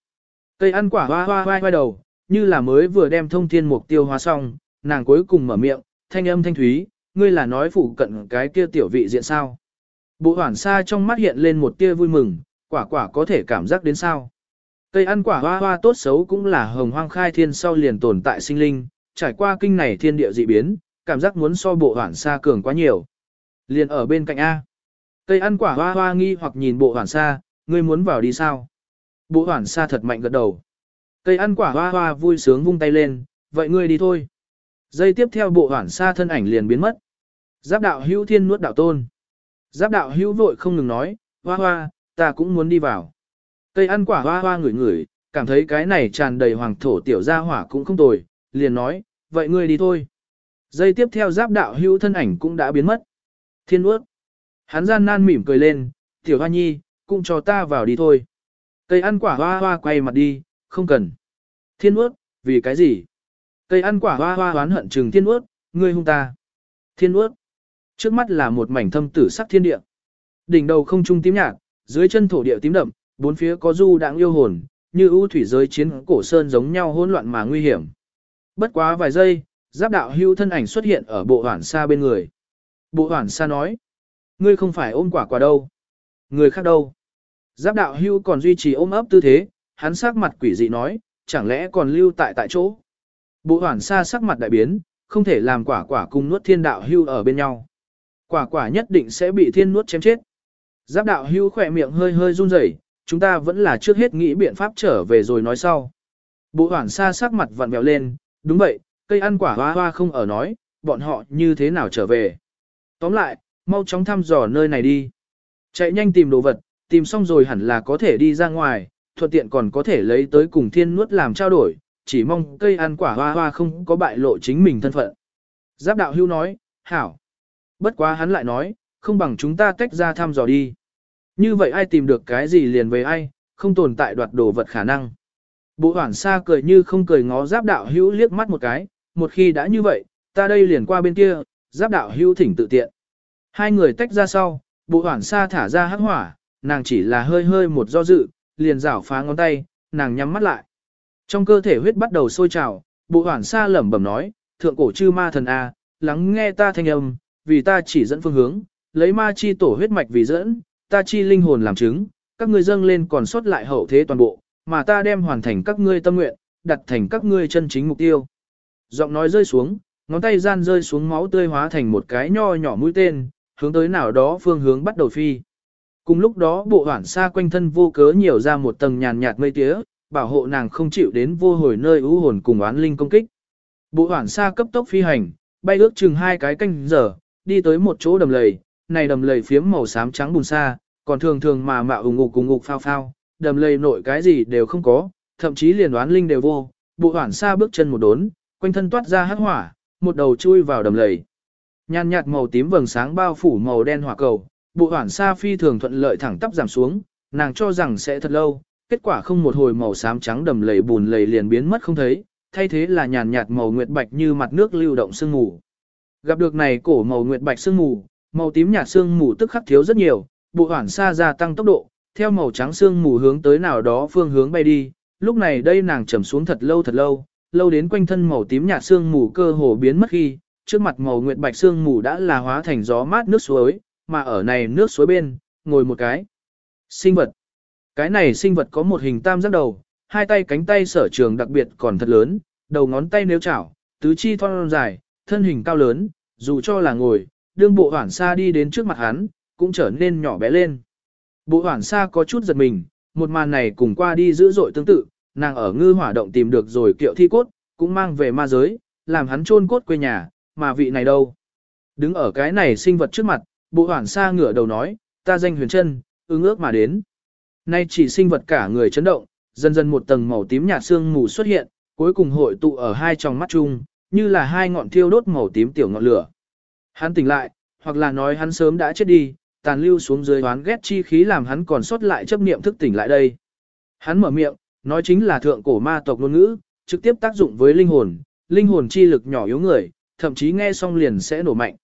Cây ăn quả hoa hoa hoa hoa đầu, như là mới vừa đem thông thiên mục tiêu hóa xong, nàng cuối cùng mở miệng, thanh âm thanh thúy, ngươi là nói phụ cận cái kia tiểu vị diện sao? Bộ hoảng xa trong mắt hiện lên một tia vui mừng, quả quả có thể cảm giác đến sao? Cây ăn quả hoa hoa tốt xấu cũng là hồng hoang khai thiên sau liền tồn tại sinh linh, trải qua kinh này thiên địa dị biến, cảm giác muốn so bộ hoảng xa cường quá nhiều. Liền ở bên cạnh A. Cây ăn quả hoa hoa nghi hoặc nhìn bộ hoảng xa, ngươi muốn vào đi sao? Bộ hoản xa thật mạnh gật đầu. Cây ăn quả hoa hoa vui sướng vung tay lên, vậy ngươi đi thôi. Giây tiếp theo bộ hoản xa thân ảnh liền biến mất. Giáp đạo hữu thiên nuốt đạo tôn. Giáp đạo hữu vội không ngừng nói, hoa hoa, ta cũng muốn đi vào. Cây ăn quả hoa hoa ngửi ngửi, cảm thấy cái này tràn đầy hoàng thổ tiểu gia hỏa cũng không tồi, liền nói, vậy ngươi đi thôi. Giây tiếp theo giáp đạo hữu thân ảnh cũng đã biến mất. Thiên nuốt. Hắn gian nan mỉm cười lên, tiểu hoa nhi, cũng cho ta vào đi thôi. Cây ăn quả hoa hoa quay mặt đi, không cần. Thiên ướt, vì cái gì? Cây ăn quả hoa hoa oán hận trừng thiên ướt, ngươi hung ta. Thiên ướt. Trước mắt là một mảnh thâm tử sắc thiên địa. Đỉnh đầu không trung tím nhạt, dưới chân thổ địa tím đậm, bốn phía có du đãng yêu hồn, như ưu thủy giới chiến cổ sơn giống nhau hỗn loạn mà nguy hiểm. Bất quá vài giây, giáp đạo hưu thân ảnh xuất hiện ở bộ hoản xa bên người. Bộ hoản xa nói, ngươi không phải ôm quả quả đâu. Người khác đâu. Giáp đạo hưu còn duy trì ôm ấp tư thế, hắn sắc mặt quỷ dị nói, chẳng lẽ còn lưu tại tại chỗ. Bộ hoảng xa sắc mặt đại biến, không thể làm quả quả cùng nuốt thiên đạo hưu ở bên nhau. Quả quả nhất định sẽ bị thiên nuốt chém chết. Giáp đạo hưu khỏe miệng hơi hơi run rẩy, chúng ta vẫn là trước hết nghĩ biện pháp trở về rồi nói sau. Bộ hoảng xa sắc mặt vặn vẹo lên, đúng vậy, cây ăn quả hoa hoa không ở nói, bọn họ như thế nào trở về. Tóm lại, mau chóng thăm dò nơi này đi. Chạy nhanh tìm đồ vật, tìm xong rồi hẳn là có thể đi ra ngoài, thuận tiện còn có thể lấy tới cùng thiên nuốt làm trao đổi, chỉ mong cây ăn quả hoa hoa không có bại lộ chính mình thân phận. Giáp đạo hưu nói, hảo. Bất quá hắn lại nói, không bằng chúng ta tách ra thăm dò đi. Như vậy ai tìm được cái gì liền về ai, không tồn tại đoạt đồ vật khả năng. Bộ hoảng xa cười như không cười ngó giáp đạo hữu liếc mắt một cái, một khi đã như vậy, ta đây liền qua bên kia, giáp đạo hữu thỉnh tự tiện. Hai người tách ra sau, bộ hoảng xa thả ra hắc hỏa, nàng chỉ là hơi hơi một do dự, liền rảo phá ngón tay, nàng nhắm mắt lại. Trong cơ thể huyết bắt đầu sôi trào, bộ hoảng xa lẩm bẩm nói, thượng cổ chư ma thần A, lắng nghe ta thanh âm, vì ta chỉ dẫn phương hướng, lấy ma chi tổ huyết mạch vì dẫn, ta chi linh hồn làm chứng, các ngươi dâng lên còn sót lại hậu thế toàn bộ, mà ta đem hoàn thành các ngươi tâm nguyện, đặt thành các ngươi chân chính mục tiêu. Giọng nói rơi xuống, ngón tay gian rơi xuống máu tươi hóa thành một cái nho nhỏ mũi tên, hướng tới nào đó phương hướng bắt đầu phi. Cùng lúc đó bộ hoảng xa quanh thân vô cớ nhiều ra một tầng nhàn nhạt mây tía, bảo hộ nàng không chịu đến vô hồi nơi ưu hồn cùng oán linh công kích. Bộ hoảng xa cấp tốc phi hành, bay ước chừng hai cái canh giờ, đi tới một chỗ đầm lầy, này đầm lầy phiếm màu xám trắng bùn xa, còn thường thường mà mạo ủng ngục cùng ngục phao phao, đầm lầy nội cái gì đều không có, thậm chí liền oán linh đều vô, bộ hoảng xa bước chân một đốn, quanh thân toát ra hắc hỏa, một đầu chui vào đầm lầy. Nhàn nhạt màu tím vầng sáng bao phủ màu đen hỏa cầu, bộ hoảng xa phi thường thuận lợi thẳng tắp giảm xuống, nàng cho rằng sẽ thật lâu, kết quả không một hồi màu xám trắng đầm lầy bùn lầy liền biến mất không thấy, thay thế là nhàn nhạt màu nguyệt bạch như mặt nước lưu động sương mù. Gặp được này cổ màu nguyệt bạch sương mù, màu tím nhạt sương mù tức khắc thiếu rất nhiều, bộ hoảng xa gia tăng tốc độ, theo màu trắng sương mù hướng tới nào đó phương hướng bay đi, lúc này đây nàng trầm xuống thật lâu thật lâu, lâu đến quanh thân màu tím nhạt sương mù cơ hồ biến mất khi, trước mặt màu nguyệt bạch sương mù đã là hóa thành gió mát nước suối, mà ở này nước suối bên, ngồi một cái sinh vật. Cái này sinh vật có một hình tam giác đầu, hai tay cánh tay sở trường đặc biệt còn thật lớn, đầu ngón tay nếu chảo, tứ chi thon dài, thân hình cao lớn, dù cho là ngồi, đương bộ hoảng xa đi đến trước mặt hắn, cũng trở nên nhỏ bé lên. Bộ hoảng xa có chút giật mình, một màn này cùng qua đi dữ dội tương tự, nàng ở ngư hỏa động tìm được rồi kiệu thi cốt, cũng mang về ma giới, làm hắn chôn cốt quê nhà, mà vị này đâu. Đứng ở cái này sinh vật trước mặt, bộ hoảng xa ngửa đầu nói, ta danh huyền chân, ứng ước mà đến. Nay chỉ sinh vật cả người chấn động, dần dần một tầng màu tím nhạt xương mù xuất hiện, cuối cùng hội tụ ở hai tròng mắt chung, như là hai ngọn thiêu đốt màu tím tiểu ngọn lửa. Hắn tỉnh lại, hoặc là nói hắn sớm đã chết đi, tàn lưu xuống dưới oán ghét chi khí làm hắn còn sót lại chấp niệm thức tỉnh lại đây. Hắn mở miệng, nói chính là thượng cổ ma tộc ngôn ngữ, trực tiếp tác dụng với linh hồn, linh hồn chi lực nhỏ yếu người, thậm chí nghe xong liền sẽ nổ mạnh.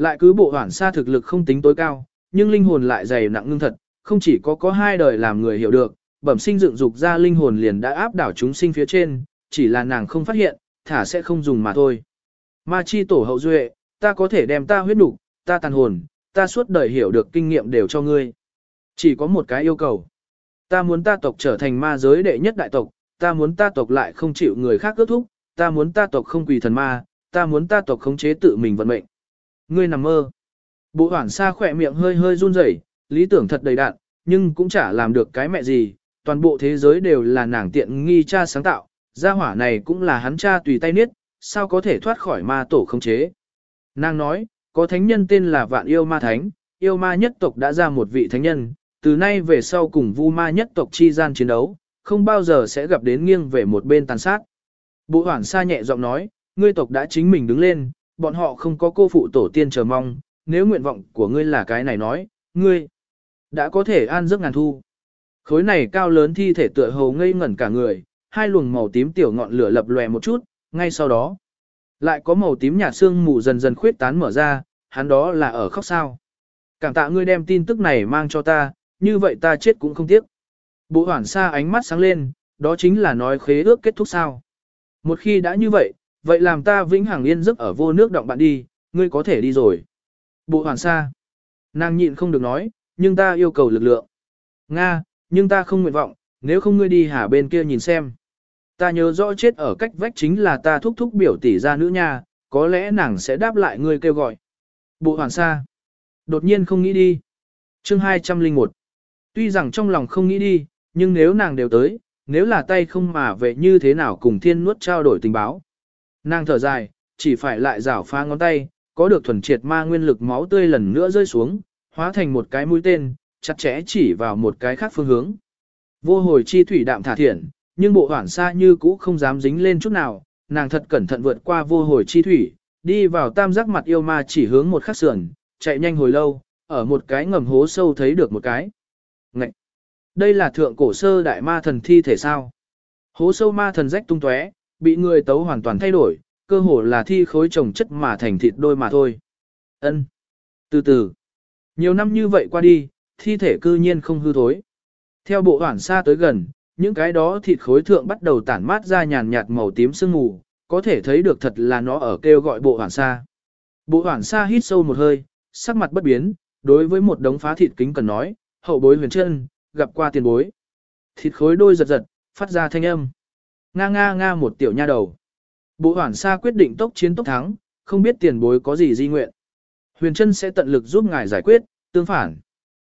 Lại cứ bộ hoản xa thực lực không tính tối cao, nhưng linh hồn lại dày nặng ngưng thật, không chỉ có có hai đời làm người hiểu được, bẩm sinh dựng dục ra linh hồn liền đã áp đảo chúng sinh phía trên, chỉ là nàng không phát hiện, thả sẽ không dùng mà thôi. Ma chi tổ hậu duệ, ta có thể đem ta huyết nục, ta tàn hồn, ta suốt đời hiểu được kinh nghiệm đều cho ngươi. Chỉ có một cái yêu cầu. Ta muốn ta tộc trở thành ma giới đệ nhất đại tộc, ta muốn ta tộc lại không chịu người khác ước thúc, ta muốn ta tộc không quỳ thần ma, ta muốn ta tộc khống chế tự mình vận mệnh. Ngươi nằm mơ. Bộ hoảng xa khỏe miệng hơi hơi run rẩy, lý tưởng thật đầy đạn, nhưng cũng chả làm được cái mẹ gì, toàn bộ thế giới đều là nàng tiện nghi cha sáng tạo, gia hỏa này cũng là hắn cha tùy tay niết, sao có thể thoát khỏi ma tổ khống chế. Nàng nói, có thánh nhân tên là Vạn Yêu Ma Thánh, yêu ma nhất tộc đã ra một vị thánh nhân, từ nay về sau cùng vu ma nhất tộc chi gian chiến đấu, không bao giờ sẽ gặp đến nghiêng về một bên tàn sát. Bộ hoảng xa nhẹ giọng nói, ngươi tộc đã chính mình đứng lên, bọn họ không có cô phụ tổ tiên chờ mong, nếu nguyện vọng của ngươi là cái này nói, ngươi đã có thể an giấc ngàn thu. Khối này cao lớn thi thể tựa hồ ngây ngẩn cả người, hai luồng màu tím tiểu ngọn lửa lập lòe một chút, ngay sau đó, lại có màu tím nhạt xương mù dần dần khuyết tán mở ra, hắn đó là ở khóc sao. Cảm tạ ngươi đem tin tức này mang cho ta, như vậy ta chết cũng không tiếc. Bộ hoảng xa ánh mắt sáng lên, đó chính là nói khế ước kết thúc sao. Một khi đã như vậy, vậy làm ta vĩnh hằng yên giấc ở vô nước động bạn đi, ngươi có thể đi rồi. Bộ hoàn sa Nàng nhịn không được nói, nhưng ta yêu cầu lực lượng. Nga, nhưng ta không nguyện vọng, nếu không ngươi đi hà bên kia nhìn xem. Ta nhớ rõ chết ở cách vách chính là ta thúc thúc biểu tỷ ra nữ nha, có lẽ nàng sẽ đáp lại ngươi kêu gọi. Bộ hoàn sa Đột nhiên không nghĩ đi. Chương 201. Tuy rằng trong lòng không nghĩ đi, nhưng nếu nàng đều tới, nếu là tay không mà về như thế nào cùng thiên nuốt trao đổi tình báo. Nàng thở dài, chỉ phải lại rảo phá ngón tay, có được thuần triệt ma nguyên lực máu tươi lần nữa rơi xuống, hóa thành một cái mũi tên, chặt chẽ chỉ vào một cái khác phương hướng. Vô hồi chi thủy đạm thả thiện, nhưng bộ hoảng xa như cũ không dám dính lên chút nào, nàng thật cẩn thận vượt qua vô hồi chi thủy, đi vào tam giác mặt yêu ma chỉ hướng một khắc sườn, chạy nhanh hồi lâu, ở một cái ngầm hố sâu thấy được một cái. Ngậy! Đây là thượng cổ sơ đại ma thần thi thể sao? Hố sâu ma thần rách tung tóe, bị người tấu hoàn toàn thay đổi, cơ hồ là thi khối trồng chất mà thành thịt đôi mà thôi. Ân. Từ từ. Nhiều năm như vậy qua đi, thi thể cư nhiên không hư thối. Theo bộ hoảng xa tới gần, những cái đó thịt khối thượng bắt đầu tản mát ra nhàn nhạt màu tím sương mù, có thể thấy được thật là nó ở kêu gọi bộ hoảng xa. Bộ hoảng xa hít sâu một hơi, sắc mặt bất biến, đối với một đống phá thịt kính cần nói, hậu bối huyền chân, gặp qua tiền bối. Thịt khối đôi giật giật, phát ra thanh âm. Nga nga nga một tiểu nha đầu. Bộ hoảng xa quyết định tốc chiến tốc thắng, không biết tiền bối có gì di nguyện. Huyền chân sẽ tận lực giúp ngài giải quyết, tương phản.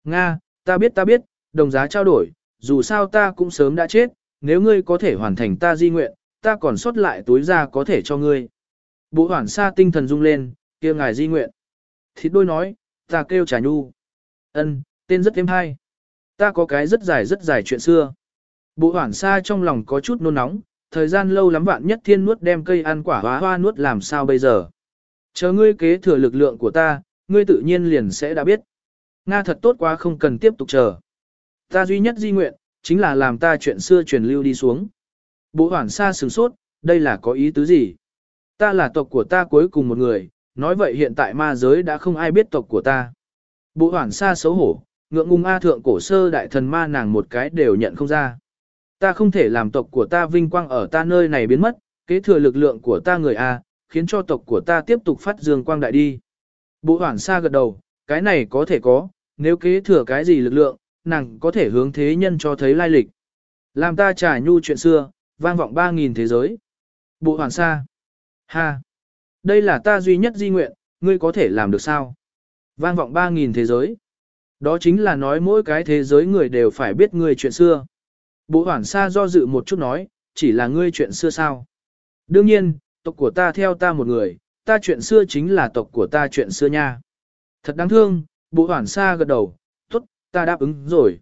Nga, ta biết ta biết, đồng giá trao đổi, dù sao ta cũng sớm đã chết, nếu ngươi có thể hoàn thành ta di nguyện, ta còn sót lại túi ra có thể cho ngươi. Bộ hoảng xa tinh thần rung lên, kia ngài di nguyện. Thịt đôi nói, ta kêu trà nhu. ân tên rất thêm hay. Ta có cái rất dài rất dài chuyện xưa. Bộ hoảng xa trong lòng có chút nôn nóng, thời gian lâu lắm vạn nhất thiên nuốt đem cây ăn quả hóa hoa nuốt làm sao bây giờ. Chờ ngươi kế thừa lực lượng của ta, ngươi tự nhiên liền sẽ đã biết. Nga thật tốt quá không cần tiếp tục chờ. Ta duy nhất di nguyện, chính là làm ta chuyện xưa truyền lưu đi xuống. Bộ hoảng xa sừng sốt, đây là có ý tứ gì? Ta là tộc của ta cuối cùng một người, nói vậy hiện tại ma giới đã không ai biết tộc của ta. Bộ hoảng xa xấu hổ, ngượng ngùng A thượng cổ sơ đại thần ma nàng một cái đều nhận không ra. Ta không thể làm tộc của ta vinh quang ở ta nơi này biến mất, kế thừa lực lượng của ta người A, khiến cho tộc của ta tiếp tục phát dương quang đại đi. Bộ hoảng xa gật đầu, cái này có thể có, nếu kế thừa cái gì lực lượng, nàng có thể hướng thế nhân cho thấy lai lịch. Làm ta trả nhu chuyện xưa, vang vọng ba nghìn thế giới. Bộ hoàn sa. Ha. Đây là ta duy nhất di nguyện, ngươi có thể làm được sao? Vang vọng ba nghìn thế giới. Đó chính là nói mỗi cái thế giới người đều phải biết người chuyện xưa. Bộ hoảng sa do dự một chút nói, chỉ là ngươi chuyện xưa sao? Đương nhiên, tộc của ta theo ta một người, ta chuyện xưa chính là tộc của ta chuyện xưa nha. Thật đáng thương, bộ hoảng sa gật đầu, tốt, ta đáp ứng rồi.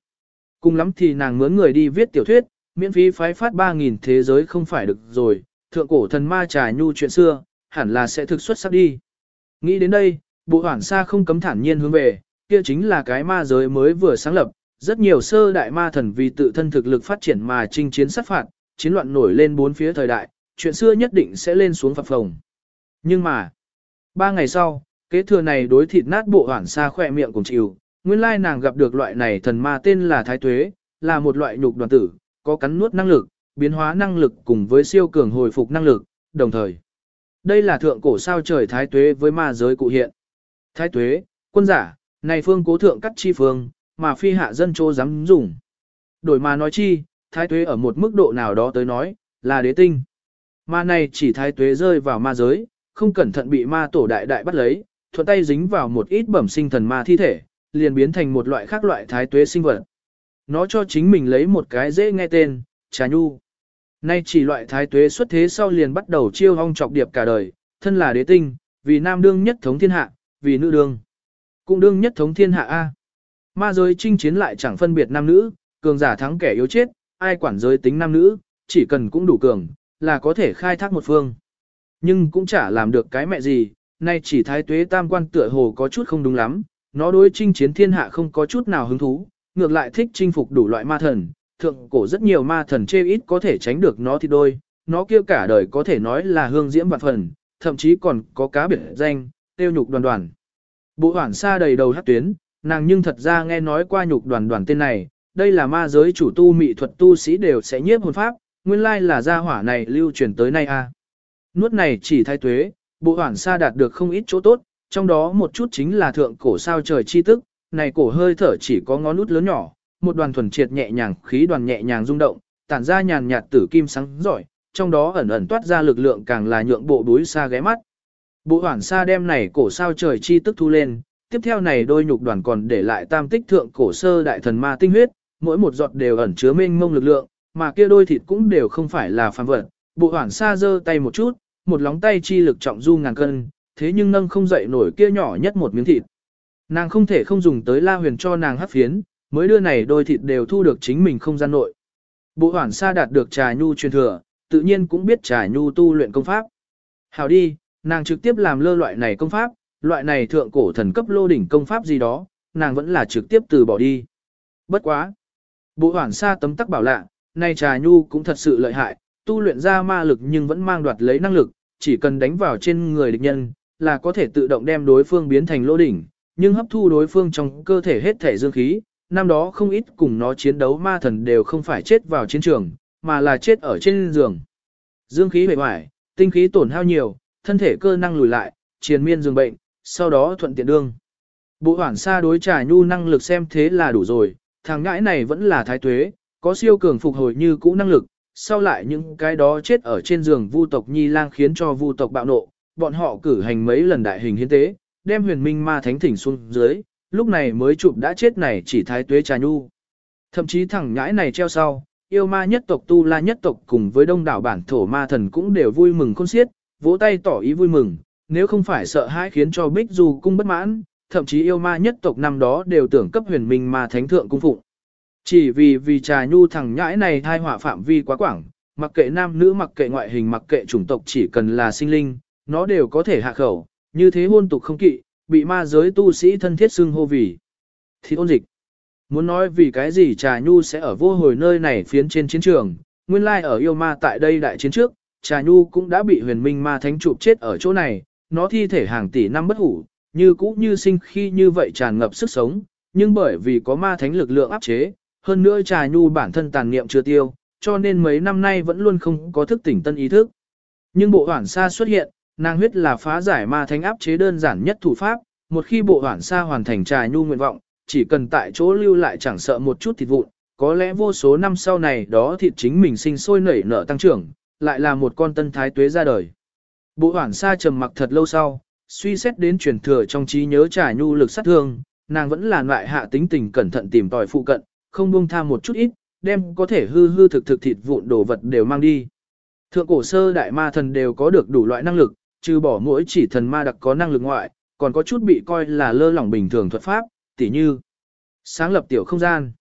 Cùng lắm thì nàng mướn người đi viết tiểu thuyết, miễn phí phái phát 3.000 thế giới không phải được rồi, thượng cổ thần ma trà nhu chuyện xưa, hẳn là sẽ thực xuất sắc đi. Nghĩ đến đây, bộ hoảng xa không cấm thản nhiên hướng về, kia chính là cái ma giới mới vừa sáng lập, rất nhiều sơ đại ma thần vì tự thân thực lực phát triển mà chinh chiến sát phạt, chiến loạn nổi lên bốn phía thời đại, chuyện xưa nhất định sẽ lên xuống phập phồng. Nhưng mà, ba ngày sau, kế thừa này đối thịt nát bộ hoảng xa khỏe miệng cùng chịu, nguyên lai nàng gặp được loại này thần ma tên là Thái Tuế, là một loại nhục đoàn tử, có cắn nuốt năng lực, biến hóa năng lực cùng với siêu cường hồi phục năng lực, đồng thời. Đây là thượng cổ sao trời Thái Tuế với ma giới cụ hiện. Thái Tuế, quân giả, này phương cố thượng cắt chi phương, mà phi hạ dân chô dám dùng. Đổi mà nói chi, Thái Tuế ở một mức độ nào đó tới nói, là đế tinh. Ma này chỉ Thái Tuế rơi vào ma giới, không cẩn thận bị ma tổ đại đại bắt lấy, thuận tay dính vào một ít bẩm sinh thần ma thi thể, liền biến thành một loại khác loại thái tuế sinh vật. Nó cho chính mình lấy một cái dễ nghe tên, trà nhu. Nay chỉ loại thái tuế xuất thế sau liền bắt đầu chiêu hong trọc điệp cả đời, thân là đế tinh, vì nam đương nhất thống thiên hạ, vì nữ đương. Cũng đương nhất thống thiên hạ A. Ma giới chinh chiến lại chẳng phân biệt nam nữ, cường giả thắng kẻ yếu chết, ai quản giới tính nam nữ, chỉ cần cũng đủ cường, là có thể khai thác một phương. Nhưng cũng chả làm được cái mẹ gì, nay chỉ thái tuế tam quan tựa hồ có chút không đúng lắm, nó đối chinh chiến thiên hạ không có chút nào hứng thú, ngược lại thích chinh phục đủ loại ma thần, thượng cổ rất nhiều ma thần chê ít có thể tránh được nó thì đôi, nó kia cả đời có thể nói là hương diễm vạn phần, thậm chí còn có cá biệt danh, tiêu nhục đoàn đoàn. Bộ hoảng xa đầy đầu hát tuyến, nàng nhưng thật ra nghe nói qua nhục đoàn đoàn tên này, đây là ma giới chủ tu mỹ thuật tu sĩ đều sẽ nhiếp hồn pháp, nguyên lai là gia hỏa này lưu truyền tới nay a. Nuốt này chỉ thay tuế, bộ hoảng xa đạt được không ít chỗ tốt, trong đó một chút chính là thượng cổ sao trời chi tức, này cổ hơi thở chỉ có ngón út lớn nhỏ, một đoàn thuần triệt nhẹ nhàng khí đoàn nhẹ nhàng rung động, tản ra nhàn nhạt tử kim sáng giỏi, trong đó ẩn ẩn toát ra lực lượng càng là nhượng bộ đối xa ghé mắt. Bộ hoảng xa đem này cổ sao trời chi tức thu lên, tiếp theo này đôi nhục đoàn còn để lại tam tích thượng cổ sơ đại thần ma tinh huyết, mỗi một giọt đều ẩn chứa mênh mông lực lượng, mà kia đôi thịt cũng đều không phải là phàm vật. Bộ Hoản xa giơ tay một chút, một lóng tay chi lực trọng du ngàn cân, thế nhưng nâng không dậy nổi kia nhỏ nhất một miếng thịt. Nàng không thể không dùng tới la huyền cho nàng hấp phiến, mới đưa này đôi thịt đều thu được chính mình không gian nội. Bộ Hoản sa đạt được trà nhu truyền thừa, tự nhiên cũng biết trà nhu tu luyện công pháp. hảo đi, nàng trực tiếp làm lơ loại này công pháp, loại này thượng cổ thần cấp lô đỉnh công pháp gì đó, nàng vẫn là trực tiếp từ bỏ đi. Bất quá. Bộ hoảng sa tấm tắc bảo lạ, nay trà nhu cũng thật sự lợi hại, tu luyện ra ma lực nhưng vẫn mang đoạt lấy năng lực, chỉ cần đánh vào trên người địch nhân, là có thể tự động đem đối phương biến thành lô đỉnh, nhưng hấp thu đối phương trong cơ thể hết thể dương khí, năm đó không ít cùng nó chiến đấu ma thần đều không phải chết vào chiến trường, mà là chết ở trên giường. Dương khí bề hoại, tinh khí tổn hao nhiều, thân thể cơ năng lùi lại, triền miên dương bệnh, sau đó thuận tiện đương. Bộ hoảng xa đối trà nhu năng lực xem thế là đủ rồi, thằng ngãi này vẫn là thái tuế, có siêu cường phục hồi như cũ năng lực, sau lại những cái đó chết ở trên giường vu tộc nhi lang khiến cho vu tộc bạo nộ, bọn họ cử hành mấy lần đại hình hiến tế, đem huyền minh ma thánh thỉnh xuống dưới, lúc này mới chụp đã chết này chỉ thái tuế trà nhu. Thậm chí thằng nhãi này treo sau, yêu ma nhất tộc tu la nhất tộc cùng với đông đảo bản thổ ma thần cũng đều vui mừng khôn xiết, vỗ tay tỏ ý vui mừng, nếu không phải sợ hãi khiến cho Bích Du cung bất mãn, thậm chí yêu ma nhất tộc năm đó đều tưởng cấp huyền minh mà thánh thượng cung phụng. Chỉ vì vì trà nhu thằng nhãi này thai họa phạm vi quá quảng, mặc kệ nam nữ mặc kệ ngoại hình mặc kệ chủng tộc chỉ cần là sinh linh, nó đều có thể hạ khẩu, như thế hôn tục không kỵ, bị ma giới tu sĩ thân thiết xưng hô vì. Thì ôn dịch. Muốn nói vì cái gì trà nhu sẽ ở vô hồi nơi này phiến trên chiến trường, nguyên lai ở yêu ma tại đây đại chiến trước, trà nhu cũng đã bị huyền minh ma thánh chụp chết ở chỗ này, nó thi thể hàng tỷ năm bất hủ, như cũ như sinh khi như vậy tràn ngập sức sống, nhưng bởi vì có ma thánh lực lượng áp chế, hơn nữa trà nhu bản thân tàn niệm chưa tiêu, cho nên mấy năm nay vẫn luôn không có thức tỉnh tân ý thức. Nhưng bộ hoảng sa xuất hiện, nàng huyết là phá giải ma thánh áp chế đơn giản nhất thủ pháp, một khi bộ hoảng sa hoàn thành trà nhu nguyện vọng, chỉ cần tại chỗ lưu lại chẳng sợ một chút thịt vụn, có lẽ vô số năm sau này đó thịt chính mình sinh sôi nảy nở tăng trưởng, lại là một con tân thái tuế ra đời. Bộ hoảng sa trầm mặc thật lâu sau, suy xét đến truyền thừa trong trí nhớ trà nhu lực sát thương, nàng vẫn là loại hạ tính tình cẩn thận tìm tòi phụ cận, không buông tham một chút ít, đem có thể hư hư thực thực thịt vụn đồ vật đều mang đi. Thượng cổ sơ đại ma thần đều có được đủ loại năng lực, trừ bỏ mỗi chỉ thần ma đặc có năng lực ngoại, còn có chút bị coi là lơ lỏng bình thường thuật pháp, tỉ như sáng lập tiểu không gian.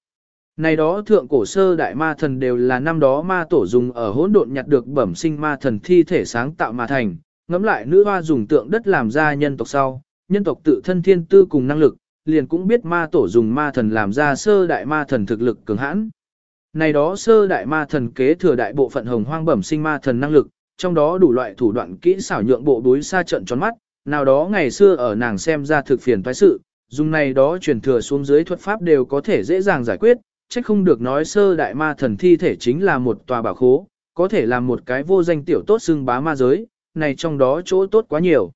Này đó thượng cổ sơ đại ma thần đều là năm đó ma tổ dùng ở hỗn độn nhặt được bẩm sinh ma thần thi thể sáng tạo mà thành, ngẫm lại nữ hoa dùng tượng đất làm ra nhân tộc sau, nhân tộc tự thân thiên tư cùng năng lực, liền cũng biết ma tổ dùng ma thần làm ra sơ đại ma thần thực lực cường hãn. Này đó sơ đại ma thần kế thừa đại bộ phận hồng hoang bẩm sinh ma thần năng lực, trong đó đủ loại thủ đoạn kỹ xảo nhượng bộ đối xa trận tròn mắt, nào đó ngày xưa ở nàng xem ra thực phiền toái sự, dùng này đó truyền thừa xuống dưới thuật pháp đều có thể dễ dàng giải quyết, trách không được nói sơ đại ma thần thi thể chính là một tòa bảo khố, có thể làm một cái vô danh tiểu tốt xưng bá ma giới, này trong đó chỗ tốt quá nhiều.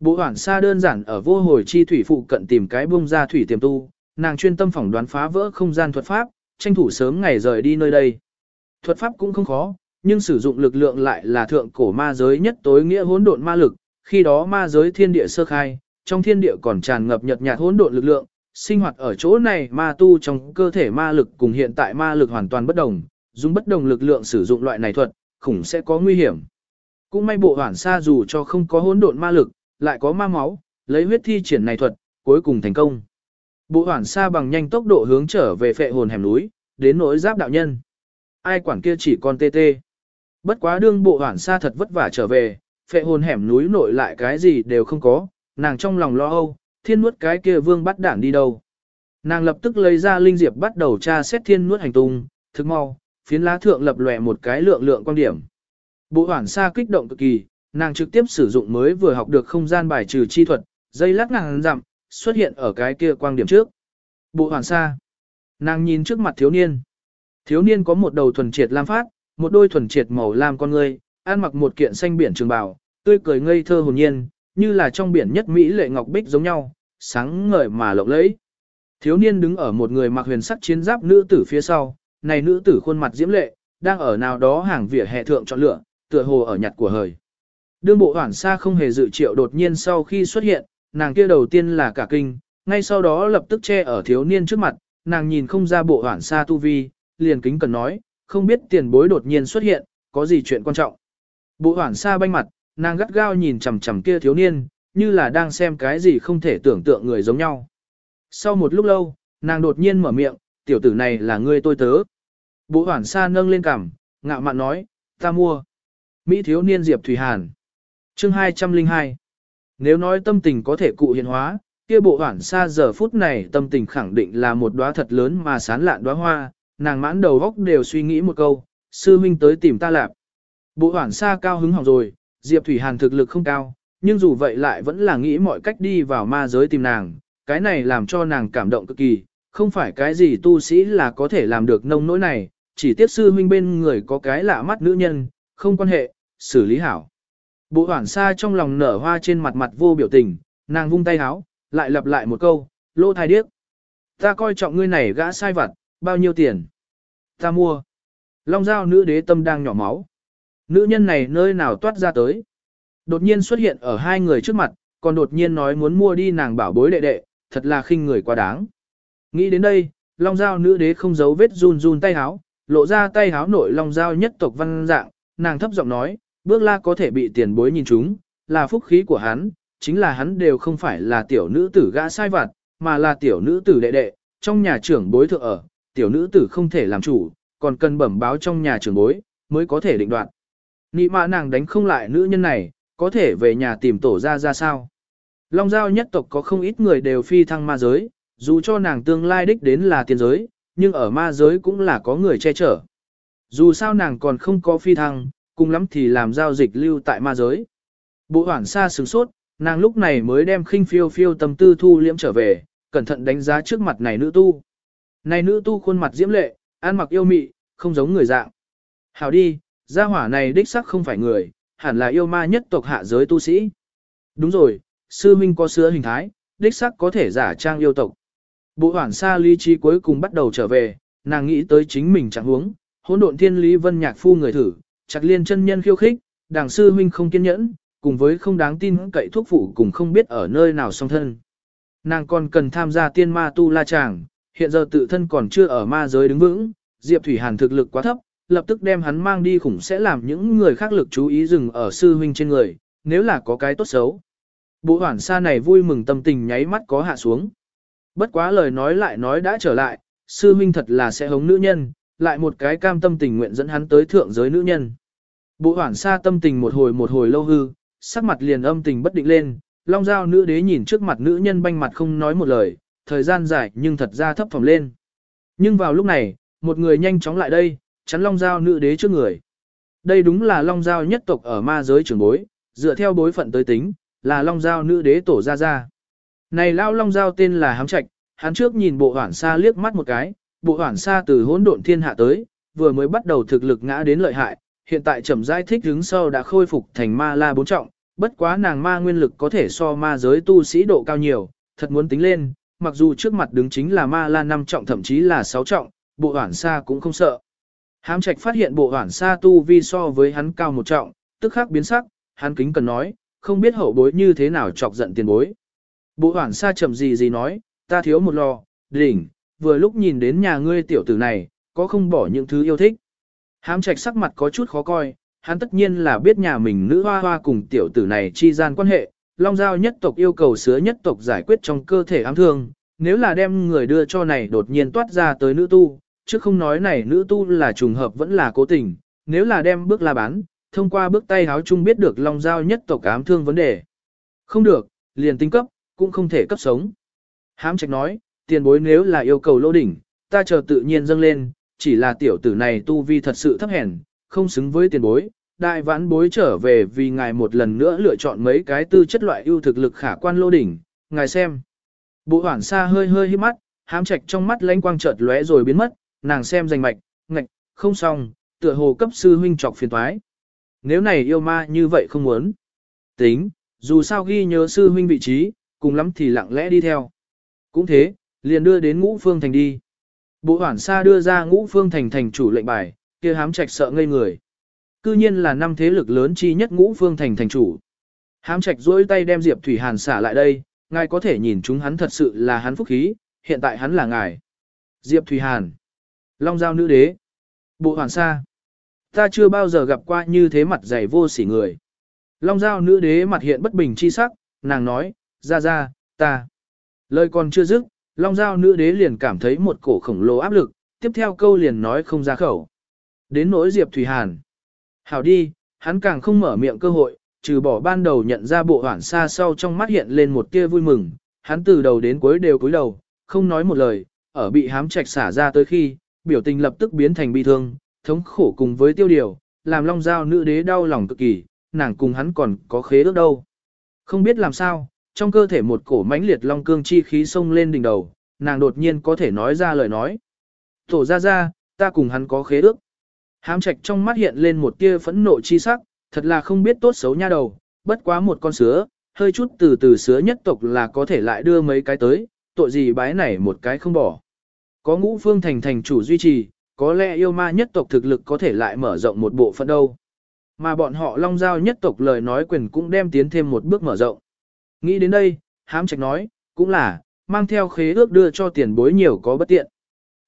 Bộ hoảng xa đơn giản ở vô hồi chi thủy phụ cận tìm cái bung ra thủy tiềm tu, nàng chuyên tâm phỏng đoán phá vỡ không gian thuật pháp, tranh thủ sớm ngày rời đi nơi đây. Thuật pháp cũng không khó, nhưng sử dụng lực lượng lại là thượng cổ ma giới nhất tối nghĩa hỗn độn ma lực, khi đó ma giới thiên địa sơ khai, trong thiên địa còn tràn ngập nhật nhạt hỗn độn lực lượng, sinh hoạt ở chỗ này ma tu trong cơ thể ma lực cùng hiện tại ma lực hoàn toàn bất đồng, dùng bất đồng lực lượng sử dụng loại này thuật, khủng sẽ có nguy hiểm. Cũng may bộ hoản xa dù cho không có hỗn độn ma lực, lại có ma máu, lấy huyết thi triển này thuật, cuối cùng thành công. Bộ hoản xa bằng nhanh tốc độ hướng trở về phệ hồn hẻm núi, đến nỗi giáp đạo nhân. Ai quản kia chỉ con tê tê. Bất quá đương bộ hoản xa thật vất vả trở về, phệ hồn hẻm núi nội lại cái gì đều không có, nàng trong lòng lo âu, thiên nuốt cái kia vương bắt đảng đi đâu. Nàng lập tức lấy ra linh diệp bắt đầu tra xét thiên nuốt hành tung, thức mau, phiến lá thượng lập lòe một cái lượng lượng quan điểm. Bộ hoảng xa kích động cực kỳ, nàng trực tiếp sử dụng mới vừa học được không gian bài trừ chi thuật, dây lắc nàng dặm, xuất hiện ở cái kia quang điểm trước. Bộ hoàn xa. Nàng nhìn trước mặt thiếu niên. Thiếu niên có một đầu thuần triệt lam phát, một đôi thuần triệt màu lam con người, ăn mặc một kiện xanh biển trường bào, tươi cười ngây thơ hồn nhiên, như là trong biển nhất Mỹ lệ ngọc bích giống nhau, sáng ngời mà lộng lẫy. Thiếu niên đứng ở một người mặc huyền sắc chiến giáp nữ tử phía sau, này nữ tử khuôn mặt diễm lệ, đang ở nào đó hàng vỉa hè thượng chọn lựa, tựa hồ ở nhặt của hời. Đương bộ hoảng xa không hề dự triệu đột nhiên sau khi xuất hiện, nàng kia đầu tiên là cả kinh, ngay sau đó lập tức che ở thiếu niên trước mặt, nàng nhìn không ra bộ hoảng xa tu vi, liền kính cần nói, không biết tiền bối đột nhiên xuất hiện, có gì chuyện quan trọng. Bộ hoảng xa banh mặt, nàng gắt gao nhìn chằm chằm kia thiếu niên, như là đang xem cái gì không thể tưởng tượng người giống nhau. Sau một lúc lâu, nàng đột nhiên mở miệng, tiểu tử này là ngươi tôi tớ. Bộ hoảng xa nâng lên cằm, ngạo mạn nói, ta mua. Mỹ thiếu niên Diệp Thủy Hàn. Chương 202. Nếu nói tâm tình có thể cụ hiện hóa, kia bộ hoảng xa giờ phút này tâm tình khẳng định là một đóa thật lớn mà sán lạn đóa hoa, nàng mãn đầu góc đều suy nghĩ một câu, sư huynh tới tìm ta lạp. Bộ hoảng xa cao hứng hỏng rồi, Diệp Thủy Hàn thực lực không cao, nhưng dù vậy lại vẫn là nghĩ mọi cách đi vào ma giới tìm nàng, cái này làm cho nàng cảm động cực kỳ, không phải cái gì tu sĩ là có thể làm được nông nỗi này, chỉ tiếc sư huynh bên người có cái lạ mắt nữ nhân, không quan hệ, xử lý hảo. Bộ hoảng xa trong lòng nở hoa trên mặt mặt vô biểu tình, nàng vung tay háo, lại lặp lại một câu, lô thai điếc. Ta coi trọng ngươi này gã sai vặt, bao nhiêu tiền? Ta mua. Long giao nữ đế tâm đang nhỏ máu. Nữ nhân này nơi nào toát ra tới. Đột nhiên xuất hiện ở hai người trước mặt, còn đột nhiên nói muốn mua đi nàng bảo bối đệ đệ, thật là khinh người quá đáng. Nghĩ đến đây, Long Giao nữ đế không giấu vết run run tay háo, lộ ra tay háo nội Long Giao nhất tộc văn dạng, nàng thấp giọng nói, bước la có thể bị tiền bối nhìn chúng, là phúc khí của hắn, chính là hắn đều không phải là tiểu nữ tử gã sai vặt, mà là tiểu nữ tử đệ đệ, trong nhà trưởng bối thượng ở, tiểu nữ tử không thể làm chủ, còn cần bẩm báo trong nhà trưởng bối, mới có thể định đoạt. Nị mạ nàng đánh không lại nữ nhân này, có thể về nhà tìm tổ ra ra sao. Long giao nhất tộc có không ít người đều phi thăng ma giới, dù cho nàng tương lai đích đến là tiền giới, nhưng ở ma giới cũng là có người che chở. Dù sao nàng còn không có phi thăng, cùng lắm thì làm giao dịch lưu tại ma giới. Bộ hoảng xa sừng sốt, nàng lúc này mới đem khinh phiêu phiêu tâm tư thu liễm trở về, cẩn thận đánh giá trước mặt này nữ tu. Này nữ tu khuôn mặt diễm lệ, ăn mặc yêu mị, không giống người dạng. Hảo đi, gia hỏa này đích sắc không phải người, hẳn là yêu ma nhất tộc hạ giới tu sĩ. Đúng rồi, sư minh có sứa hình thái, đích sắc có thể giả trang yêu tộc. Bộ hoảng xa lý trí cuối cùng bắt đầu trở về, nàng nghĩ tới chính mình chẳng huống, hỗn độn thiên lý vân nhạc phu người thử, chặt liên chân nhân khiêu khích, đảng sư huynh không kiên nhẫn, cùng với không đáng tin cậy thuốc phụ cùng không biết ở nơi nào song thân. Nàng còn cần tham gia tiên ma tu la chàng, hiện giờ tự thân còn chưa ở ma giới đứng vững, Diệp Thủy Hàn thực lực quá thấp, lập tức đem hắn mang đi khủng sẽ làm những người khác lực chú ý dừng ở sư huynh trên người, nếu là có cái tốt xấu. Bộ hoảng xa này vui mừng tâm tình nháy mắt có hạ xuống. Bất quá lời nói lại nói đã trở lại, sư huynh thật là sẽ hống nữ nhân, lại một cái cam tâm tình nguyện dẫn hắn tới thượng giới nữ nhân. Bộ hoảng xa tâm tình một hồi một hồi lâu hư, sắc mặt liền âm tình bất định lên, long giao nữ đế nhìn trước mặt nữ nhân banh mặt không nói một lời, thời gian dài nhưng thật ra thấp phòng lên. Nhưng vào lúc này, một người nhanh chóng lại đây, chắn long giao nữ đế trước người. Đây đúng là long giao nhất tộc ở ma giới trưởng bối, dựa theo bối phận tới tính, là long giao nữ đế tổ ra ra. Này lao long giao tên là hám trạch, hắn trước nhìn bộ hoảng xa liếc mắt một cái, bộ hoảng xa từ hỗn độn thiên hạ tới, vừa mới bắt đầu thực lực ngã đến lợi hại, hiện tại chậm rãi thích đứng sau đã khôi phục thành ma la bốn trọng, bất quá nàng ma nguyên lực có thể so ma giới tu sĩ độ cao nhiều, thật muốn tính lên, mặc dù trước mặt đứng chính là ma la năm trọng thậm chí là sáu trọng, bộ hoảng xa cũng không sợ. Hám trạch phát hiện bộ hoảng xa tu vi so với hắn cao một trọng, tức khắc biến sắc, hắn kính cần nói, không biết hậu bối như thế nào chọc giận tiền bối. Bộ hoảng xa chậm gì gì nói, ta thiếu một lò, đỉnh, vừa lúc nhìn đến nhà ngươi tiểu tử này, có không bỏ những thứ yêu thích. Hám trạch sắc mặt có chút khó coi, hắn tất nhiên là biết nhà mình nữ hoa hoa cùng tiểu tử này chi gian quan hệ, Long Giao nhất tộc yêu cầu sứa nhất tộc giải quyết trong cơ thể ám thương, nếu là đem người đưa cho này đột nhiên toát ra tới nữ tu, chứ không nói này nữ tu là trùng hợp vẫn là cố tình, nếu là đem bước la bán, thông qua bước tay háo chung biết được Long Giao nhất tộc ám thương vấn đề. Không được, liền tinh cấp, cũng không thể cấp sống. Hám trạch nói, tiền bối nếu là yêu cầu lô đỉnh, ta chờ tự nhiên dâng lên, chỉ là tiểu tử này tu vi thật sự thấp hèn, không xứng với tiền bối. Đại vãn bối trở về vì ngài một lần nữa lựa chọn mấy cái tư chất loại ưu thực lực khả quan lô đỉnh, ngài xem. Bộ hoảng xa hơi hơi hít mắt, hám trạch trong mắt lánh quang chợt lóe rồi biến mất, nàng xem danh mạch, ngạch, không xong, tựa hồ cấp sư huynh trọc phiền toái. Nếu này yêu ma như vậy không muốn. Tính, dù sao ghi nhớ sư huynh vị trí, cùng lắm thì lặng lẽ đi theo. Cũng thế, liền đưa đến ngũ phương thành đi. Bộ hoảng xa đưa ra ngũ phương thành thành chủ lệnh bài, kia hám trạch sợ ngây người. Cư nhiên là năm thế lực lớn chi nhất ngũ phương thành thành chủ. Hám trạch duỗi tay đem Diệp Thủy Hàn xả lại đây, ngài có thể nhìn chúng hắn thật sự là hắn phúc khí, hiện tại hắn là ngài. Diệp Thủy Hàn. Long giao nữ đế. Bộ hoàn sa. Ta chưa bao giờ gặp qua như thế mặt dày vô sỉ người. Long giao nữ đế mặt hiện bất bình chi sắc, nàng nói, ra ra, ta. Lời còn chưa dứt, long giao nữ đế liền cảm thấy một cổ khổng lồ áp lực, tiếp theo câu liền nói không ra khẩu. Đến nỗi Diệp Thủy Hàn. Hảo đi, hắn càng không mở miệng cơ hội, trừ bỏ ban đầu nhận ra bộ hoảng xa sau trong mắt hiện lên một tia vui mừng, hắn từ đầu đến cuối đều cúi đầu, không nói một lời, ở bị hám trạch xả ra tới khi, biểu tình lập tức biến thành bi thương, thống khổ cùng với tiêu điều, làm long giao nữ đế đau lòng cực kỳ, nàng cùng hắn còn có khế ước đâu. Không biết làm sao, trong cơ thể một cổ mãnh liệt long cương chi khí xông lên đỉnh đầu, nàng đột nhiên có thể nói ra lời nói. Tổ ra ra, ta cùng hắn có khế ước. Hám trạch trong mắt hiện lên một tia phẫn nộ chi sắc, thật là không biết tốt xấu nha đầu, bất quá một con sứa, hơi chút từ từ sứa nhất tộc là có thể lại đưa mấy cái tới, tội gì bái này một cái không bỏ. Có ngũ phương thành thành chủ duy trì, có lẽ yêu ma nhất tộc thực lực có thể lại mở rộng một bộ phận đâu. Mà bọn họ long giao nhất tộc lời nói quyền cũng đem tiến thêm một bước mở rộng. Nghĩ đến đây, hám trạch nói, cũng là, mang theo khế ước đưa cho tiền bối nhiều có bất tiện.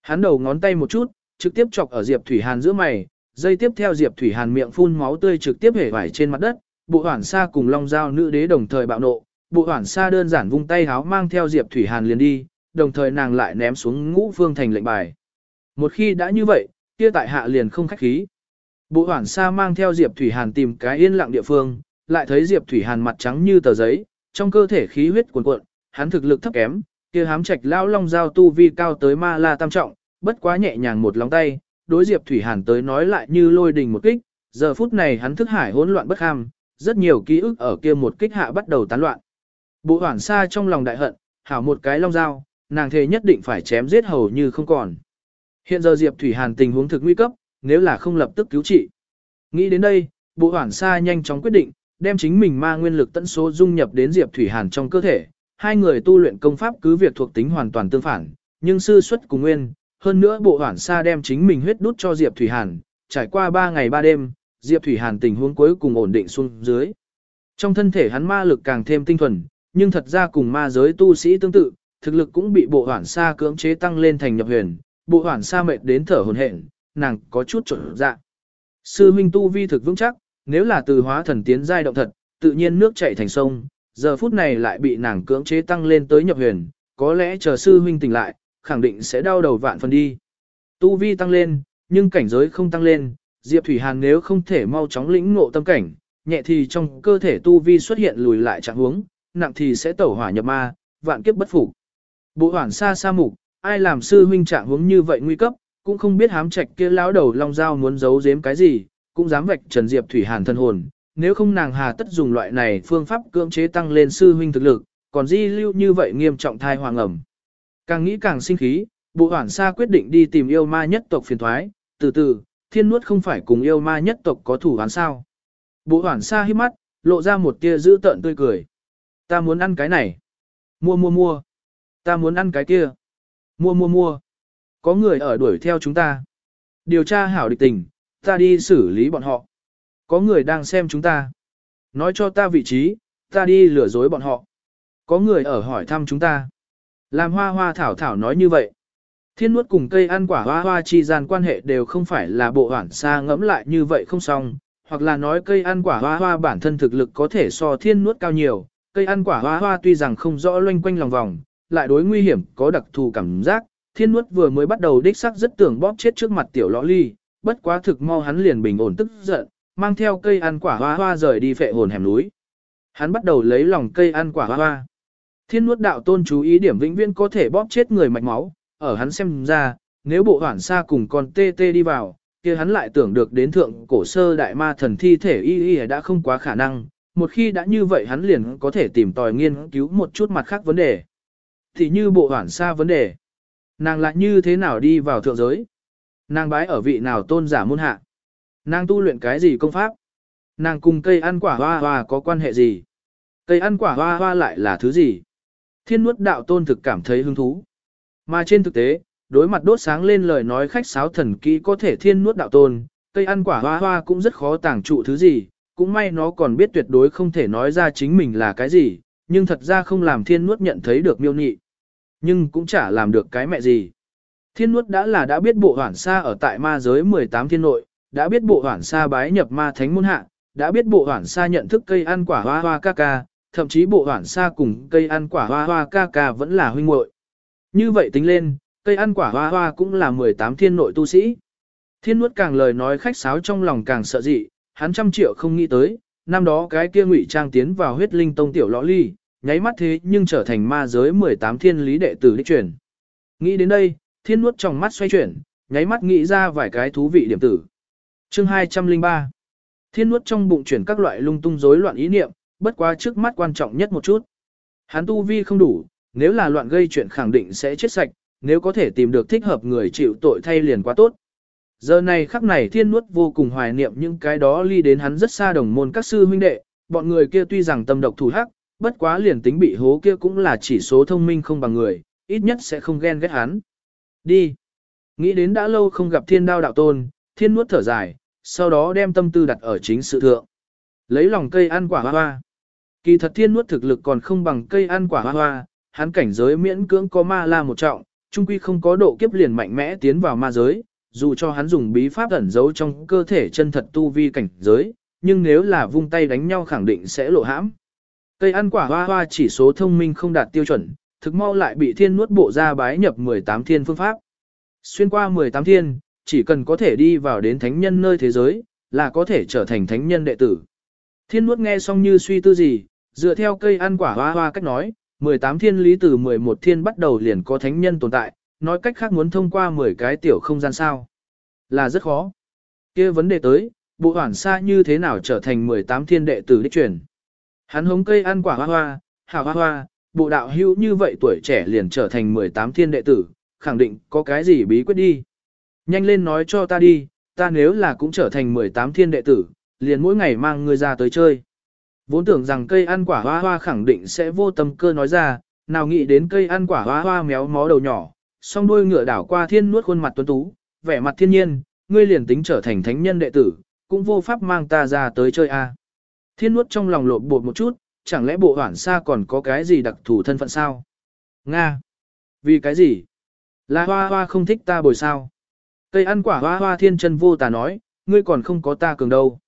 Hắn đầu ngón tay một chút, trực tiếp chọc ở Diệp Thủy Hàn giữa mày, dây tiếp theo Diệp Thủy Hàn miệng phun máu tươi trực tiếp hể vải trên mặt đất, bộ hoảng sa cùng long giao nữ đế đồng thời bạo nộ, bộ hoảng sa đơn giản vung tay háo mang theo Diệp Thủy Hàn liền đi, đồng thời nàng lại ném xuống ngũ phương thành lệnh bài. Một khi đã như vậy, kia tại hạ liền không khách khí. Bộ hoảng sa mang theo Diệp Thủy Hàn tìm cái yên lặng địa phương, lại thấy Diệp Thủy Hàn mặt trắng như tờ giấy, trong cơ thể khí huyết cuồn cuộn, hắn thực lực thấp kém, kia hám trạch lão long giao tu vi cao tới ma la tam trọng, bất quá nhẹ nhàng một lòng tay, đối Diệp Thủy Hàn tới nói lại như lôi đình một kích, giờ phút này hắn thức hải hỗn loạn bất ham, rất nhiều ký ức ở kia một kích hạ bắt đầu tán loạn. Bộ hoảng xa trong lòng đại hận, hảo một cái long dao, nàng thề nhất định phải chém giết hầu như không còn. Hiện giờ Diệp Thủy Hàn tình huống thực nguy cấp, nếu là không lập tức cứu trị. Nghĩ đến đây, bộ hoảng xa nhanh chóng quyết định, đem chính mình ma nguyên lực tận số dung nhập đến Diệp Thủy Hàn trong cơ thể. Hai người tu luyện công pháp cứ việc thuộc tính hoàn toàn tương phản, nhưng sư xuất cùng nguyên, hơn nữa bộ hoản xa đem chính mình huyết đút cho Diệp Thủy Hàn, trải qua 3 ngày 3 đêm, Diệp Thủy Hàn tình huống cuối cùng ổn định xuống dưới. Trong thân thể hắn ma lực càng thêm tinh thuần, nhưng thật ra cùng ma giới tu sĩ tương tự, thực lực cũng bị bộ hoản xa cưỡng chế tăng lên thành nhập huyền, bộ hoản xa mệt đến thở hồn hển, nàng có chút trở dạ. Sư huynh tu vi thực vững chắc, nếu là từ hóa thần tiến giai động thật, tự nhiên nước chảy thành sông, giờ phút này lại bị nàng cưỡng chế tăng lên tới nhập huyền, có lẽ chờ sư huynh tỉnh lại, khẳng định sẽ đau đầu vạn phần đi. Tu vi tăng lên, nhưng cảnh giới không tăng lên, Diệp Thủy Hàn nếu không thể mau chóng lĩnh ngộ tâm cảnh, nhẹ thì trong cơ thể tu vi xuất hiện lùi lại trạng huống, nặng thì sẽ tẩu hỏa nhập ma, vạn kiếp bất phục. Bộ hoảng xa xa mục, ai làm sư huynh trạng huống như vậy nguy cấp, cũng không biết hám trạch kia lão đầu long dao muốn giấu giếm cái gì, cũng dám vạch trần Diệp Thủy Hàn thân hồn, nếu không nàng hà tất dùng loại này phương pháp cưỡng chế tăng lên sư huynh thực lực, còn di lưu như vậy nghiêm trọng thai hoàng ẩm. Càng nghĩ càng sinh khí, bộ hoảng xa quyết định đi tìm yêu ma nhất tộc phiền thoái, từ từ, thiên nuốt không phải cùng yêu ma nhất tộc có thủ án sao. Bộ hoảng xa hít mắt, lộ ra một tia giữ tợn tươi cười. Ta muốn ăn cái này. Mua mua mua. Ta muốn ăn cái kia. Mua mua mua. Có người ở đuổi theo chúng ta. Điều tra hảo địch tình, ta đi xử lý bọn họ. Có người đang xem chúng ta. Nói cho ta vị trí, ta đi lừa dối bọn họ. Có người ở hỏi thăm chúng ta. Làm hoa hoa thảo thảo nói như vậy. Thiên nuốt cùng cây ăn quả hoa hoa chi gian quan hệ đều không phải là bộ hoảng xa ngẫm lại như vậy không xong, hoặc là nói cây ăn quả hoa hoa bản thân thực lực có thể so thiên nuốt cao nhiều, cây ăn quả hoa hoa tuy rằng không rõ loanh quanh lòng vòng, lại đối nguy hiểm có đặc thù cảm giác, thiên nuốt vừa mới bắt đầu đích sắc rất tưởng bóp chết trước mặt tiểu lõ ly, bất quá thực mau hắn liền bình ổn tức giận, mang theo cây ăn quả hoa hoa rời đi phệ hồn hẻm núi. Hắn bắt đầu lấy lòng cây ăn quả hoa hoa. Thiên nuốt đạo tôn chú ý điểm vĩnh viễn có thể bóp chết người mạch máu, ở hắn xem ra, nếu bộ hoảng xa cùng con tê tê đi vào, kia hắn lại tưởng được đến thượng cổ sơ đại ma thần thi thể y y đã không quá khả năng, một khi đã như vậy hắn liền có thể tìm tòi nghiên cứu một chút mặt khác vấn đề. Thì như bộ hoảng xa vấn đề, nàng lại như thế nào đi vào thượng giới? Nàng bái ở vị nào tôn giả môn hạ? Nàng tu luyện cái gì công pháp? Nàng cùng cây ăn quả hoa hoa có quan hệ gì? Cây ăn quả hoa hoa lại là thứ gì? Thiên nuốt đạo tôn thực cảm thấy hứng thú. Mà trên thực tế, đối mặt đốt sáng lên lời nói khách sáo thần kỹ có thể thiên nuốt đạo tôn, cây ăn quả hoa hoa cũng rất khó tàng trụ thứ gì, cũng may nó còn biết tuyệt đối không thể nói ra chính mình là cái gì, nhưng thật ra không làm thiên nuốt nhận thấy được miêu nị. Nhưng cũng chả làm được cái mẹ gì. Thiên nuốt đã là đã biết bộ hoản xa ở tại ma giới 18 thiên nội, đã biết bộ hoản xa bái nhập ma thánh môn hạ, đã biết bộ hoản xa nhận thức cây ăn quả hoa hoa ca ca, thậm chí bộ hoản xa cùng cây ăn quả hoa hoa ca ca vẫn là huynh muội. Như vậy tính lên, cây ăn quả hoa hoa cũng là 18 thiên nội tu sĩ. Thiên nuốt càng lời nói khách sáo trong lòng càng sợ dị, hắn trăm triệu không nghĩ tới, năm đó cái kia ngụy trang tiến vào huyết linh tông tiểu lõ ly, nháy mắt thế nhưng trở thành ma giới 18 thiên lý đệ tử đích truyền. Nghĩ đến đây, thiên nuốt trong mắt xoay chuyển, nháy mắt nghĩ ra vài cái thú vị điểm tử. Chương 203 Thiên nuốt trong bụng chuyển các loại lung tung rối loạn ý niệm, bất quá trước mắt quan trọng nhất một chút. Hắn tu vi không đủ, nếu là loạn gây chuyện khẳng định sẽ chết sạch, nếu có thể tìm được thích hợp người chịu tội thay liền quá tốt. Giờ này khắc này thiên nuốt vô cùng hoài niệm những cái đó ly đến hắn rất xa đồng môn các sư huynh đệ, bọn người kia tuy rằng tâm độc thủ hắc, bất quá liền tính bị hố kia cũng là chỉ số thông minh không bằng người, ít nhất sẽ không ghen ghét hắn. Đi. Nghĩ đến đã lâu không gặp thiên đao đạo tôn, thiên nuốt thở dài, sau đó đem tâm tư đặt ở chính sự thượng. Lấy lòng cây ăn quả hoa hoa. Kỳ thật thiên nuốt thực lực còn không bằng cây ăn quả hoa hoa, hắn cảnh giới miễn cưỡng có ma la một trọng, trung quy không có độ kiếp liền mạnh mẽ tiến vào ma giới, dù cho hắn dùng bí pháp ẩn giấu trong cơ thể chân thật tu vi cảnh giới, nhưng nếu là vung tay đánh nhau khẳng định sẽ lộ hãm. Cây ăn quả hoa hoa chỉ số thông minh không đạt tiêu chuẩn, thực mau lại bị thiên nuốt bộ ra bái nhập 18 thiên phương pháp. Xuyên qua 18 thiên, chỉ cần có thể đi vào đến thánh nhân nơi thế giới, là có thể trở thành thánh nhân đệ tử. Thiên nuốt nghe xong như suy tư gì, dựa theo cây ăn quả hoa hoa cách nói, 18 thiên lý từ 11 thiên bắt đầu liền có thánh nhân tồn tại, nói cách khác muốn thông qua 10 cái tiểu không gian sao. Là rất khó. kia vấn đề tới, bộ hoảng xa như thế nào trở thành 18 thiên đệ tử đích truyền. Hắn hống cây ăn quả hoa hoa, hảo hoa hoa, bộ đạo hữu như vậy tuổi trẻ liền trở thành 18 thiên đệ tử, khẳng định có cái gì bí quyết đi. Nhanh lên nói cho ta đi, ta nếu là cũng trở thành 18 thiên đệ tử, liền mỗi ngày mang ngươi ra tới chơi. Vốn tưởng rằng cây ăn quả hoa hoa khẳng định sẽ vô tâm cơ nói ra, nào nghĩ đến cây ăn quả hoa hoa méo mó đầu nhỏ, song đuôi ngựa đảo qua thiên nuốt khuôn mặt tuấn tú, vẻ mặt thiên nhiên, ngươi liền tính trở thành thánh nhân đệ tử, cũng vô pháp mang ta ra tới chơi a. Thiên nuốt trong lòng lộn bột một chút, chẳng lẽ bộ hoảng xa còn có cái gì đặc thù thân phận sao? Nga! Vì cái gì? Là hoa hoa không thích ta bồi sao? Cây ăn quả hoa hoa thiên chân vô tà nói, ngươi còn không có ta cường đâu.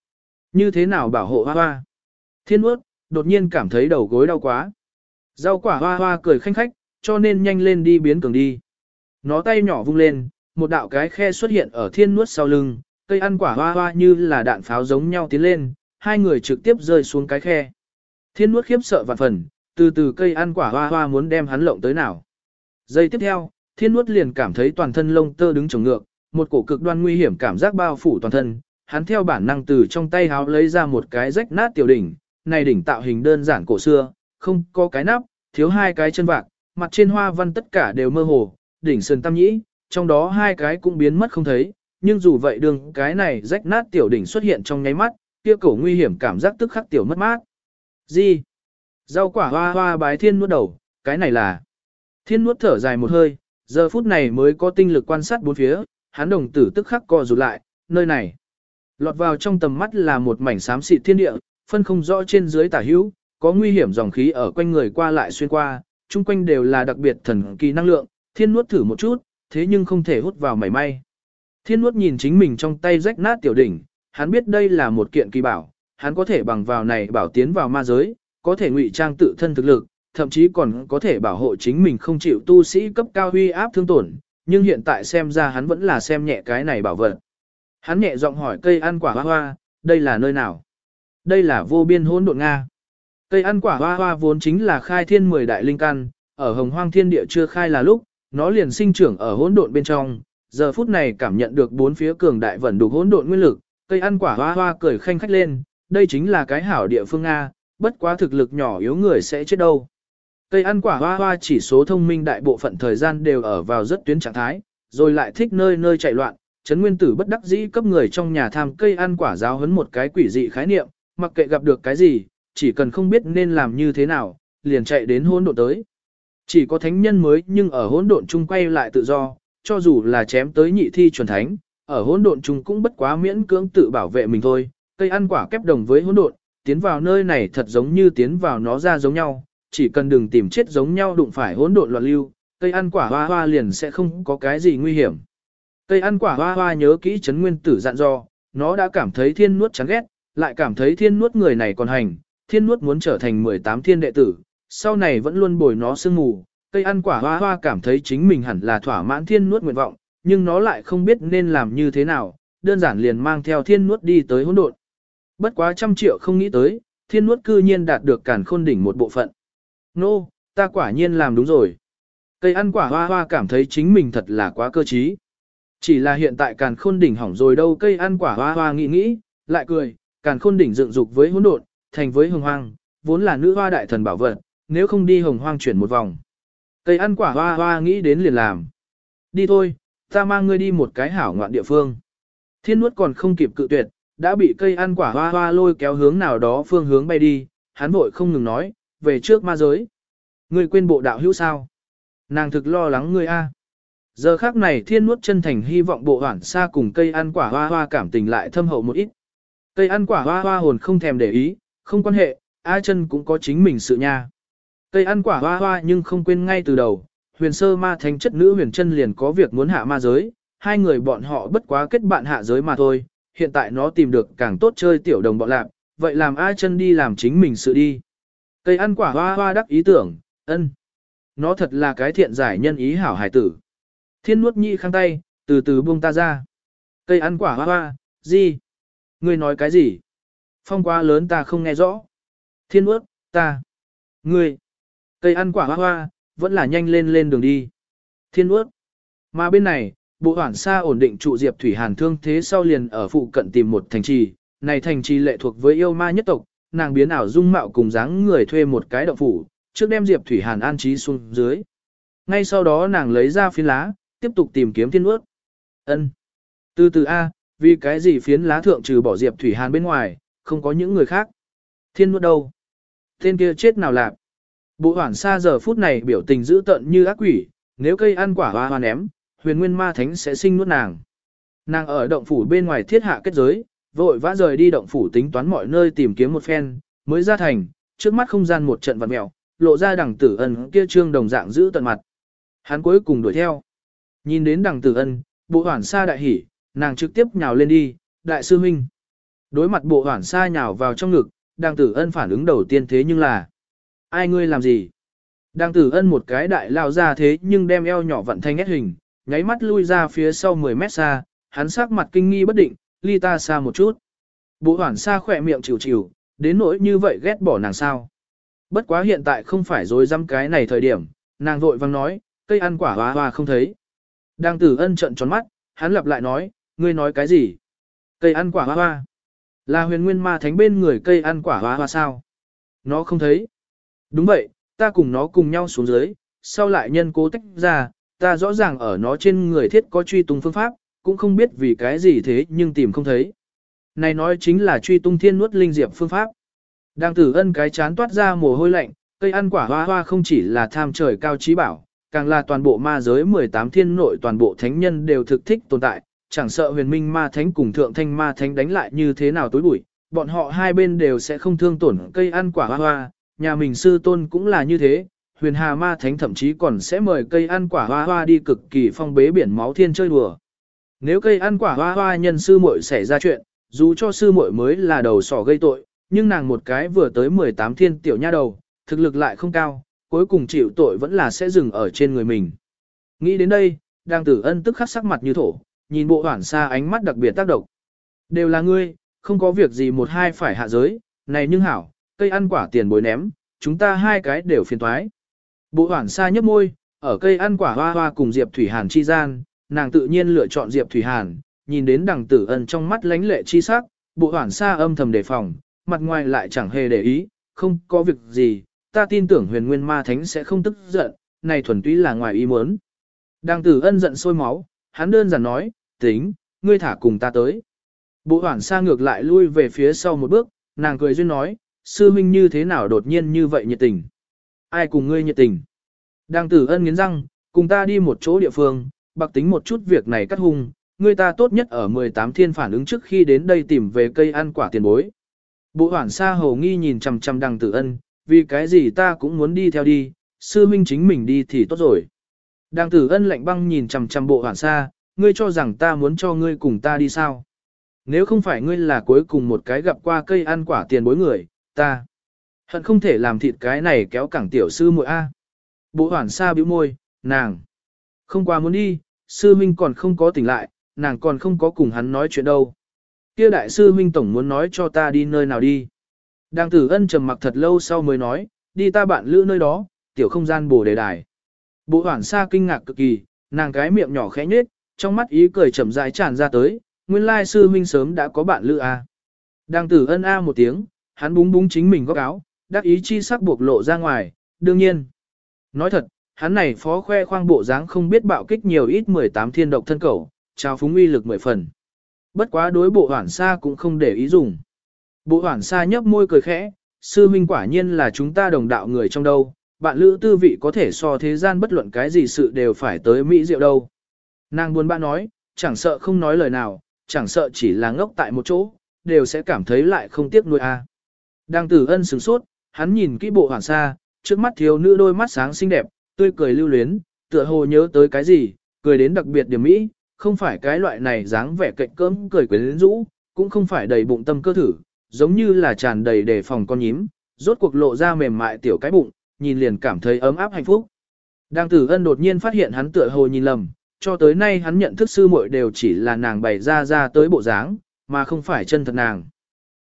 Như thế nào bảo hộ hoa hoa? Thiên nuốt, đột nhiên cảm thấy đầu gối đau quá. Rau quả hoa hoa cười khanh khách, cho nên nhanh lên đi biến cường đi. Nó tay nhỏ vung lên, một đạo cái khe xuất hiện ở thiên nuốt sau lưng, cây ăn quả hoa hoa như là đạn pháo giống nhau tiến lên, hai người trực tiếp rơi xuống cái khe. Thiên nuốt khiếp sợ vạn phần, từ từ cây ăn quả hoa hoa muốn đem hắn lộng tới nào. Giây tiếp theo, thiên nuốt liền cảm thấy toàn thân lông tơ đứng trồng ngược, một cổ cực đoan nguy hiểm cảm giác bao phủ toàn thân. Hắn theo bản năng từ trong tay háo lấy ra một cái rách nát tiểu đỉnh, này đỉnh tạo hình đơn giản cổ xưa, không có cái nắp, thiếu hai cái chân vạc, mặt trên hoa văn tất cả đều mơ hồ, đỉnh sơn tam nhĩ, trong đó hai cái cũng biến mất không thấy, nhưng dù vậy đường cái này rách nát tiểu đỉnh xuất hiện trong nháy mắt, kia cổ nguy hiểm cảm giác tức khắc tiểu mất mát. Gì? Rau quả hoa hoa bái thiên nuốt đầu, cái này là... Thiên nuốt thở dài một hơi, giờ phút này mới có tinh lực quan sát bốn phía, hắn đồng tử tức khắc co rụt lại, nơi này. Lọt vào trong tầm mắt là một mảnh xám xịt thiên địa, phân không rõ trên dưới tả hữu, có nguy hiểm dòng khí ở quanh người qua lại xuyên qua, chung quanh đều là đặc biệt thần kỳ năng lượng, thiên nuốt thử một chút, thế nhưng không thể hút vào mảy may. Thiên nuốt nhìn chính mình trong tay rách nát tiểu đỉnh, hắn biết đây là một kiện kỳ bảo, hắn có thể bằng vào này bảo tiến vào ma giới, có thể ngụy trang tự thân thực lực, thậm chí còn có thể bảo hộ chính mình không chịu tu sĩ cấp cao huy áp thương tổn, nhưng hiện tại xem ra hắn vẫn là xem nhẹ cái này bảo vật. Hắn nhẹ giọng hỏi cây ăn quả hoa hoa, đây là nơi nào? Đây là vô biên hỗn độn Nga. Cây ăn quả hoa hoa vốn chính là khai thiên mười đại linh căn, ở hồng hoang thiên địa chưa khai là lúc, nó liền sinh trưởng ở hỗn độn bên trong, giờ phút này cảm nhận được bốn phía cường đại vẫn đủ hỗn độn nguyên lực, cây ăn quả hoa hoa cười khanh khách lên, đây chính là cái hảo địa phương A, bất quá thực lực nhỏ yếu người sẽ chết đâu. Cây ăn quả hoa hoa chỉ số thông minh đại bộ phận thời gian đều ở vào rất tuyến trạng thái, rồi lại thích nơi nơi chạy loạn, chấn nguyên tử bất đắc dĩ cấp người trong nhà tham cây ăn quả giáo hấn một cái quỷ dị khái niệm, mặc kệ gặp được cái gì, chỉ cần không biết nên làm như thế nào, liền chạy đến hỗn độn tới. Chỉ có thánh nhân mới nhưng ở hỗn độn chung quay lại tự do, cho dù là chém tới nhị thi chuẩn thánh, ở hỗn độn chung cũng bất quá miễn cưỡng tự bảo vệ mình thôi, cây ăn quả kép đồng với hỗn độn, tiến vào nơi này thật giống như tiến vào nó ra giống nhau, chỉ cần đừng tìm chết giống nhau đụng phải hỗn độn loạn lưu, cây ăn quả hoa hoa liền sẽ không có cái gì nguy hiểm. Cây ăn quả hoa hoa nhớ kỹ chấn nguyên tử dặn dò, nó đã cảm thấy thiên nuốt chán ghét, lại cảm thấy thiên nuốt người này còn hành, thiên nuốt muốn trở thành 18 thiên đệ tử, sau này vẫn luôn bồi nó sương mù, cây ăn quả hoa hoa cảm thấy chính mình hẳn là thỏa mãn thiên nuốt nguyện vọng, nhưng nó lại không biết nên làm như thế nào, đơn giản liền mang theo thiên nuốt đi tới hỗn độn. Bất quá trăm triệu không nghĩ tới, thiên nuốt cư nhiên đạt được cản khôn đỉnh một bộ phận. Nô, no, ta quả nhiên làm đúng rồi. Cây ăn quả hoa hoa cảm thấy chính mình thật là quá cơ trí. Chỉ là hiện tại càn khôn đỉnh hỏng rồi đâu cây ăn quả hoa hoa nghĩ nghĩ, lại cười, càn khôn đỉnh dựng dục với hỗn độn, thành với hồng hoang, vốn là nữ hoa đại thần bảo vật, nếu không đi hồng hoang chuyển một vòng. Cây ăn quả hoa hoa nghĩ đến liền làm. Đi thôi, ta mang ngươi đi một cái hảo ngoạn địa phương. Thiên nuốt còn không kịp cự tuyệt, đã bị cây ăn quả hoa hoa lôi kéo hướng nào đó phương hướng bay đi, hắn vội không ngừng nói, về trước ma giới. Ngươi quên bộ đạo hữu sao? Nàng thực lo lắng ngươi a. Giờ khác này thiên nuốt chân thành hy vọng bộ hoảng xa cùng cây ăn quả hoa hoa cảm tình lại thâm hậu một ít. Cây ăn quả hoa hoa hồn không thèm để ý, không quan hệ, A chân cũng có chính mình sự nha. Cây ăn quả hoa hoa nhưng không quên ngay từ đầu, huyền sơ ma thánh chất nữ huyền chân liền có việc muốn hạ ma giới, hai người bọn họ bất quá kết bạn hạ giới mà thôi, hiện tại nó tìm được càng tốt chơi tiểu đồng bọn lạc, vậy làm A chân đi làm chính mình sự đi. Cây ăn quả hoa hoa đắc ý tưởng, ân. Nó thật là cái thiện giải nhân ý hảo hải tử. Thiên nuốt nhị khang tay, từ từ buông ta ra. Cây ăn quả hoa hoa, gì? Ngươi nói cái gì? Phong quá lớn ta không nghe rõ. Thiên nuốt, ta. Ngươi. Cây ăn quả hoa hoa, vẫn là nhanh lên lên đường đi. Thiên nuốt. Mà bên này, bộ hoảng xa ổn định trụ Diệp Thủy Hàn thương thế sau liền ở phụ cận tìm một thành trì. Này thành trì lệ thuộc với yêu ma nhất tộc, nàng biến ảo dung mạo cùng dáng người thuê một cái động phủ, trước đem Diệp Thủy Hàn an trí xuống dưới. Ngay sau đó nàng lấy ra phiến lá, tiếp tục tìm kiếm thiên ước. Ân. Từ từ A, vì cái gì phiến lá thượng trừ bỏ Diệp Thủy Hàn bên ngoài, không có những người khác. Thiên nuốt đâu? Tên kia chết nào lạc? Bộ hoảng xa giờ phút này biểu tình dữ tợn như ác quỷ, nếu cây ăn quả hoa hoa ném, huyền nguyên ma thánh sẽ sinh nuốt nàng. Nàng ở động phủ bên ngoài thiết hạ kết giới, vội vã rời đi động phủ tính toán mọi nơi tìm kiếm một phen, mới ra thành, trước mắt không gian một trận vật mèo, lộ ra đằng tử ân kia trương đồng dạng giữ tận mặt. Hắn cuối cùng đuổi theo. Nhìn đến đằng tử ân, bộ hoảng xa đại hỉ, nàng trực tiếp nhào lên đi, đại sư huynh. Đối mặt bộ hoảng xa nhào vào trong ngực, đằng tử ân phản ứng đầu tiên thế nhưng là Ai ngươi làm gì? Đằng tử ân một cái đại lao ra thế nhưng đem eo nhỏ vận thanh ép hình, nháy mắt lui ra phía sau 10 mét xa, hắn sắc mặt kinh nghi bất định, ly ta xa một chút. Bộ hoảng xa khỏe miệng chịu chịu, đến nỗi như vậy ghét bỏ nàng sao. Bất quá hiện tại không phải dối dăm cái này thời điểm, nàng vội vang nói, cây ăn quả hoa hoa không thấy. Đang tử ân trận tròn mắt, hắn lặp lại nói, ngươi nói cái gì? Cây ăn quả hoa hoa. Là huyền nguyên ma thánh bên người cây ăn quả hoa hoa sao? Nó không thấy. Đúng vậy, ta cùng nó cùng nhau xuống dưới, sau lại nhân cố tách ra, ta rõ ràng ở nó trên người thiết có truy tung phương pháp, cũng không biết vì cái gì thế nhưng tìm không thấy. Này nói chính là truy tung thiên nuốt linh diệp phương pháp. Đang tử ân cái chán toát ra mồ hôi lạnh, cây ăn quả hoa hoa không chỉ là tham trời cao trí bảo, càng là toàn bộ ma giới 18 thiên nội toàn bộ thánh nhân đều thực thích tồn tại, chẳng sợ huyền minh ma thánh cùng thượng thanh ma thánh đánh lại như thế nào tối bụi, bọn họ hai bên đều sẽ không thương tổn cây ăn quả hoa hoa, nhà mình sư tôn cũng là như thế, huyền hà ma thánh thậm chí còn sẽ mời cây ăn quả hoa hoa đi cực kỳ phong bế biển máu thiên chơi đùa. Nếu cây ăn quả hoa hoa nhân sư muội xảy ra chuyện, dù cho sư muội mới là đầu sỏ gây tội, nhưng nàng một cái vừa tới 18 thiên tiểu nha đầu, thực lực lại không cao, cuối cùng chịu tội vẫn là sẽ dừng ở trên người mình. Nghĩ đến đây, đang tử ân tức khắc sắc mặt như thổ, nhìn bộ hoảng xa ánh mắt đặc biệt tác động. Đều là ngươi, không có việc gì một hai phải hạ giới, này nhưng hảo, cây ăn quả tiền bối ném, chúng ta hai cái đều phiền toái. Bộ hoảng xa nhấp môi, ở cây ăn quả hoa hoa cùng Diệp Thủy Hàn chi gian, nàng tự nhiên lựa chọn Diệp Thủy Hàn, nhìn đến đằng tử ân trong mắt lánh lệ chi sắc, bộ hoảng xa âm thầm đề phòng, mặt ngoài lại chẳng hề để ý, không có việc gì, ta tin tưởng huyền nguyên ma thánh sẽ không tức giận, này thuần túy là ngoài ý muốn. Đằng tử ân giận sôi máu, hắn đơn giản nói, tính, ngươi thả cùng ta tới. Bộ hoảng xa ngược lại lui về phía sau một bước, nàng cười duyên nói, sư huynh như thế nào đột nhiên như vậy nhiệt tình. Ai cùng ngươi nhiệt tình? Đang tử ân nghiến răng, cùng ta đi một chỗ địa phương, bạc tính một chút việc này cắt hung, người ta tốt nhất ở 18 thiên phản ứng trước khi đến đây tìm về cây ăn quả tiền bối. Bộ hoảng xa hầu nghi nhìn chằm chằm đằng tử ân, vì cái gì ta cũng muốn đi theo đi, sư minh chính mình đi thì tốt rồi. Đằng tử ân lạnh băng nhìn chằm chằm bộ hoảng xa, ngươi cho rằng ta muốn cho ngươi cùng ta đi sao? Nếu không phải ngươi là cuối cùng một cái gặp qua cây ăn quả tiền bối người, ta hận không thể làm thịt cái này kéo cẳng tiểu sư muội a. Bộ hoảng xa bĩu môi, nàng không qua muốn đi, sư minh còn không có tỉnh lại, nàng còn không có cùng hắn nói chuyện đâu. Kia đại sư huynh tổng muốn nói cho ta đi nơi nào đi. Đang tử ân trầm mặc thật lâu sau mới nói, đi ta bạn lữ nơi đó, tiểu không gian bổ đề đài. Bộ hoảng xa kinh ngạc cực kỳ, nàng cái miệng nhỏ khẽ nhếch, trong mắt ý cười chậm rãi tràn ra tới, nguyên lai sư huynh sớm đã có bạn lữ à? a. Đang tử ân a một tiếng, hắn búng búng chính mình góc áo, đắc ý chi sắc buộc lộ ra ngoài, đương nhiên. Nói thật, hắn này phó khoe khoang bộ dáng không biết bạo kích nhiều ít 18 thiên độc thân cầu, trao phúng uy lực mười phần. Bất quá đối bộ hoảng xa cũng không để ý dùng. Bộ hoảng xa nhấp môi cười khẽ, sư minh quả nhiên là chúng ta đồng đạo người trong đâu, bạn lữ tư vị có thể so thế gian bất luận cái gì sự đều phải tới Mỹ diệu đâu. Nàng buồn bã nói, chẳng sợ không nói lời nào, chẳng sợ chỉ là ngốc tại một chỗ, đều sẽ cảm thấy lại không tiếc nuôi a. Đang tử ân sửng sốt, hắn nhìn kỹ bộ hoảng sa, trước mắt thiếu nữ đôi mắt sáng xinh đẹp, tươi cười lưu luyến, tựa hồ nhớ tới cái gì, cười đến đặc biệt điểm mỹ, không phải cái loại này dáng vẻ cạnh cơm cười quyến rũ, cũng không phải đầy bụng tâm cơ thử, giống như là tràn đầy đề phòng con nhím, rốt cuộc lộ ra mềm mại tiểu cái bụng, nhìn liền cảm thấy ấm áp hạnh phúc. Đang tử ân đột nhiên phát hiện hắn tựa hồ nhìn lầm, cho tới nay hắn nhận thức sư muội đều chỉ là nàng bày ra ra tới bộ dáng, mà không phải chân thật nàng.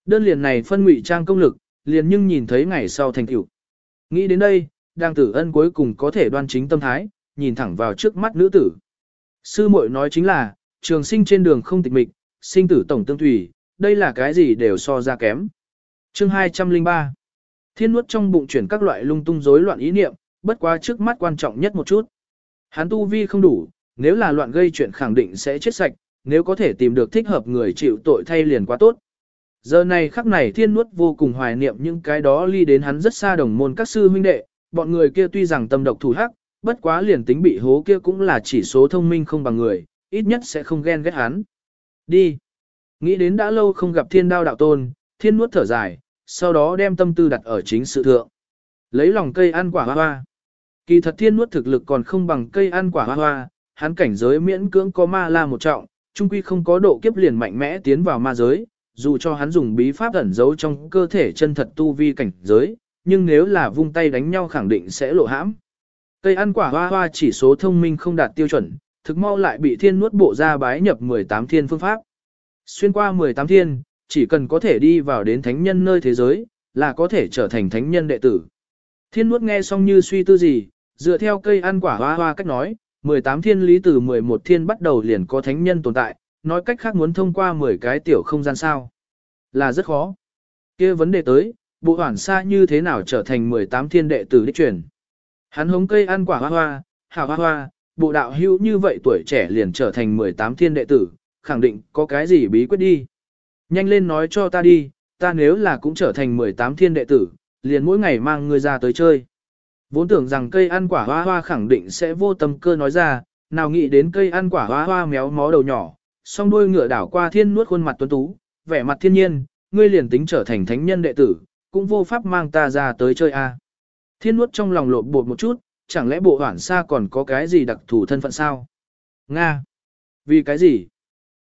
Đơn liền này phân ngụy trang công lực, liền nhưng nhìn thấy ngày sau thành tựu. Nghĩ đến đây, đang tử ân cuối cùng có thể đoan chính tâm thái, nhìn thẳng vào trước mắt nữ tử. Sư muội nói chính là, trường sinh trên đường không tịch mịch, sinh tử tổng tương thủy, đây là cái gì đều so ra kém. Chương 203 Thiên nuốt trong bụng chuyển các loại lung tung rối loạn ý niệm, bất quá trước mắt quan trọng nhất một chút. Hắn tu vi không đủ, nếu là loạn gây chuyện khẳng định sẽ chết sạch, nếu có thể tìm được thích hợp người chịu tội thay liền quá tốt. Giờ này khắc này thiên nuốt vô cùng hoài niệm những cái đó ly đến hắn rất xa đồng môn các sư huynh đệ, bọn người kia tuy rằng tâm độc thủ hắc, bất quá liền tính bị hố kia cũng là chỉ số thông minh không bằng người, ít nhất sẽ không ghen ghét hắn. Đi. Nghĩ đến đã lâu không gặp thiên đao đạo tôn, thiên nuốt thở dài, sau đó đem tâm tư đặt ở chính sự thượng. Lấy lòng cây ăn quả hoa hoa. Kỳ thật thiên nuốt thực lực còn không bằng cây ăn quả hoa hoa, hắn cảnh giới miễn cưỡng có ma la một trọng, trung quy không có độ kiếp liền mạnh mẽ tiến vào ma giới, dù cho hắn dùng bí pháp ẩn giấu trong cơ thể chân thật tu vi cảnh giới, nhưng nếu là vung tay đánh nhau khẳng định sẽ lộ hãm. Cây ăn quả hoa hoa chỉ số thông minh không đạt tiêu chuẩn, thực mau lại bị thiên nuốt bộ ra bái nhập 18 thiên phương pháp. Xuyên qua 18 thiên, chỉ cần có thể đi vào đến thánh nhân nơi thế giới, là có thể trở thành thánh nhân đệ tử. Thiên nuốt nghe xong như suy tư gì, dựa theo cây ăn quả hoa hoa cách nói, 18 thiên lý từ 11 thiên bắt đầu liền có thánh nhân tồn tại, nói cách khác muốn thông qua 10 cái tiểu không gian sao. Là rất khó. kia vấn đề tới, bộ hoảng xa như thế nào trở thành 18 thiên đệ tử đích truyền. Hắn hống cây ăn quả hoa hoa, hào hoa hoa, bộ đạo hữu như vậy tuổi trẻ liền trở thành 18 thiên đệ tử, khẳng định có cái gì bí quyết đi. Nhanh lên nói cho ta đi, ta nếu là cũng trở thành 18 thiên đệ tử, liền mỗi ngày mang ngươi ra tới chơi. Vốn tưởng rằng cây ăn quả hoa hoa khẳng định sẽ vô tâm cơ nói ra, nào nghĩ đến cây ăn quả hoa hoa méo mó đầu nhỏ, song đuôi ngựa đảo qua thiên nuốt khuôn mặt tuấn tú, vẻ mặt thiên nhiên, ngươi liền tính trở thành thánh nhân đệ tử, cũng vô pháp mang ta ra tới chơi a. Thiên nuốt trong lòng lộn bột một chút, chẳng lẽ bộ hoản xa còn có cái gì đặc thù thân phận sao? Nga! Vì cái gì?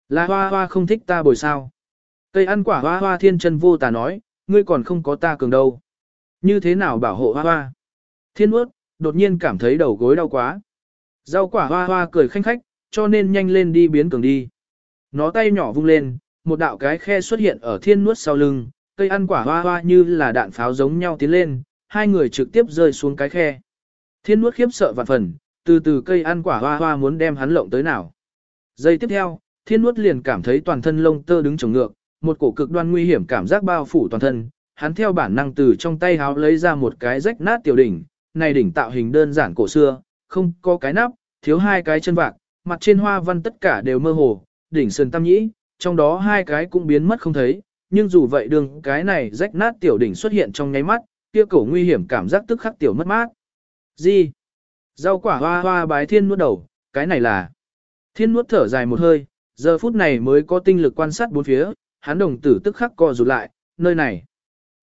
Là hoa hoa không thích ta bồi sao? Cây ăn quả hoa hoa thiên chân vô tà nói, ngươi còn không có ta cường đâu. Như thế nào bảo hộ hoa hoa? Thiên nuốt đột nhiên cảm thấy đầu gối đau quá. Rau quả hoa hoa cười khanh khách, cho nên nhanh lên đi biến cường đi. Nó tay nhỏ vung lên, một đạo cái khe xuất hiện ở thiên nuốt sau lưng, cây ăn quả hoa hoa như là đạn pháo giống nhau tiến lên, hai người trực tiếp rơi xuống cái khe. Thiên nuốt khiếp sợ vạn phần, từ từ cây ăn quả hoa hoa muốn đem hắn lộng tới nào. Giây tiếp theo, thiên nuốt liền cảm thấy toàn thân lông tơ đứng trồng ngược, một cổ cực đoan nguy hiểm cảm giác bao phủ toàn thân. Hắn theo bản năng từ trong tay háo lấy ra một cái rách nát tiểu đỉnh, này đỉnh tạo hình đơn giản cổ xưa, không có cái nắp, thiếu hai cái chân vạc, mặt trên hoa văn tất cả đều mơ hồ, đỉnh sơn tam nhĩ, trong đó hai cái cũng biến mất không thấy, nhưng dù vậy đường cái này rách nát tiểu đỉnh xuất hiện trong nháy mắt, kia cổ nguy hiểm cảm giác tức khắc tiểu mất mát. Gì? Rau quả hoa hoa bái thiên nuốt đầu, cái này là... Thiên nuốt thở dài một hơi, giờ phút này mới có tinh lực quan sát bốn phía, hắn đồng tử tức khắc co rụt lại, nơi này.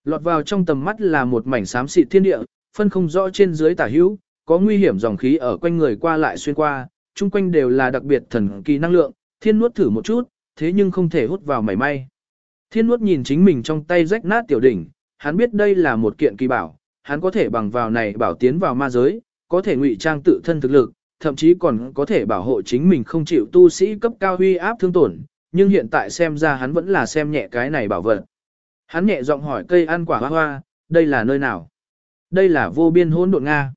Lọt vào trong tầm mắt là một mảnh xám xịt thiên địa, phân không rõ trên dưới tả hữu, có nguy hiểm dòng khí ở quanh người qua lại xuyên qua, chung quanh đều là đặc biệt thần kỳ năng lượng, thiên nuốt thử một chút, thế nhưng không thể hút vào mảy may. Thiên nuốt nhìn chính mình trong tay rách nát tiểu đỉnh, hắn biết đây là một kiện kỳ bảo, hắn có thể bằng vào này bảo tiến vào ma giới, có thể ngụy trang tự thân thực lực, thậm chí còn có thể bảo hộ chính mình không chịu tu sĩ cấp cao huy áp thương tổn, nhưng hiện tại xem ra hắn vẫn là xem nhẹ cái này bảo vật. Hắn nhẹ giọng hỏi cây ăn quả hoa hoa, đây là nơi nào? Đây là vô biên hỗn độn Nga.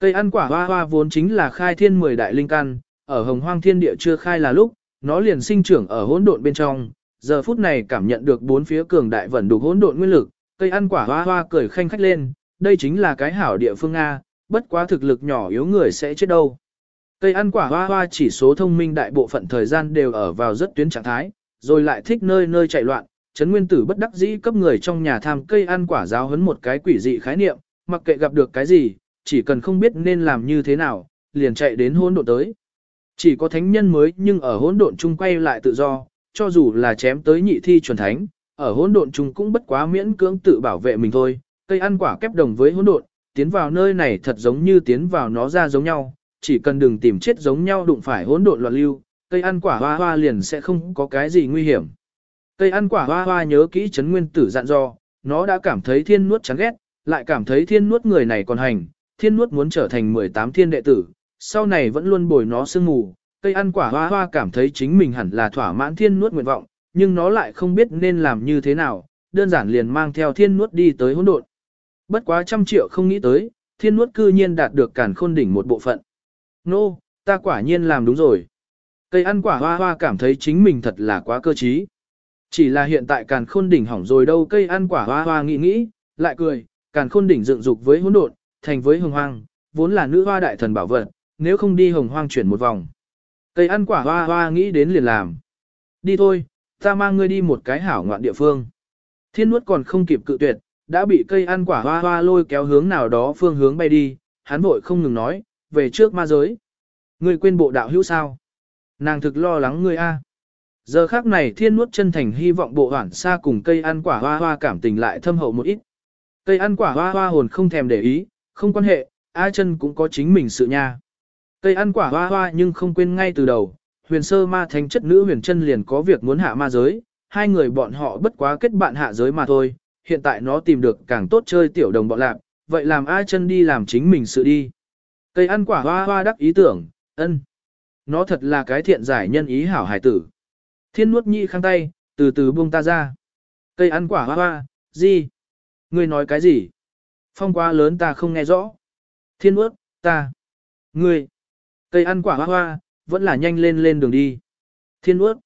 Cây ăn quả hoa hoa vốn chính là khai thiên mười đại linh căn, ở hồng hoang thiên địa chưa khai là lúc, nó liền sinh trưởng ở hỗn độn bên trong, giờ phút này cảm nhận được bốn phía cường đại vận đủ hỗn độn nguyên lực, cây ăn quả hoa hoa cười khanh khách lên, đây chính là cái hảo địa phương A, bất quá thực lực nhỏ yếu người sẽ chết đâu. Cây ăn quả hoa hoa chỉ số thông minh đại bộ phận thời gian đều ở vào rất tuyến trạng thái, rồi lại thích nơi nơi chạy loạn, chấn nguyên tử bất đắc dĩ cấp người trong nhà tham cây ăn quả giáo hấn một cái quỷ dị khái niệm, mặc kệ gặp được cái gì, chỉ cần không biết nên làm như thế nào, liền chạy đến hỗn độn tới. Chỉ có thánh nhân mới nhưng ở hỗn độn chung quay lại tự do, cho dù là chém tới nhị thi chuẩn thánh, ở hỗn độn chung cũng bất quá miễn cưỡng tự bảo vệ mình thôi. Cây ăn quả kép đồng với hỗn độn, tiến vào nơi này thật giống như tiến vào nó ra giống nhau, chỉ cần đừng tìm chết giống nhau đụng phải hỗn độn loạn lưu, cây ăn quả hoa hoa liền sẽ không có cái gì nguy hiểm. Cây ăn quả hoa hoa nhớ kỹ chấn nguyên tử dặn dò, nó đã cảm thấy thiên nuốt chán ghét, lại cảm thấy thiên nuốt người này còn hành, thiên nuốt muốn trở thành 18 thiên đệ tử, sau này vẫn luôn bồi nó sương ngủ Cây ăn quả hoa hoa cảm thấy chính mình hẳn là thỏa mãn thiên nuốt nguyện vọng, nhưng nó lại không biết nên làm như thế nào, đơn giản liền mang theo thiên nuốt đi tới hỗn độn. Bất quá trăm triệu không nghĩ tới, thiên nuốt cư nhiên đạt được cản khôn đỉnh một bộ phận. Nô, no, ta quả nhiên làm đúng rồi. Cây ăn quả hoa hoa cảm thấy chính mình thật là quá cơ trí. Chỉ là hiện tại càn khôn đỉnh hỏng rồi đâu cây ăn quả hoa hoa nghĩ nghĩ, lại cười, càn khôn đỉnh dựng dục với hỗn độn, thành với hồng hoang, vốn là nữ hoa đại thần bảo vật, nếu không đi hồng hoang chuyển một vòng. Cây ăn quả hoa hoa nghĩ đến liền làm. Đi thôi, ta mang ngươi đi một cái hảo ngoạn địa phương. Thiên nuốt còn không kịp cự tuyệt, đã bị cây ăn quả hoa hoa lôi kéo hướng nào đó phương hướng bay đi, hắn vội không ngừng nói, về trước ma giới. Ngươi quên bộ đạo hữu sao? Nàng thực lo lắng ngươi a. Giờ khác này thiên nuốt chân thành hy vọng bộ hoảng xa cùng cây ăn quả hoa hoa cảm tình lại thâm hậu một ít. Cây ăn quả hoa hoa hồn không thèm để ý, không quan hệ, A chân cũng có chính mình sự nha. Cây ăn quả hoa hoa nhưng không quên ngay từ đầu, huyền sơ ma thánh chất nữ huyền chân liền có việc muốn hạ ma giới, hai người bọn họ bất quá kết bạn hạ giới mà thôi, hiện tại nó tìm được càng tốt chơi tiểu đồng bọn lạc, vậy làm A chân đi làm chính mình sự đi. Cây ăn quả hoa hoa đắc ý tưởng, ân. Nó thật là cái thiện giải nhân ý hảo hải tử. Thiên nuốt nhi khang tay, từ từ buông ta ra. Cây ăn quả hoa hoa, gì? Ngươi nói cái gì? Phong quá lớn ta không nghe rõ. Thiên nuốt, ta. Ngươi. Cây ăn quả hoa hoa, vẫn là nhanh lên lên đường đi. Thiên nuốt.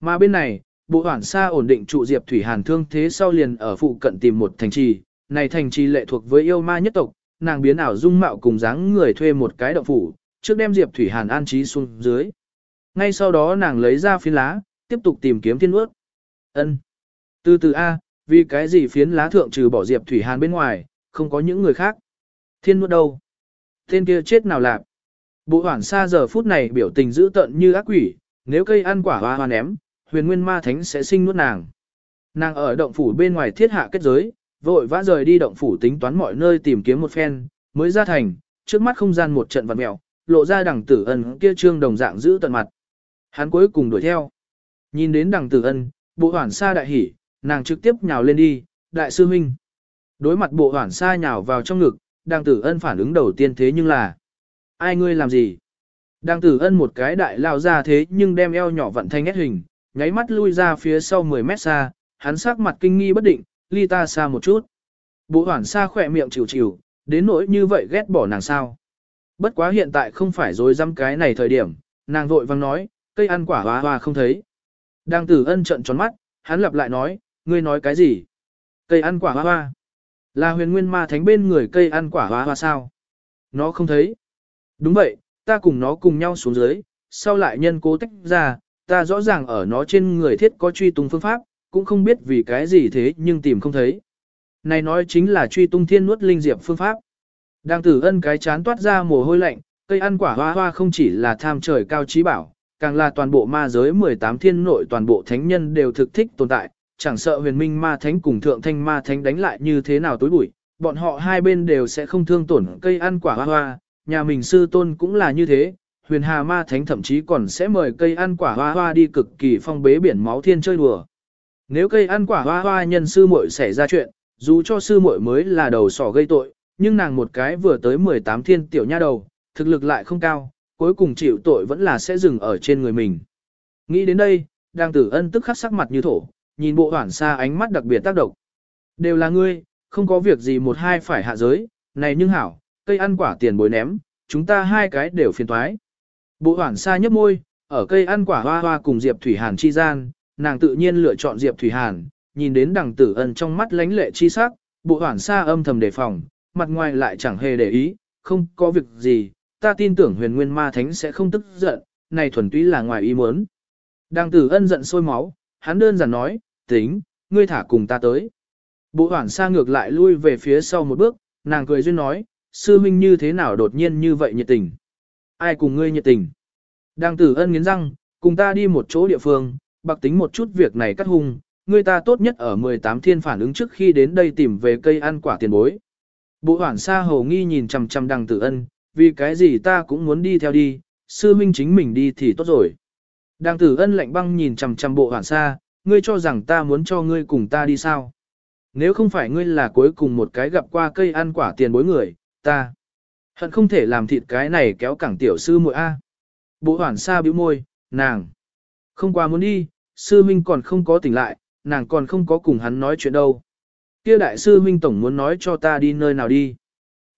Mà bên này, bộ hoảng xa ổn định trụ Diệp Thủy Hàn thương thế sau liền ở phụ cận tìm một thành trì. Này thành trì lệ thuộc với yêu ma nhất tộc, nàng biến ảo dung mạo cùng dáng người thuê một cái động phủ, trước đem Diệp Thủy Hàn an trí xuống dưới. Ngay sau đó nàng lấy ra phiến lá, tiếp tục tìm kiếm thiên ướt. Ân. Từ từ A, vì cái gì phiến lá thượng trừ bỏ Diệp Thủy Hàn bên ngoài, không có những người khác. Thiên nuốt đâu? Tên kia chết nào lạc? Bộ hoảng xa giờ phút này biểu tình dữ tợn như ác quỷ, nếu cây ăn quả hoa hoa ném, huyền nguyên ma thánh sẽ sinh nuốt nàng. Nàng ở động phủ bên ngoài thiết hạ kết giới, vội vã rời đi động phủ tính toán mọi nơi tìm kiếm một phen, mới ra thành, trước mắt không gian một trận vật mèo, lộ ra đằng tử ân kia trương đồng dạng giữ tận mặt. Hắn cuối cùng đuổi theo. Nhìn đến đằng tử ân, bộ hoảng xa đại hỉ, nàng trực tiếp nhào lên đi, đại sư huynh. Đối mặt bộ hoảng xa nhào vào trong ngực, đằng tử ân phản ứng đầu tiên thế nhưng là Ai ngươi làm gì? Đang tử ân một cái đại lao ra thế nhưng đem eo nhỏ vận thanh ép hình, nháy mắt lui ra phía sau 10 mét xa, hắn sắc mặt kinh nghi bất định, ly ta xa một chút. Bộ hoảng xa khỏe miệng chịu chịu, đến nỗi như vậy ghét bỏ nàng sao. Bất quá hiện tại không phải rồi dăm cái này thời điểm, nàng vội vang nói, cây ăn quả hoa hoa không thấy. Đang tử ân trận tròn mắt, hắn lặp lại nói, ngươi nói cái gì? Cây ăn quả hoa hoa. Là huyền nguyên ma thánh bên người cây ăn quả hoa hoa sao? Nó không thấy. Đúng vậy, ta cùng nó cùng nhau xuống dưới, sau lại nhân cố tách ra, ta rõ ràng ở nó trên người thiết có truy tung phương pháp, cũng không biết vì cái gì thế nhưng tìm không thấy. Này nói chính là truy tung thiên nuốt linh diệp phương pháp. Đang tử ân cái chán toát ra mồ hôi lạnh, cây ăn quả hoa hoa không chỉ là tham trời cao trí bảo, càng là toàn bộ ma giới 18 thiên nội toàn bộ thánh nhân đều thực thích tồn tại, chẳng sợ huyền minh ma thánh cùng thượng thanh ma thánh đánh lại như thế nào tối bụi, bọn họ hai bên đều sẽ không thương tổn cây ăn quả hoa hoa, nhà mình sư tôn cũng là như thế, huyền hà ma thánh thậm chí còn sẽ mời cây ăn quả hoa hoa đi cực kỳ phong bế biển máu thiên chơi đùa. Nếu cây ăn quả hoa hoa nhân sư muội xảy ra chuyện, dù cho sư muội mới là đầu sỏ gây tội, nhưng nàng một cái vừa tới 18 thiên tiểu nha đầu, thực lực lại không cao, cuối cùng chịu tội vẫn là sẽ dừng ở trên người mình. Nghĩ đến đây, đang tử ân tức khắc sắc mặt như thổ, nhìn bộ hoảng xa ánh mắt đặc biệt tác động. Đều là ngươi, không có việc gì một hai phải hạ giới, này nhưng hảo, cây ăn quả tiền bối ném, chúng ta hai cái đều phiền thoái. Bộ hoảng xa nhấp môi, ở cây ăn quả hoa hoa cùng Diệp Thủy Hàn chi gian, nàng tự nhiên lựa chọn Diệp Thủy Hàn, nhìn đến đằng tử ân trong mắt lánh lệ chi sắc, bộ hoảng xa âm thầm đề phòng, mặt ngoài lại chẳng hề để ý, không có việc gì, ta tin tưởng huyền nguyên ma thánh sẽ không tức giận, này thuần túy là ngoài ý muốn. Đằng tử ân giận sôi máu, hắn đơn giản nói, tính, ngươi thả cùng ta tới. Bộ hoảng xa ngược lại lui về phía sau một bước, nàng cười duyên nói, sư huynh như thế nào đột nhiên như vậy nhiệt tình. Ai cùng ngươi nhiệt tình? Đang tử ân nghiến răng, cùng ta đi một chỗ địa phương, bạc tính một chút việc này cắt hung, người ta tốt nhất ở 18 thiên phản ứng trước khi đến đây tìm về cây ăn quả tiền bối. Bộ hoảng xa hồ nghi nhìn chằm chằm đằng tử ân, vì cái gì ta cũng muốn đi theo đi, sư huynh chính mình đi thì tốt rồi. Đằng tử ân lạnh băng nhìn chằm chằm bộ hoảng xa, ngươi cho rằng ta muốn cho ngươi cùng ta đi sao? Nếu không phải ngươi là cuối cùng một cái gặp qua cây ăn quả tiền bối người, ta hận không thể làm thịt cái này kéo cẳng tiểu sư muội a. Bộ hoản xa bĩu môi, nàng không qua muốn đi, sư minh còn không có tỉnh lại, nàng còn không có cùng hắn nói chuyện đâu. Kia đại sư minh tổng muốn nói cho ta đi nơi nào đi.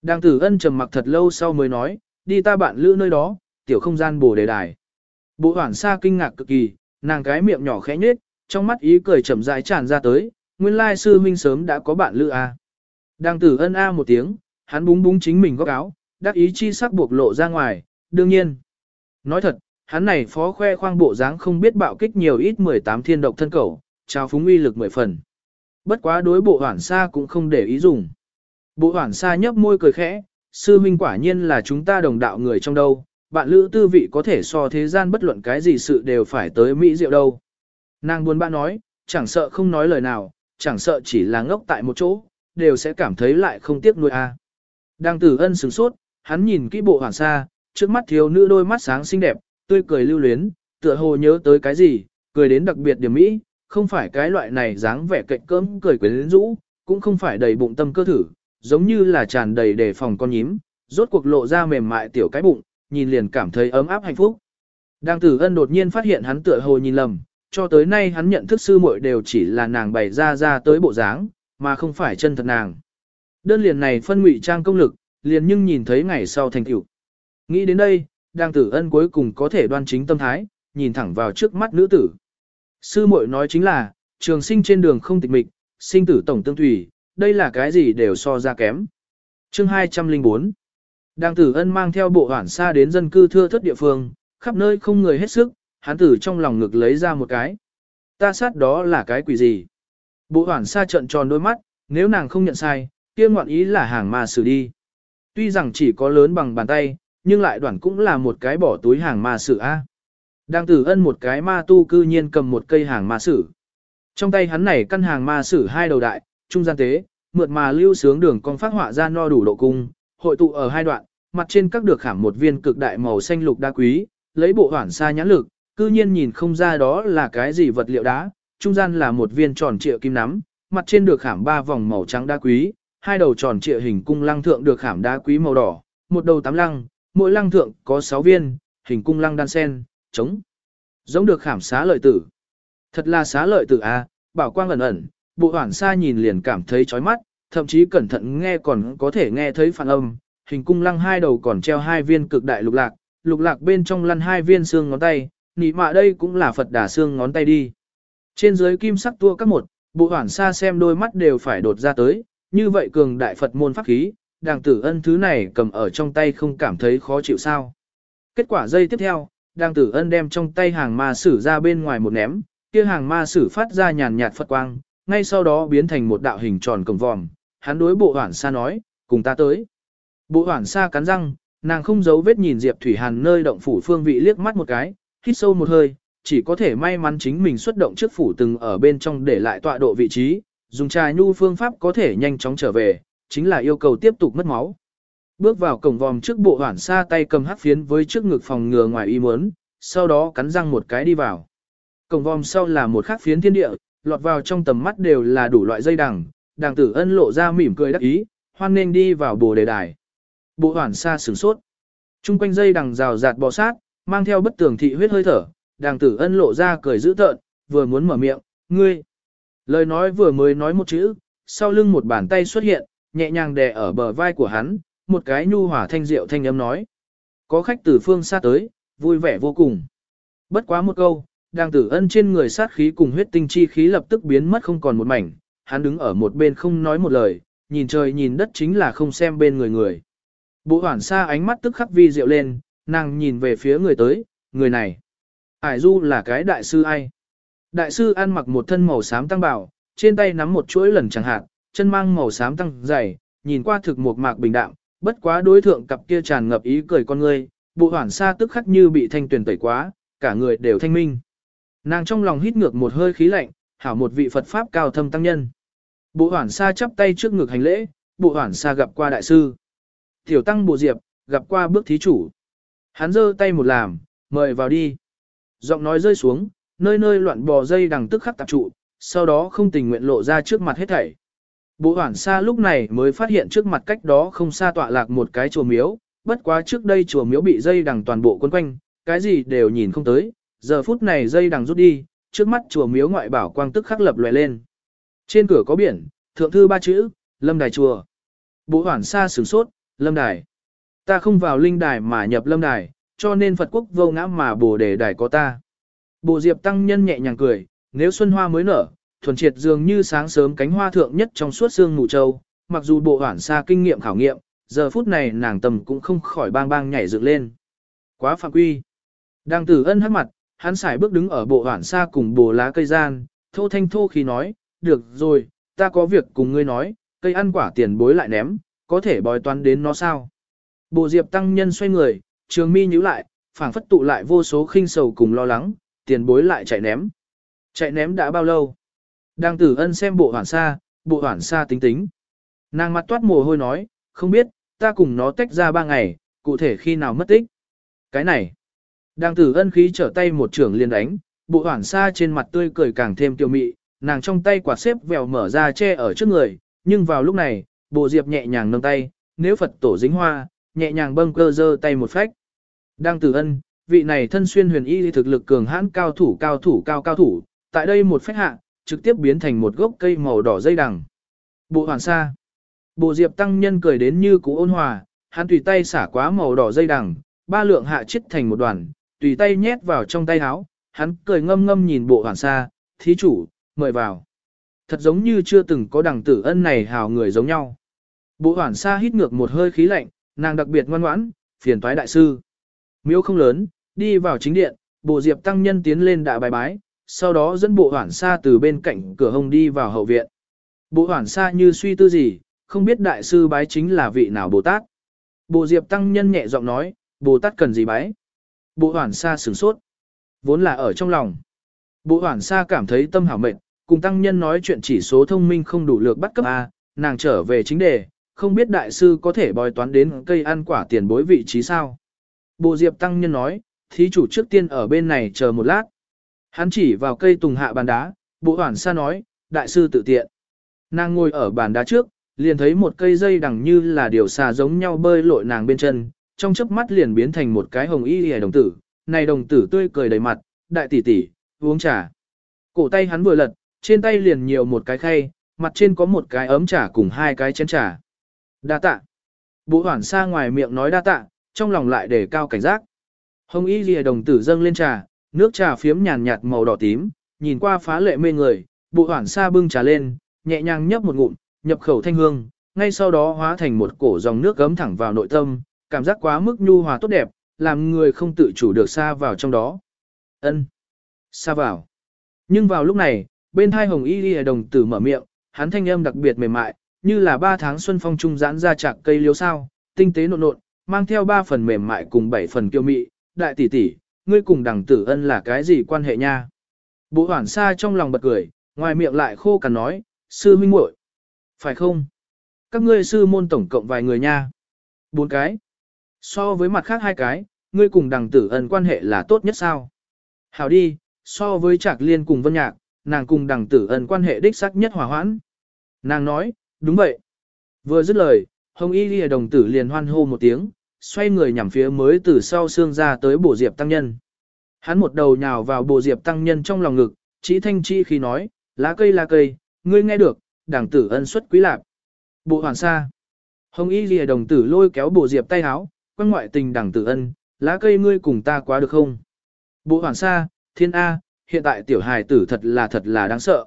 Đang tử ân trầm mặc thật lâu sau mới nói, đi ta bạn lữ nơi đó, tiểu không gian bổ đề đài. Bộ hoản xa kinh ngạc cực kỳ, nàng cái miệng nhỏ khẽ nhếch, trong mắt ý cười chậm rãi tràn ra tới, nguyên lai sư huynh sớm đã có bạn lữ a. À. Đang tử ân a một tiếng, hắn búng búng chính mình góc áo, đắc ý chi sắc buộc lộ ra ngoài, đương nhiên. Nói thật, hắn này phó khoe khoang bộ dáng không biết bạo kích nhiều ít 18 thiên độc thân cầu, trao phúng uy lực mười phần. Bất quá đối bộ hoảng xa cũng không để ý dùng. Bộ hoảng xa nhấp môi cười khẽ, sư huynh quả nhiên là chúng ta đồng đạo người trong đâu, bạn lữ tư vị có thể so thế gian bất luận cái gì sự đều phải tới Mỹ diệu đâu. Nàng buồn bã nói, chẳng sợ không nói lời nào, chẳng sợ chỉ là ngốc tại một chỗ, đều sẽ cảm thấy lại không tiếc nuôi a. Đang tử ân sửng sốt, hắn nhìn kỹ bộ hoàng sa, trước mắt thiếu nữ đôi mắt sáng xinh đẹp, tươi cười lưu luyến, tựa hồ nhớ tới cái gì, cười đến đặc biệt điểm mỹ, không phải cái loại này dáng vẻ cạnh cỡm cười quyến rũ, cũng không phải đầy bụng tâm cơ thử, giống như là tràn đầy đề phòng con nhím, rốt cuộc lộ ra mềm mại tiểu cái bụng, nhìn liền cảm thấy ấm áp hạnh phúc. Đang tử ân đột nhiên phát hiện hắn tựa hồ nhìn lầm, cho tới nay hắn nhận thức sư muội đều chỉ là nàng bày ra ra tới bộ dáng, mà không phải chân thật nàng. Đơn liền này phân ngụy trang công lực, liền nhưng nhìn thấy ngày sau thành tựu. Nghĩ đến đây, đang tử ân cuối cùng có thể đoan chính tâm thái, nhìn thẳng vào trước mắt nữ tử. Sư muội nói chính là, trường sinh trên đường không tịch mịch, sinh tử tổng tương thủy, đây là cái gì đều so ra kém. Chương 204 Đang tử ân mang theo bộ hoảng xa đến dân cư thưa thất địa phương, khắp nơi không người hết sức, hắn tử trong lòng ngực lấy ra một cái. Ta sát đó là cái quỷ gì? Bộ hoảng xa trận tròn đôi mắt, nếu nàng không nhận sai, kia ngoạn ý là hàng ma sử đi. Tuy rằng chỉ có lớn bằng bàn tay, nhưng lại đoạn cũng là một cái bỏ túi hàng ma sử A. Đang tử ân một cái ma tu cư nhiên cầm một cây hàng ma sử. Trong tay hắn này căn hàng ma sử hai đầu đại, trung gian tế, mượt mà lưu sướng đường con phát họa ra no đủ độ cung, hội tụ ở hai đoạn, mặt trên các được khảm một viên cực đại màu xanh lục đá quý, lấy bộ hoản xa nhãn lực, cư nhiên nhìn không ra đó là cái gì vật liệu đá, trung gian là một viên tròn trịa kim nắm, mặt trên được khảm ba vòng màu trắng đá quý, hai đầu tròn trịa hình cung lăng thượng được khảm đá quý màu đỏ, một đầu tám lăng, mỗi lăng thượng có sáu viên, hình cung lăng đan sen, trống. Giống được khảm xá lợi tử. Thật là xá lợi tử a, bảo quang ẩn ẩn, bộ hoảng xa nhìn liền cảm thấy chói mắt, thậm chí cẩn thận nghe còn có thể nghe thấy phản âm, hình cung lăng hai đầu còn treo hai viên cực đại lục lạc, lục lạc bên trong lăn hai viên xương ngón tay, nị mạ đây cũng là Phật đà xương ngón tay đi. Trên dưới kim sắc tua các một, bộ hoảng xa xem đôi mắt đều phải đột ra tới, như vậy cường đại Phật môn pháp khí, đàng tử ân thứ này cầm ở trong tay không cảm thấy khó chịu sao. Kết quả dây tiếp theo, đàng tử ân đem trong tay hàng ma sử ra bên ngoài một ném, kia hàng ma sử phát ra nhàn nhạt Phật quang, ngay sau đó biến thành một đạo hình tròn cổng vòm, hắn đối bộ hoảng xa nói, cùng ta tới. Bộ hoảng xa cắn răng, nàng không giấu vết nhìn Diệp Thủy Hàn nơi động phủ phương vị liếc mắt một cái, hít sâu một hơi, chỉ có thể may mắn chính mình xuất động trước phủ từng ở bên trong để lại tọa độ vị trí, dùng trà nhu phương pháp có thể nhanh chóng trở về, chính là yêu cầu tiếp tục mất máu. Bước vào cổng vòm trước bộ hoản xa tay cầm hắc phiến với trước ngực phòng ngừa ngoài y muốn, sau đó cắn răng một cái đi vào. Cổng vòm sau là một khắc phiến thiên địa, lọt vào trong tầm mắt đều là đủ loại dây đằng, đàng tử ân lộ ra mỉm cười đắc ý, hoan nên đi vào bồ đề đài. Bộ hoản xa sửng sốt. Trung quanh dây đằng rào rạt bò sát, mang theo bất tường thị huyết hơi thở, đàng tử ân lộ ra cười dữ tợn, vừa muốn mở miệng, ngươi. Lời nói vừa mới nói một chữ, sau lưng một bàn tay xuất hiện, nhẹ nhàng đè ở bờ vai của hắn, một cái nhu hỏa thanh diệu thanh âm nói. Có khách từ phương xa tới, vui vẻ vô cùng. Bất quá một câu, đang tử ân trên người sát khí cùng huyết tinh chi khí lập tức biến mất không còn một mảnh, hắn đứng ở một bên không nói một lời, nhìn trời nhìn đất chính là không xem bên người người. Bộ hoảng xa ánh mắt tức khắc vi diệu lên, nàng nhìn về phía người tới, người này. Ải du là cái đại sư ai? Đại sư ăn mặc một thân màu xám tăng bảo, trên tay nắm một chuỗi lần chẳng hạn, chân mang màu xám tăng dày, nhìn qua thực một mạc bình đạm, bất quá đối thượng cặp kia tràn ngập ý cười con ngươi, bộ hoảng xa tức khắc như bị thanh tuyển tẩy quá, cả người đều thanh minh. Nàng trong lòng hít ngược một hơi khí lạnh, hảo một vị Phật Pháp cao thâm tăng nhân. Bộ hoảng xa chắp tay trước ngực hành lễ, bộ hoản xa gặp qua đại sư. Tiểu tăng bộ diệp, gặp qua bước thí chủ. Hắn giơ tay một làm, mời vào đi. Giọng nói rơi xuống, nơi nơi loạn bò dây đằng tức khắc tạp trụ, sau đó không tình nguyện lộ ra trước mặt hết thảy. Bộ hoảng xa lúc này mới phát hiện trước mặt cách đó không xa tọa lạc một cái chùa miếu, bất quá trước đây chùa miếu bị dây đằng toàn bộ quấn quanh, cái gì đều nhìn không tới, giờ phút này dây đằng rút đi, trước mắt chùa miếu ngoại bảo quang tức khắc lập lòe lên. Trên cửa có biển, thượng thư ba chữ, lâm đài chùa. Bộ hoảng xa sửng sốt, lâm đài. Ta không vào linh đài mà nhập lâm đài, cho nên Phật quốc vô ngã mà bồ đề đài có ta. Bộ diệp tăng nhân nhẹ nhàng cười, nếu xuân hoa mới nở, thuần triệt dường như sáng sớm cánh hoa thượng nhất trong suốt sương mù châu, mặc dù bộ hoản xa kinh nghiệm khảo nghiệm, giờ phút này nàng tầm cũng không khỏi bang bang nhảy dựng lên. Quá phạm quy. Đang tử ân hắt mặt, hắn xài bước đứng ở bộ hoản xa cùng bồ lá cây gian, thô thanh thô khi nói, được rồi, ta có việc cùng ngươi nói, cây ăn quả tiền bối lại ném, có thể bói toán đến nó sao. Bộ diệp tăng nhân xoay người, trường mi nhíu lại, phảng phất tụ lại vô số khinh sầu cùng lo lắng, tiền bối lại chạy ném. Chạy ném đã bao lâu? Đang tử ân xem bộ hoảng xa, bộ hoảng xa tính tính. Nàng mặt toát mồ hôi nói, không biết, ta cùng nó tách ra ba ngày, cụ thể khi nào mất tích. Cái này. Đang tử ân khí trở tay một trưởng liền đánh, bộ hoảng xa trên mặt tươi cười càng thêm tiêu mị, nàng trong tay quạt xếp vèo mở ra che ở trước người, nhưng vào lúc này, bộ diệp nhẹ nhàng nâng tay, nếu Phật tổ dính hoa, nhẹ nhàng bâng cơ dơ tay một phách. Đang tử ân, vị này thân xuyên huyền y thực lực cường hãn cao thủ cao thủ cao cao thủ, tại đây một phách hạ, trực tiếp biến thành một gốc cây màu đỏ dây đằng. Bộ hoàn sa. Bộ diệp tăng nhân cười đến như cũ ôn hòa, hắn tùy tay xả quá màu đỏ dây đằng, ba lượng hạ chết thành một đoàn, tùy tay nhét vào trong tay áo, hắn cười ngâm ngâm nhìn bộ hoàn sa, thí chủ, mời vào. Thật giống như chưa từng có đằng tử ân này hào người giống nhau. Bộ hoàn sa hít ngược một hơi khí lạnh, nàng đặc biệt ngoan ngoãn, phiền toái đại sư. Miếu không lớn, đi vào chính điện, bộ diệp tăng nhân tiến lên đại bài bái, sau đó dẫn bộ hoảng xa từ bên cạnh cửa hông đi vào hậu viện. Bộ hoảng xa như suy tư gì, không biết đại sư bái chính là vị nào Bồ Tát. Bộ diệp tăng nhân nhẹ giọng nói, Bồ Tát cần gì bái. Bộ hoảng xa sửng sốt, vốn là ở trong lòng. Bộ hoảng xa cảm thấy tâm hảo mệnh, cùng tăng nhân nói chuyện chỉ số thông minh không đủ lược bắt cấp A, nàng trở về chính đề, không biết đại sư có thể bói toán đến cây ăn quả tiền bối vị trí sao. Bộ diệp tăng nhân nói, thí chủ trước tiên ở bên này chờ một lát. Hắn chỉ vào cây tùng hạ bàn đá, bộ hoảng xa nói, đại sư tự tiện. Nàng ngồi ở bàn đá trước, liền thấy một cây dây đằng như là điều xà giống nhau bơi lội nàng bên chân, trong chớp mắt liền biến thành một cái hồng y hề đồng tử. Này đồng tử tươi cười đầy mặt, đại tỷ tỷ, uống trà. Cổ tay hắn vừa lật, trên tay liền nhiều một cái khay, mặt trên có một cái ấm trà cùng hai cái chén trà. Đa tạ. Bộ hoảng xa ngoài miệng nói đa tạ, trong lòng lại để cao cảnh giác. Hồng y lìa đồng tử dâng lên trà, nước trà phiếm nhàn nhạt màu đỏ tím, nhìn qua phá lệ mê người, bộ hoảng xa bưng trà lên, nhẹ nhàng nhấp một ngụm, nhập khẩu thanh hương, ngay sau đó hóa thành một cổ dòng nước gấm thẳng vào nội tâm, cảm giác quá mức nhu hòa tốt đẹp, làm người không tự chủ được xa vào trong đó. Ân, xa vào. Nhưng vào lúc này, bên thai hồng y lìa đồng tử mở miệng, hắn thanh âm đặc biệt mềm mại, như là ba tháng xuân phong trung giãn ra chạc cây liếu sao, tinh tế nộn nộn, mang theo ba phần mềm mại cùng bảy phần kiêu mị, đại tỷ tỷ, ngươi cùng đằng tử ân là cái gì quan hệ nha? Bộ hoảng xa trong lòng bật cười, ngoài miệng lại khô cằn nói, sư huynh muội, Phải không? Các ngươi sư môn tổng cộng vài người nha. Bốn cái. So với mặt khác hai cái, ngươi cùng đằng tử ân quan hệ là tốt nhất sao? Hảo đi, so với trạc liên cùng vân nhạc, nàng cùng đằng tử ân quan hệ đích sắc nhất hòa hoãn. Nàng nói, đúng vậy. Vừa dứt lời, hồng y lìa đồng tử liền hoan hô một tiếng, xoay người nhằm phía mới từ sau xương ra tới bổ diệp tăng nhân. Hắn một đầu nhào vào bổ diệp tăng nhân trong lòng ngực, chỉ thanh chi khi nói, lá cây lá cây, ngươi nghe được, đảng tử ân xuất quý lạc. Bộ hoàn sa. Hồng y lìa đồng tử lôi kéo bổ diệp tay háo, quan ngoại tình đảng tử ân, lá cây ngươi cùng ta quá được không? Bộ hoàn sa, thiên A, hiện tại tiểu hài tử thật là thật là đáng sợ.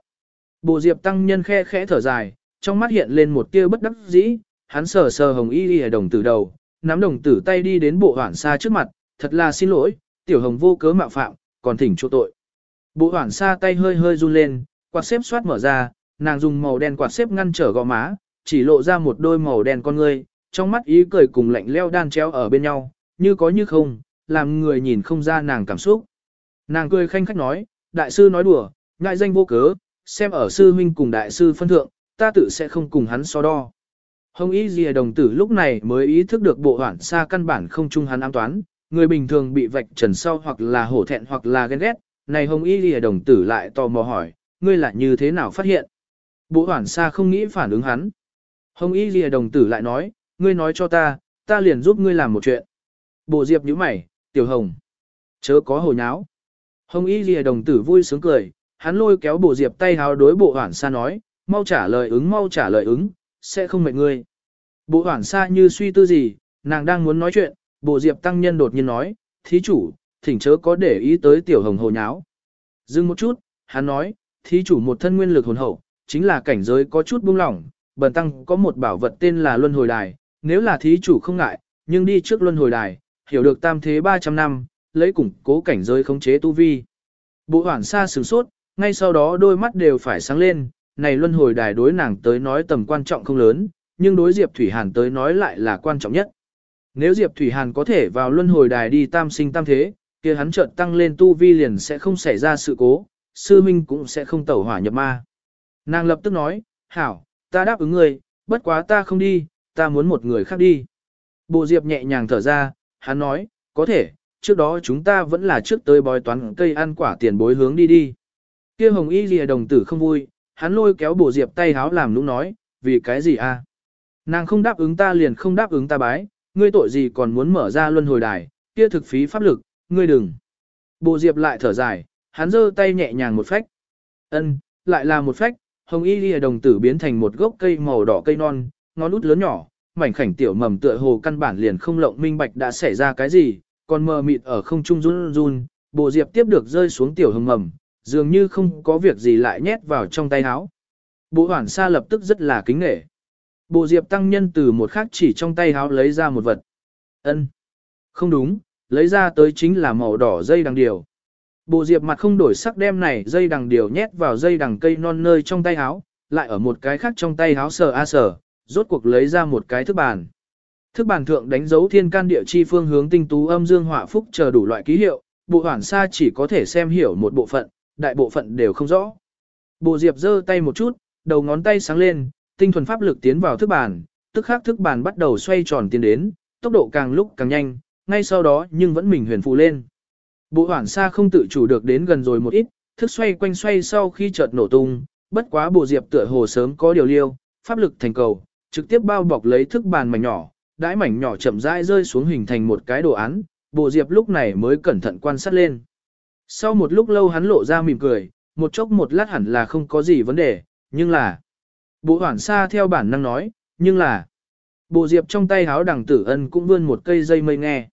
Bộ diệp tăng nhân khe khẽ thở dài, trong mắt hiện lên một tia bất đắc dĩ, hắn sờ sờ hồng y lìa đồng tử đầu, nắm đồng tử tay đi đến bộ hoảng xa trước mặt, thật là xin lỗi, tiểu hồng vô cớ mạo phạm, còn thỉnh chỗ tội. Bộ hoảng xa tay hơi hơi run lên, quạt xếp xoát mở ra, nàng dùng màu đen quạt xếp ngăn trở gò má, chỉ lộ ra một đôi màu đen con ngươi, trong mắt ý cười cùng lạnh leo đan treo ở bên nhau, như có như không, làm người nhìn không ra nàng cảm xúc. Nàng cười khanh khách nói, đại sư nói đùa, ngại danh vô cớ, xem ở sư huynh cùng đại sư phân thượng, ta tự sẽ không cùng hắn so đo. Hồng Y Dìa đồng tử lúc này mới ý thức được bộ hoảng xa căn bản không chung hắn ám toán, người bình thường bị vạch trần sau hoặc là hổ thẹn hoặc là ghen ghét, này Hồng Y Dìa đồng tử lại tò mò hỏi, ngươi lại như thế nào phát hiện? Bộ hoảng xa không nghĩ phản ứng hắn. Hồng Y Dìa đồng tử lại nói, ngươi nói cho ta, ta liền giúp ngươi làm một chuyện. Bộ Diệp nhíu mày, tiểu hồng. Chớ có hồi nháo. Hồng Y Lìa đồng tử vui sướng cười, hắn lôi kéo bộ Diệp tay háo đối bộ hoảng xa nói, mau trả lời ứng mau trả lời ứng, sẽ không mệt ngươi. Bộ hoảng xa như suy tư gì, nàng đang muốn nói chuyện, bộ Diệp tăng nhân đột nhiên nói, thí chủ, thỉnh chớ có để ý tới tiểu hồng hồ nháo. Dừng một chút, hắn nói, thí chủ một thân nguyên lực hồn hậu, chính là cảnh giới có chút buông lỏng, bần tăng có một bảo vật tên là luân hồi đài, nếu là thí chủ không ngại, nhưng đi trước luân hồi đài, hiểu được tam thế 300 năm, lấy củng cố cảnh giới khống chế tu vi. Bộ hoảng xa sửng sốt, ngay sau đó đôi mắt đều phải sáng lên, này luân hồi đài đối nàng tới nói tầm quan trọng không lớn, nhưng đối Diệp Thủy Hàn tới nói lại là quan trọng nhất. Nếu Diệp Thủy Hàn có thể vào luân hồi đài đi tam sinh tam thế, kia hắn chợt tăng lên tu vi liền sẽ không xảy ra sự cố, sư minh cũng sẽ không tẩu hỏa nhập ma. Nàng lập tức nói, hảo, ta đáp ứng người, bất quá ta không đi, ta muốn một người khác đi. Bộ Diệp nhẹ nhàng thở ra, hắn nói, có thể, trước đó chúng ta vẫn là trước tới bói toán cây ăn quả tiền bối hướng đi đi. Kia hồng y lìa đồng tử không vui, hắn lôi kéo bộ Diệp tay háo làm nũng nói, vì cái gì a? Nàng không đáp ứng ta liền không đáp ứng ta bái, ngươi tội gì còn muốn mở ra luân hồi đài, kia thực phí pháp lực, ngươi đừng. Bộ Diệp lại thở dài, hắn giơ tay nhẹ nhàng một phách. Ân, lại là một phách, hồng y lìa đồng tử biến thành một gốc cây màu đỏ cây non, ngón út lớn nhỏ, mảnh khảnh tiểu mầm tựa hồ căn bản liền không lộng minh bạch đã xảy ra cái gì, còn mờ mịt ở không trung run run, bộ diệp tiếp được rơi xuống tiểu hồng mầm, dường như không có việc gì lại nhét vào trong tay áo. Bộ hoảng xa lập tức rất là kính nghệ. Bộ diệp tăng nhân từ một khắc chỉ trong tay áo lấy ra một vật. ân Không đúng, lấy ra tới chính là màu đỏ dây đằng điều. Bộ diệp mặt không đổi sắc đem này dây đằng điều nhét vào dây đằng cây non nơi trong tay áo, lại ở một cái khác trong tay áo sờ a sờ, rốt cuộc lấy ra một cái thức bàn. Thức bàn thượng đánh dấu thiên can địa chi phương hướng tinh tú âm dương hỏa phúc chờ đủ loại ký hiệu, bộ hoản sa chỉ có thể xem hiểu một bộ phận, đại bộ phận đều không rõ. Bộ Diệp giơ tay một chút, đầu ngón tay sáng lên, tinh thuần pháp lực tiến vào thức bàn, tức khắc thức bàn bắt đầu xoay tròn tiến đến, tốc độ càng lúc càng nhanh, ngay sau đó nhưng vẫn mình huyền phù lên. Bộ hoản sa không tự chủ được đến gần rồi một ít, thức xoay quanh xoay sau khi chợt nổ tung, bất quá bộ Diệp tựa hồ sớm có điều liêu, pháp lực thành cầu, trực tiếp bao bọc lấy thức bàn mảnh nhỏ, đãi mảnh nhỏ chậm rãi rơi xuống hình thành một cái đồ án, bộ diệp lúc này mới cẩn thận quan sát lên. Sau một lúc lâu hắn lộ ra mỉm cười, một chốc một lát hẳn là không có gì vấn đề, nhưng là... Bộ hoảng xa theo bản năng nói, nhưng là... Bộ diệp trong tay háo đằng tử ân cũng vươn một cây dây mây nghe.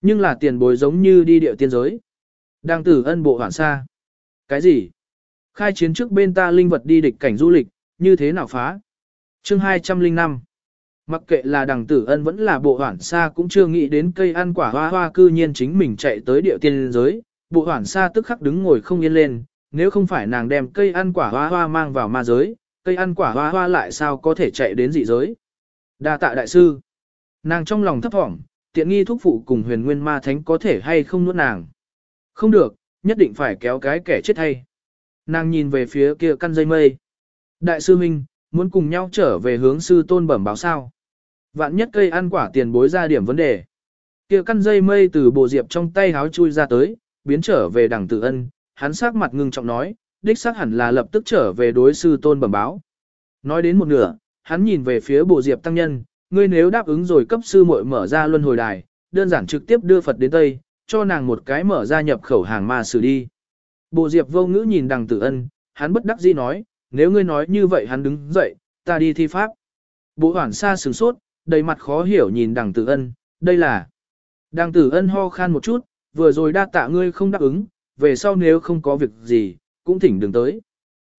Nhưng là tiền bối giống như đi điệu tiên giới. Đằng tử ân bộ hoảng xa. Cái gì? Khai chiến trước bên ta linh vật đi địch cảnh du lịch, như thế nào phá? Chương 205 Mặc kệ là đằng tử ân vẫn là bộ hoảng xa cũng chưa nghĩ đến cây ăn quả hoa hoa cư nhiên chính mình chạy tới địa tiên giới, bộ Hoản xa tức khắc đứng ngồi không yên lên, nếu không phải nàng đem cây ăn quả hoa hoa mang vào ma giới, cây ăn quả hoa hoa lại sao có thể chạy đến dị giới. đa tạ đại sư, nàng trong lòng thấp thỏm, tiện nghi thúc phụ cùng huyền nguyên ma thánh có thể hay không nuốt nàng. Không được, nhất định phải kéo cái kẻ chết hay. Nàng nhìn về phía kia căn dây mây. Đại sư Minh, muốn cùng nhau trở về hướng sư tôn bẩm báo sao. Vạn nhất cây ăn quả tiền bối ra điểm vấn đề. kia căn dây mây từ bộ diệp trong tay háo chui ra tới, biến trở về đằng tử ân, hắn sắc mặt ngưng trọng nói, đích xác hẳn là lập tức trở về đối sư tôn bẩm báo. Nói đến một nửa, hắn nhìn về phía bộ diệp tăng nhân, ngươi nếu đáp ứng rồi cấp sư muội mở ra luân hồi đài, đơn giản trực tiếp đưa Phật đến Tây, cho nàng một cái mở ra nhập khẩu hàng ma xử đi. Bộ diệp vô ngữ nhìn đằng tử ân, hắn bất đắc dĩ nói, nếu ngươi nói như vậy hắn đứng dậy, ta đi thi pháp. Bộ hoảng xa sửng sốt, đầy mặt khó hiểu nhìn đằng tử ân, đây là. Đằng tử ân ho khan một chút, vừa rồi đa tạ ngươi không đáp ứng, về sau nếu không có việc gì, cũng thỉnh đừng tới.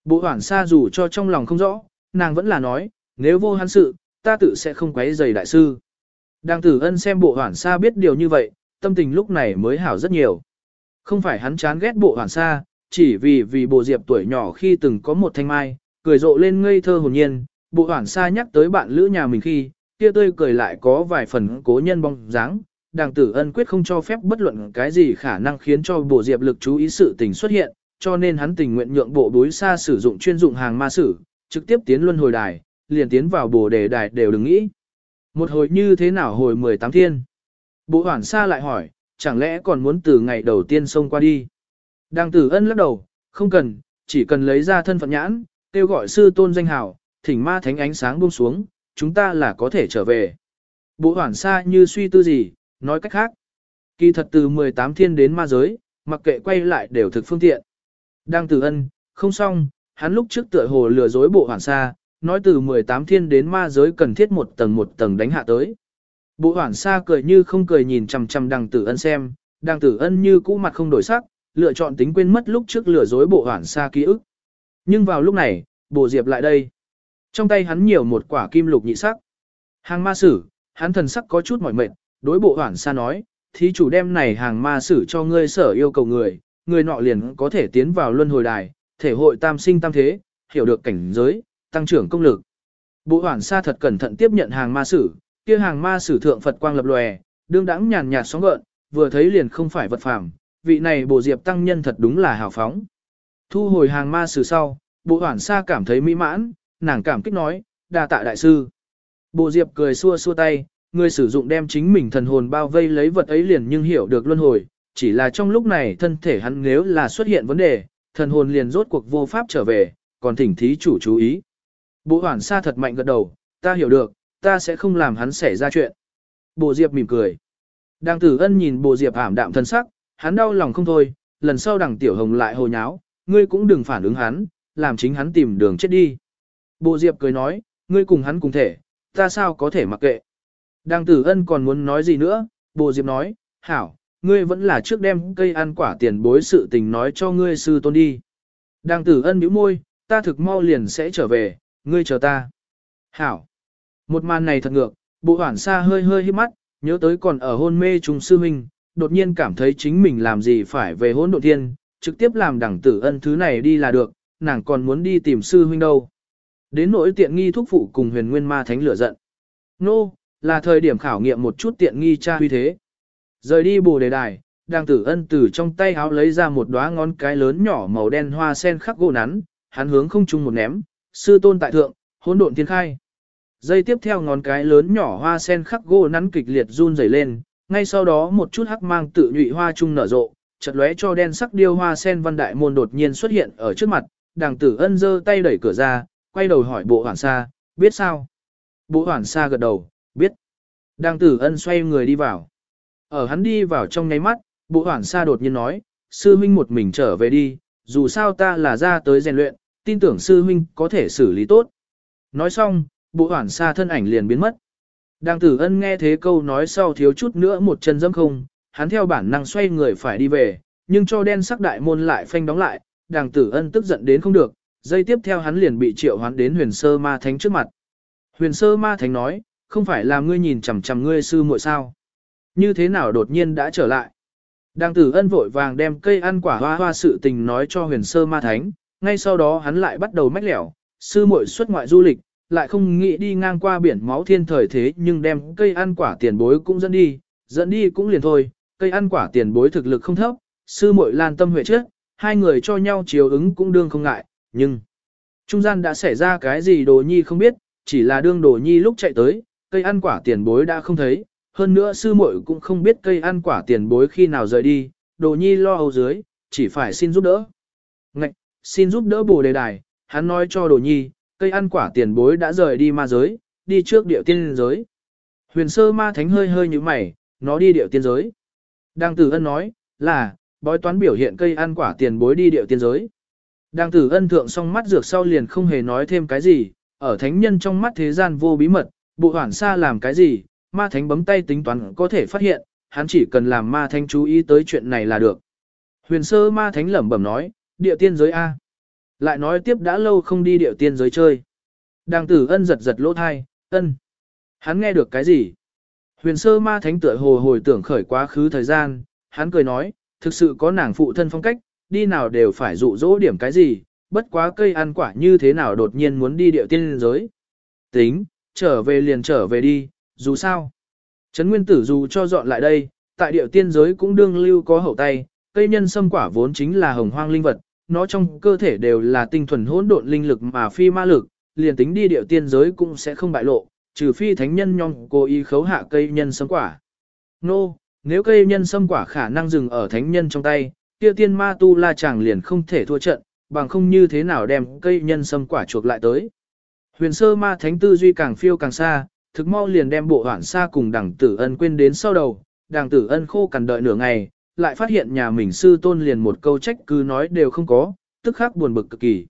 Bộ hoảng xa dù cho trong lòng không rõ, nàng vẫn là nói, nếu vô hắn sự, ta tự sẽ không quấy giày đại sư. đang tử ân xem bộ hoảng xa biết điều như vậy, tâm tình lúc này mới hảo rất nhiều. Không phải hắn chán ghét bộ hoảng xa, chỉ vì vì bộ diệp tuổi nhỏ khi từng có một thanh mai, cười rộ lên ngây thơ hồn nhiên, bộ hoảng xa nhắc tới bạn lữ nhà mình khi, kia tươi cười lại có vài phần cố nhân bóng dáng. Đàng tử ân quyết không cho phép bất luận cái gì khả năng khiến cho bộ diệp lực chú ý sự tình xuất hiện, cho nên hắn tình nguyện nhượng bộ đối xa sử dụng chuyên dụng hàng ma sử, trực tiếp tiến luân hồi đài, liền tiến vào bồ đề đài đều đừng nghĩ. Một hồi như thế nào hồi 18 thiên? Bộ hoảng xa lại hỏi, chẳng lẽ còn muốn từ ngày đầu tiên xông qua đi? đàng tử ân lắc đầu, không cần, chỉ cần lấy ra thân phận nhãn, kêu gọi sư tôn danh hào, thỉnh ma thánh ánh sáng buông xuống, chúng ta là có thể trở về. Bộ hoảng xa như suy tư gì, nói cách khác. Kỳ thật từ 18 thiên đến ma giới, mặc kệ quay lại đều thực phương tiện. Đang tử ân, không xong, hắn lúc trước tựa hồ lừa dối bộ hoảng xa, nói từ 18 thiên đến ma giới cần thiết một tầng một tầng đánh hạ tới. Bộ hoảng xa cười như không cười nhìn chằm chằm đằng tử ân xem, đằng tử ân như cũ mặt không đổi sắc, lựa chọn tính quên mất lúc trước lừa dối bộ hoảng xa ký ức. Nhưng vào lúc này, bộ diệp lại đây. Trong tay hắn nhiều một quả kim lục nhị sắc. Hàng ma sử, hắn thần sắc có chút mỏi mệt, đối bộ hoảng xa nói, thí chủ đem này hàng ma sử cho ngươi sở yêu cầu người, người nọ liền có thể tiến vào luân hồi đài, thể hội tam sinh tam thế, hiểu được cảnh giới, tăng trưởng công lực. Bộ hoảng xa thật cẩn thận tiếp nhận hàng ma sử, kia hàng ma sử thượng Phật quang lập lòe, đương đãng nhàn nhạt sóng gợn, vừa thấy liền không phải vật phàm, vị này bộ diệp tăng nhân thật đúng là hào phóng. Thu hồi hàng ma sử sau, bộ hoảng xa cảm thấy mỹ mãn, nàng cảm kích nói, đa tạ đại sư. Bộ diệp cười xua xua tay, người sử dụng đem chính mình thần hồn bao vây lấy vật ấy liền nhưng hiểu được luân hồi, chỉ là trong lúc này thân thể hắn nếu là xuất hiện vấn đề, thần hồn liền rốt cuộc vô pháp trở về, còn thỉnh thí chủ chú ý. Bộ hoảng xa thật mạnh gật đầu, ta hiểu được, ta sẽ không làm hắn xảy ra chuyện. Bộ Diệp mỉm cười. Đằng tử ân nhìn bộ Diệp ảm đạm thân sắc, hắn đau lòng không thôi, lần sau đằng tiểu hồng lại hồ nháo, ngươi cũng đừng phản ứng hắn, làm chính hắn tìm đường chết đi. Bộ Diệp cười nói, ngươi cùng hắn cùng thể, ta sao có thể mặc kệ. Đang tử ân còn muốn nói gì nữa, Bồ Diệp nói, hảo, ngươi vẫn là trước đem cây ăn quả tiền bối sự tình nói cho ngươi sư tôn đi. Đang tử ân bĩu môi, ta thực mau liền sẽ trở về, ngươi chờ ta. Hảo. Một màn này thật ngược, bộ hoảng xa hơi hơi hít mắt, nhớ tới còn ở hôn mê trùng sư huynh, đột nhiên cảm thấy chính mình làm gì phải về hôn độ thiên, trực tiếp làm đẳng tử ân thứ này đi là được, nàng còn muốn đi tìm sư huynh đâu. Đến nỗi tiện nghi thúc phụ cùng huyền nguyên ma thánh lửa giận. Nô, no, là thời điểm khảo nghiệm một chút tiện nghi cha huy thế. Rời đi bồ đề đài, đang tử ân từ trong tay háo lấy ra một đóa ngón cái lớn nhỏ màu đen hoa sen khắc gỗ nắn, hắn hướng không trung một ném, sư tôn tại thượng, hỗn độn thiên khai. Dây tiếp theo ngón cái lớn nhỏ hoa sen khắc gỗ nắn kịch liệt run rẩy lên, ngay sau đó một chút hắc mang tự nhụy hoa trung nở rộ, chợt lóe cho đen sắc điêu hoa sen văn đại môn đột nhiên xuất hiện ở trước mặt, đàng tử ân giơ tay đẩy cửa ra, quay đầu hỏi bộ hoảng xa, biết sao? Bộ hoảng xa gật đầu, biết. Đang tử ân xoay người đi vào. Ở hắn đi vào trong nháy mắt, bộ hoảng xa đột nhiên nói, sư huynh một mình trở về đi, dù sao ta là ra tới rèn luyện, tin tưởng sư huynh có thể xử lý tốt. Nói xong, bộ hoảng xa thân ảnh liền biến mất. Đang tử ân nghe thế câu nói sau thiếu chút nữa một chân dâm không, hắn theo bản năng xoay người phải đi về, nhưng cho đen sắc đại môn lại phanh đóng lại, đàng tử ân tức giận đến không được, giây tiếp theo hắn liền bị triệu hoán đến huyền sơ ma thánh trước mặt. Huyền sơ ma thánh nói, không phải là ngươi nhìn chằm chằm ngươi sư muội sao. Như thế nào đột nhiên đã trở lại. Đang tử ân vội vàng đem cây ăn quả hoa hoa sự tình nói cho huyền sơ ma thánh, ngay sau đó hắn lại bắt đầu mách lẻo, sư muội xuất ngoại du lịch, lại không nghĩ đi ngang qua biển máu thiên thời thế nhưng đem cây ăn quả tiền bối cũng dẫn đi, dẫn đi cũng liền thôi, cây ăn quả tiền bối thực lực không thấp, sư muội lan tâm huệ trước, hai người cho nhau chiều ứng cũng đương không ngại, nhưng trung gian đã xảy ra cái gì đồ nhi không biết, chỉ là đương đồ nhi lúc chạy tới, cây ăn quả tiền bối đã không thấy, hơn nữa sư muội cũng không biết cây ăn quả tiền bối khi nào rời đi, đồ nhi lo âu dưới, chỉ phải xin giúp đỡ. Ngạch, xin giúp đỡ bồ đề đài, hắn nói cho đồ nhi, cây ăn quả tiền bối đã rời đi ma giới, đi trước điệu tiên giới. Huyền sơ ma thánh hơi hơi như mày, nó đi điệu tiên giới. Đang tử ân nói, là, bói toán biểu hiện cây ăn quả tiền bối đi điệu tiên giới. Đang tử ân thượng xong mắt dược sau liền không hề nói thêm cái gì, ở thánh nhân trong mắt thế gian vô bí mật, bộ hoảng xa làm cái gì, ma thánh bấm tay tính toán có thể phát hiện, hắn chỉ cần làm ma thánh chú ý tới chuyện này là được. Huyền sơ ma thánh lẩm bẩm nói, địa tiên giới A. Lại nói tiếp đã lâu không đi địa tiên giới chơi. Đàng tử ân giật giật lỗ thai, ân. Hắn nghe được cái gì? Huyền sơ ma thánh tựa hồ hồi tưởng khởi quá khứ thời gian, hắn cười nói, thực sự có nàng phụ thân phong cách, đi nào đều phải dụ dỗ điểm cái gì, bất quá cây ăn quả như thế nào đột nhiên muốn đi địa tiên giới. Tính, trở về liền trở về đi, dù sao. Trấn Nguyên Tử dù cho dọn lại đây, tại địa tiên giới cũng đương lưu có hậu tay, cây nhân sâm quả vốn chính là hồng hoang linh vật, nó trong cơ thể đều là tinh thuần hỗn độn linh lực mà phi ma lực, liền tính đi địa tiên giới cũng sẽ không bại lộ, trừ phi thánh nhân nhong cố ý khấu hạ cây nhân sâm quả. Nô, nếu cây nhân sâm quả khả năng dừng ở thánh nhân trong tay, kia tiên ma tu la chàng liền không thể thua trận, bằng không như thế nào đem cây nhân sâm quả chuộc lại tới. Huyền sơ ma thánh tư duy càng phiêu càng xa, thực mau liền đem bộ hoảng xa cùng đảng tử ân quên đến sau đầu, đảng tử ân khô cằn đợi nửa ngày, lại phát hiện nhà mình sư tôn liền một câu trách cứ nói đều không có, tức khắc buồn bực cực kỳ.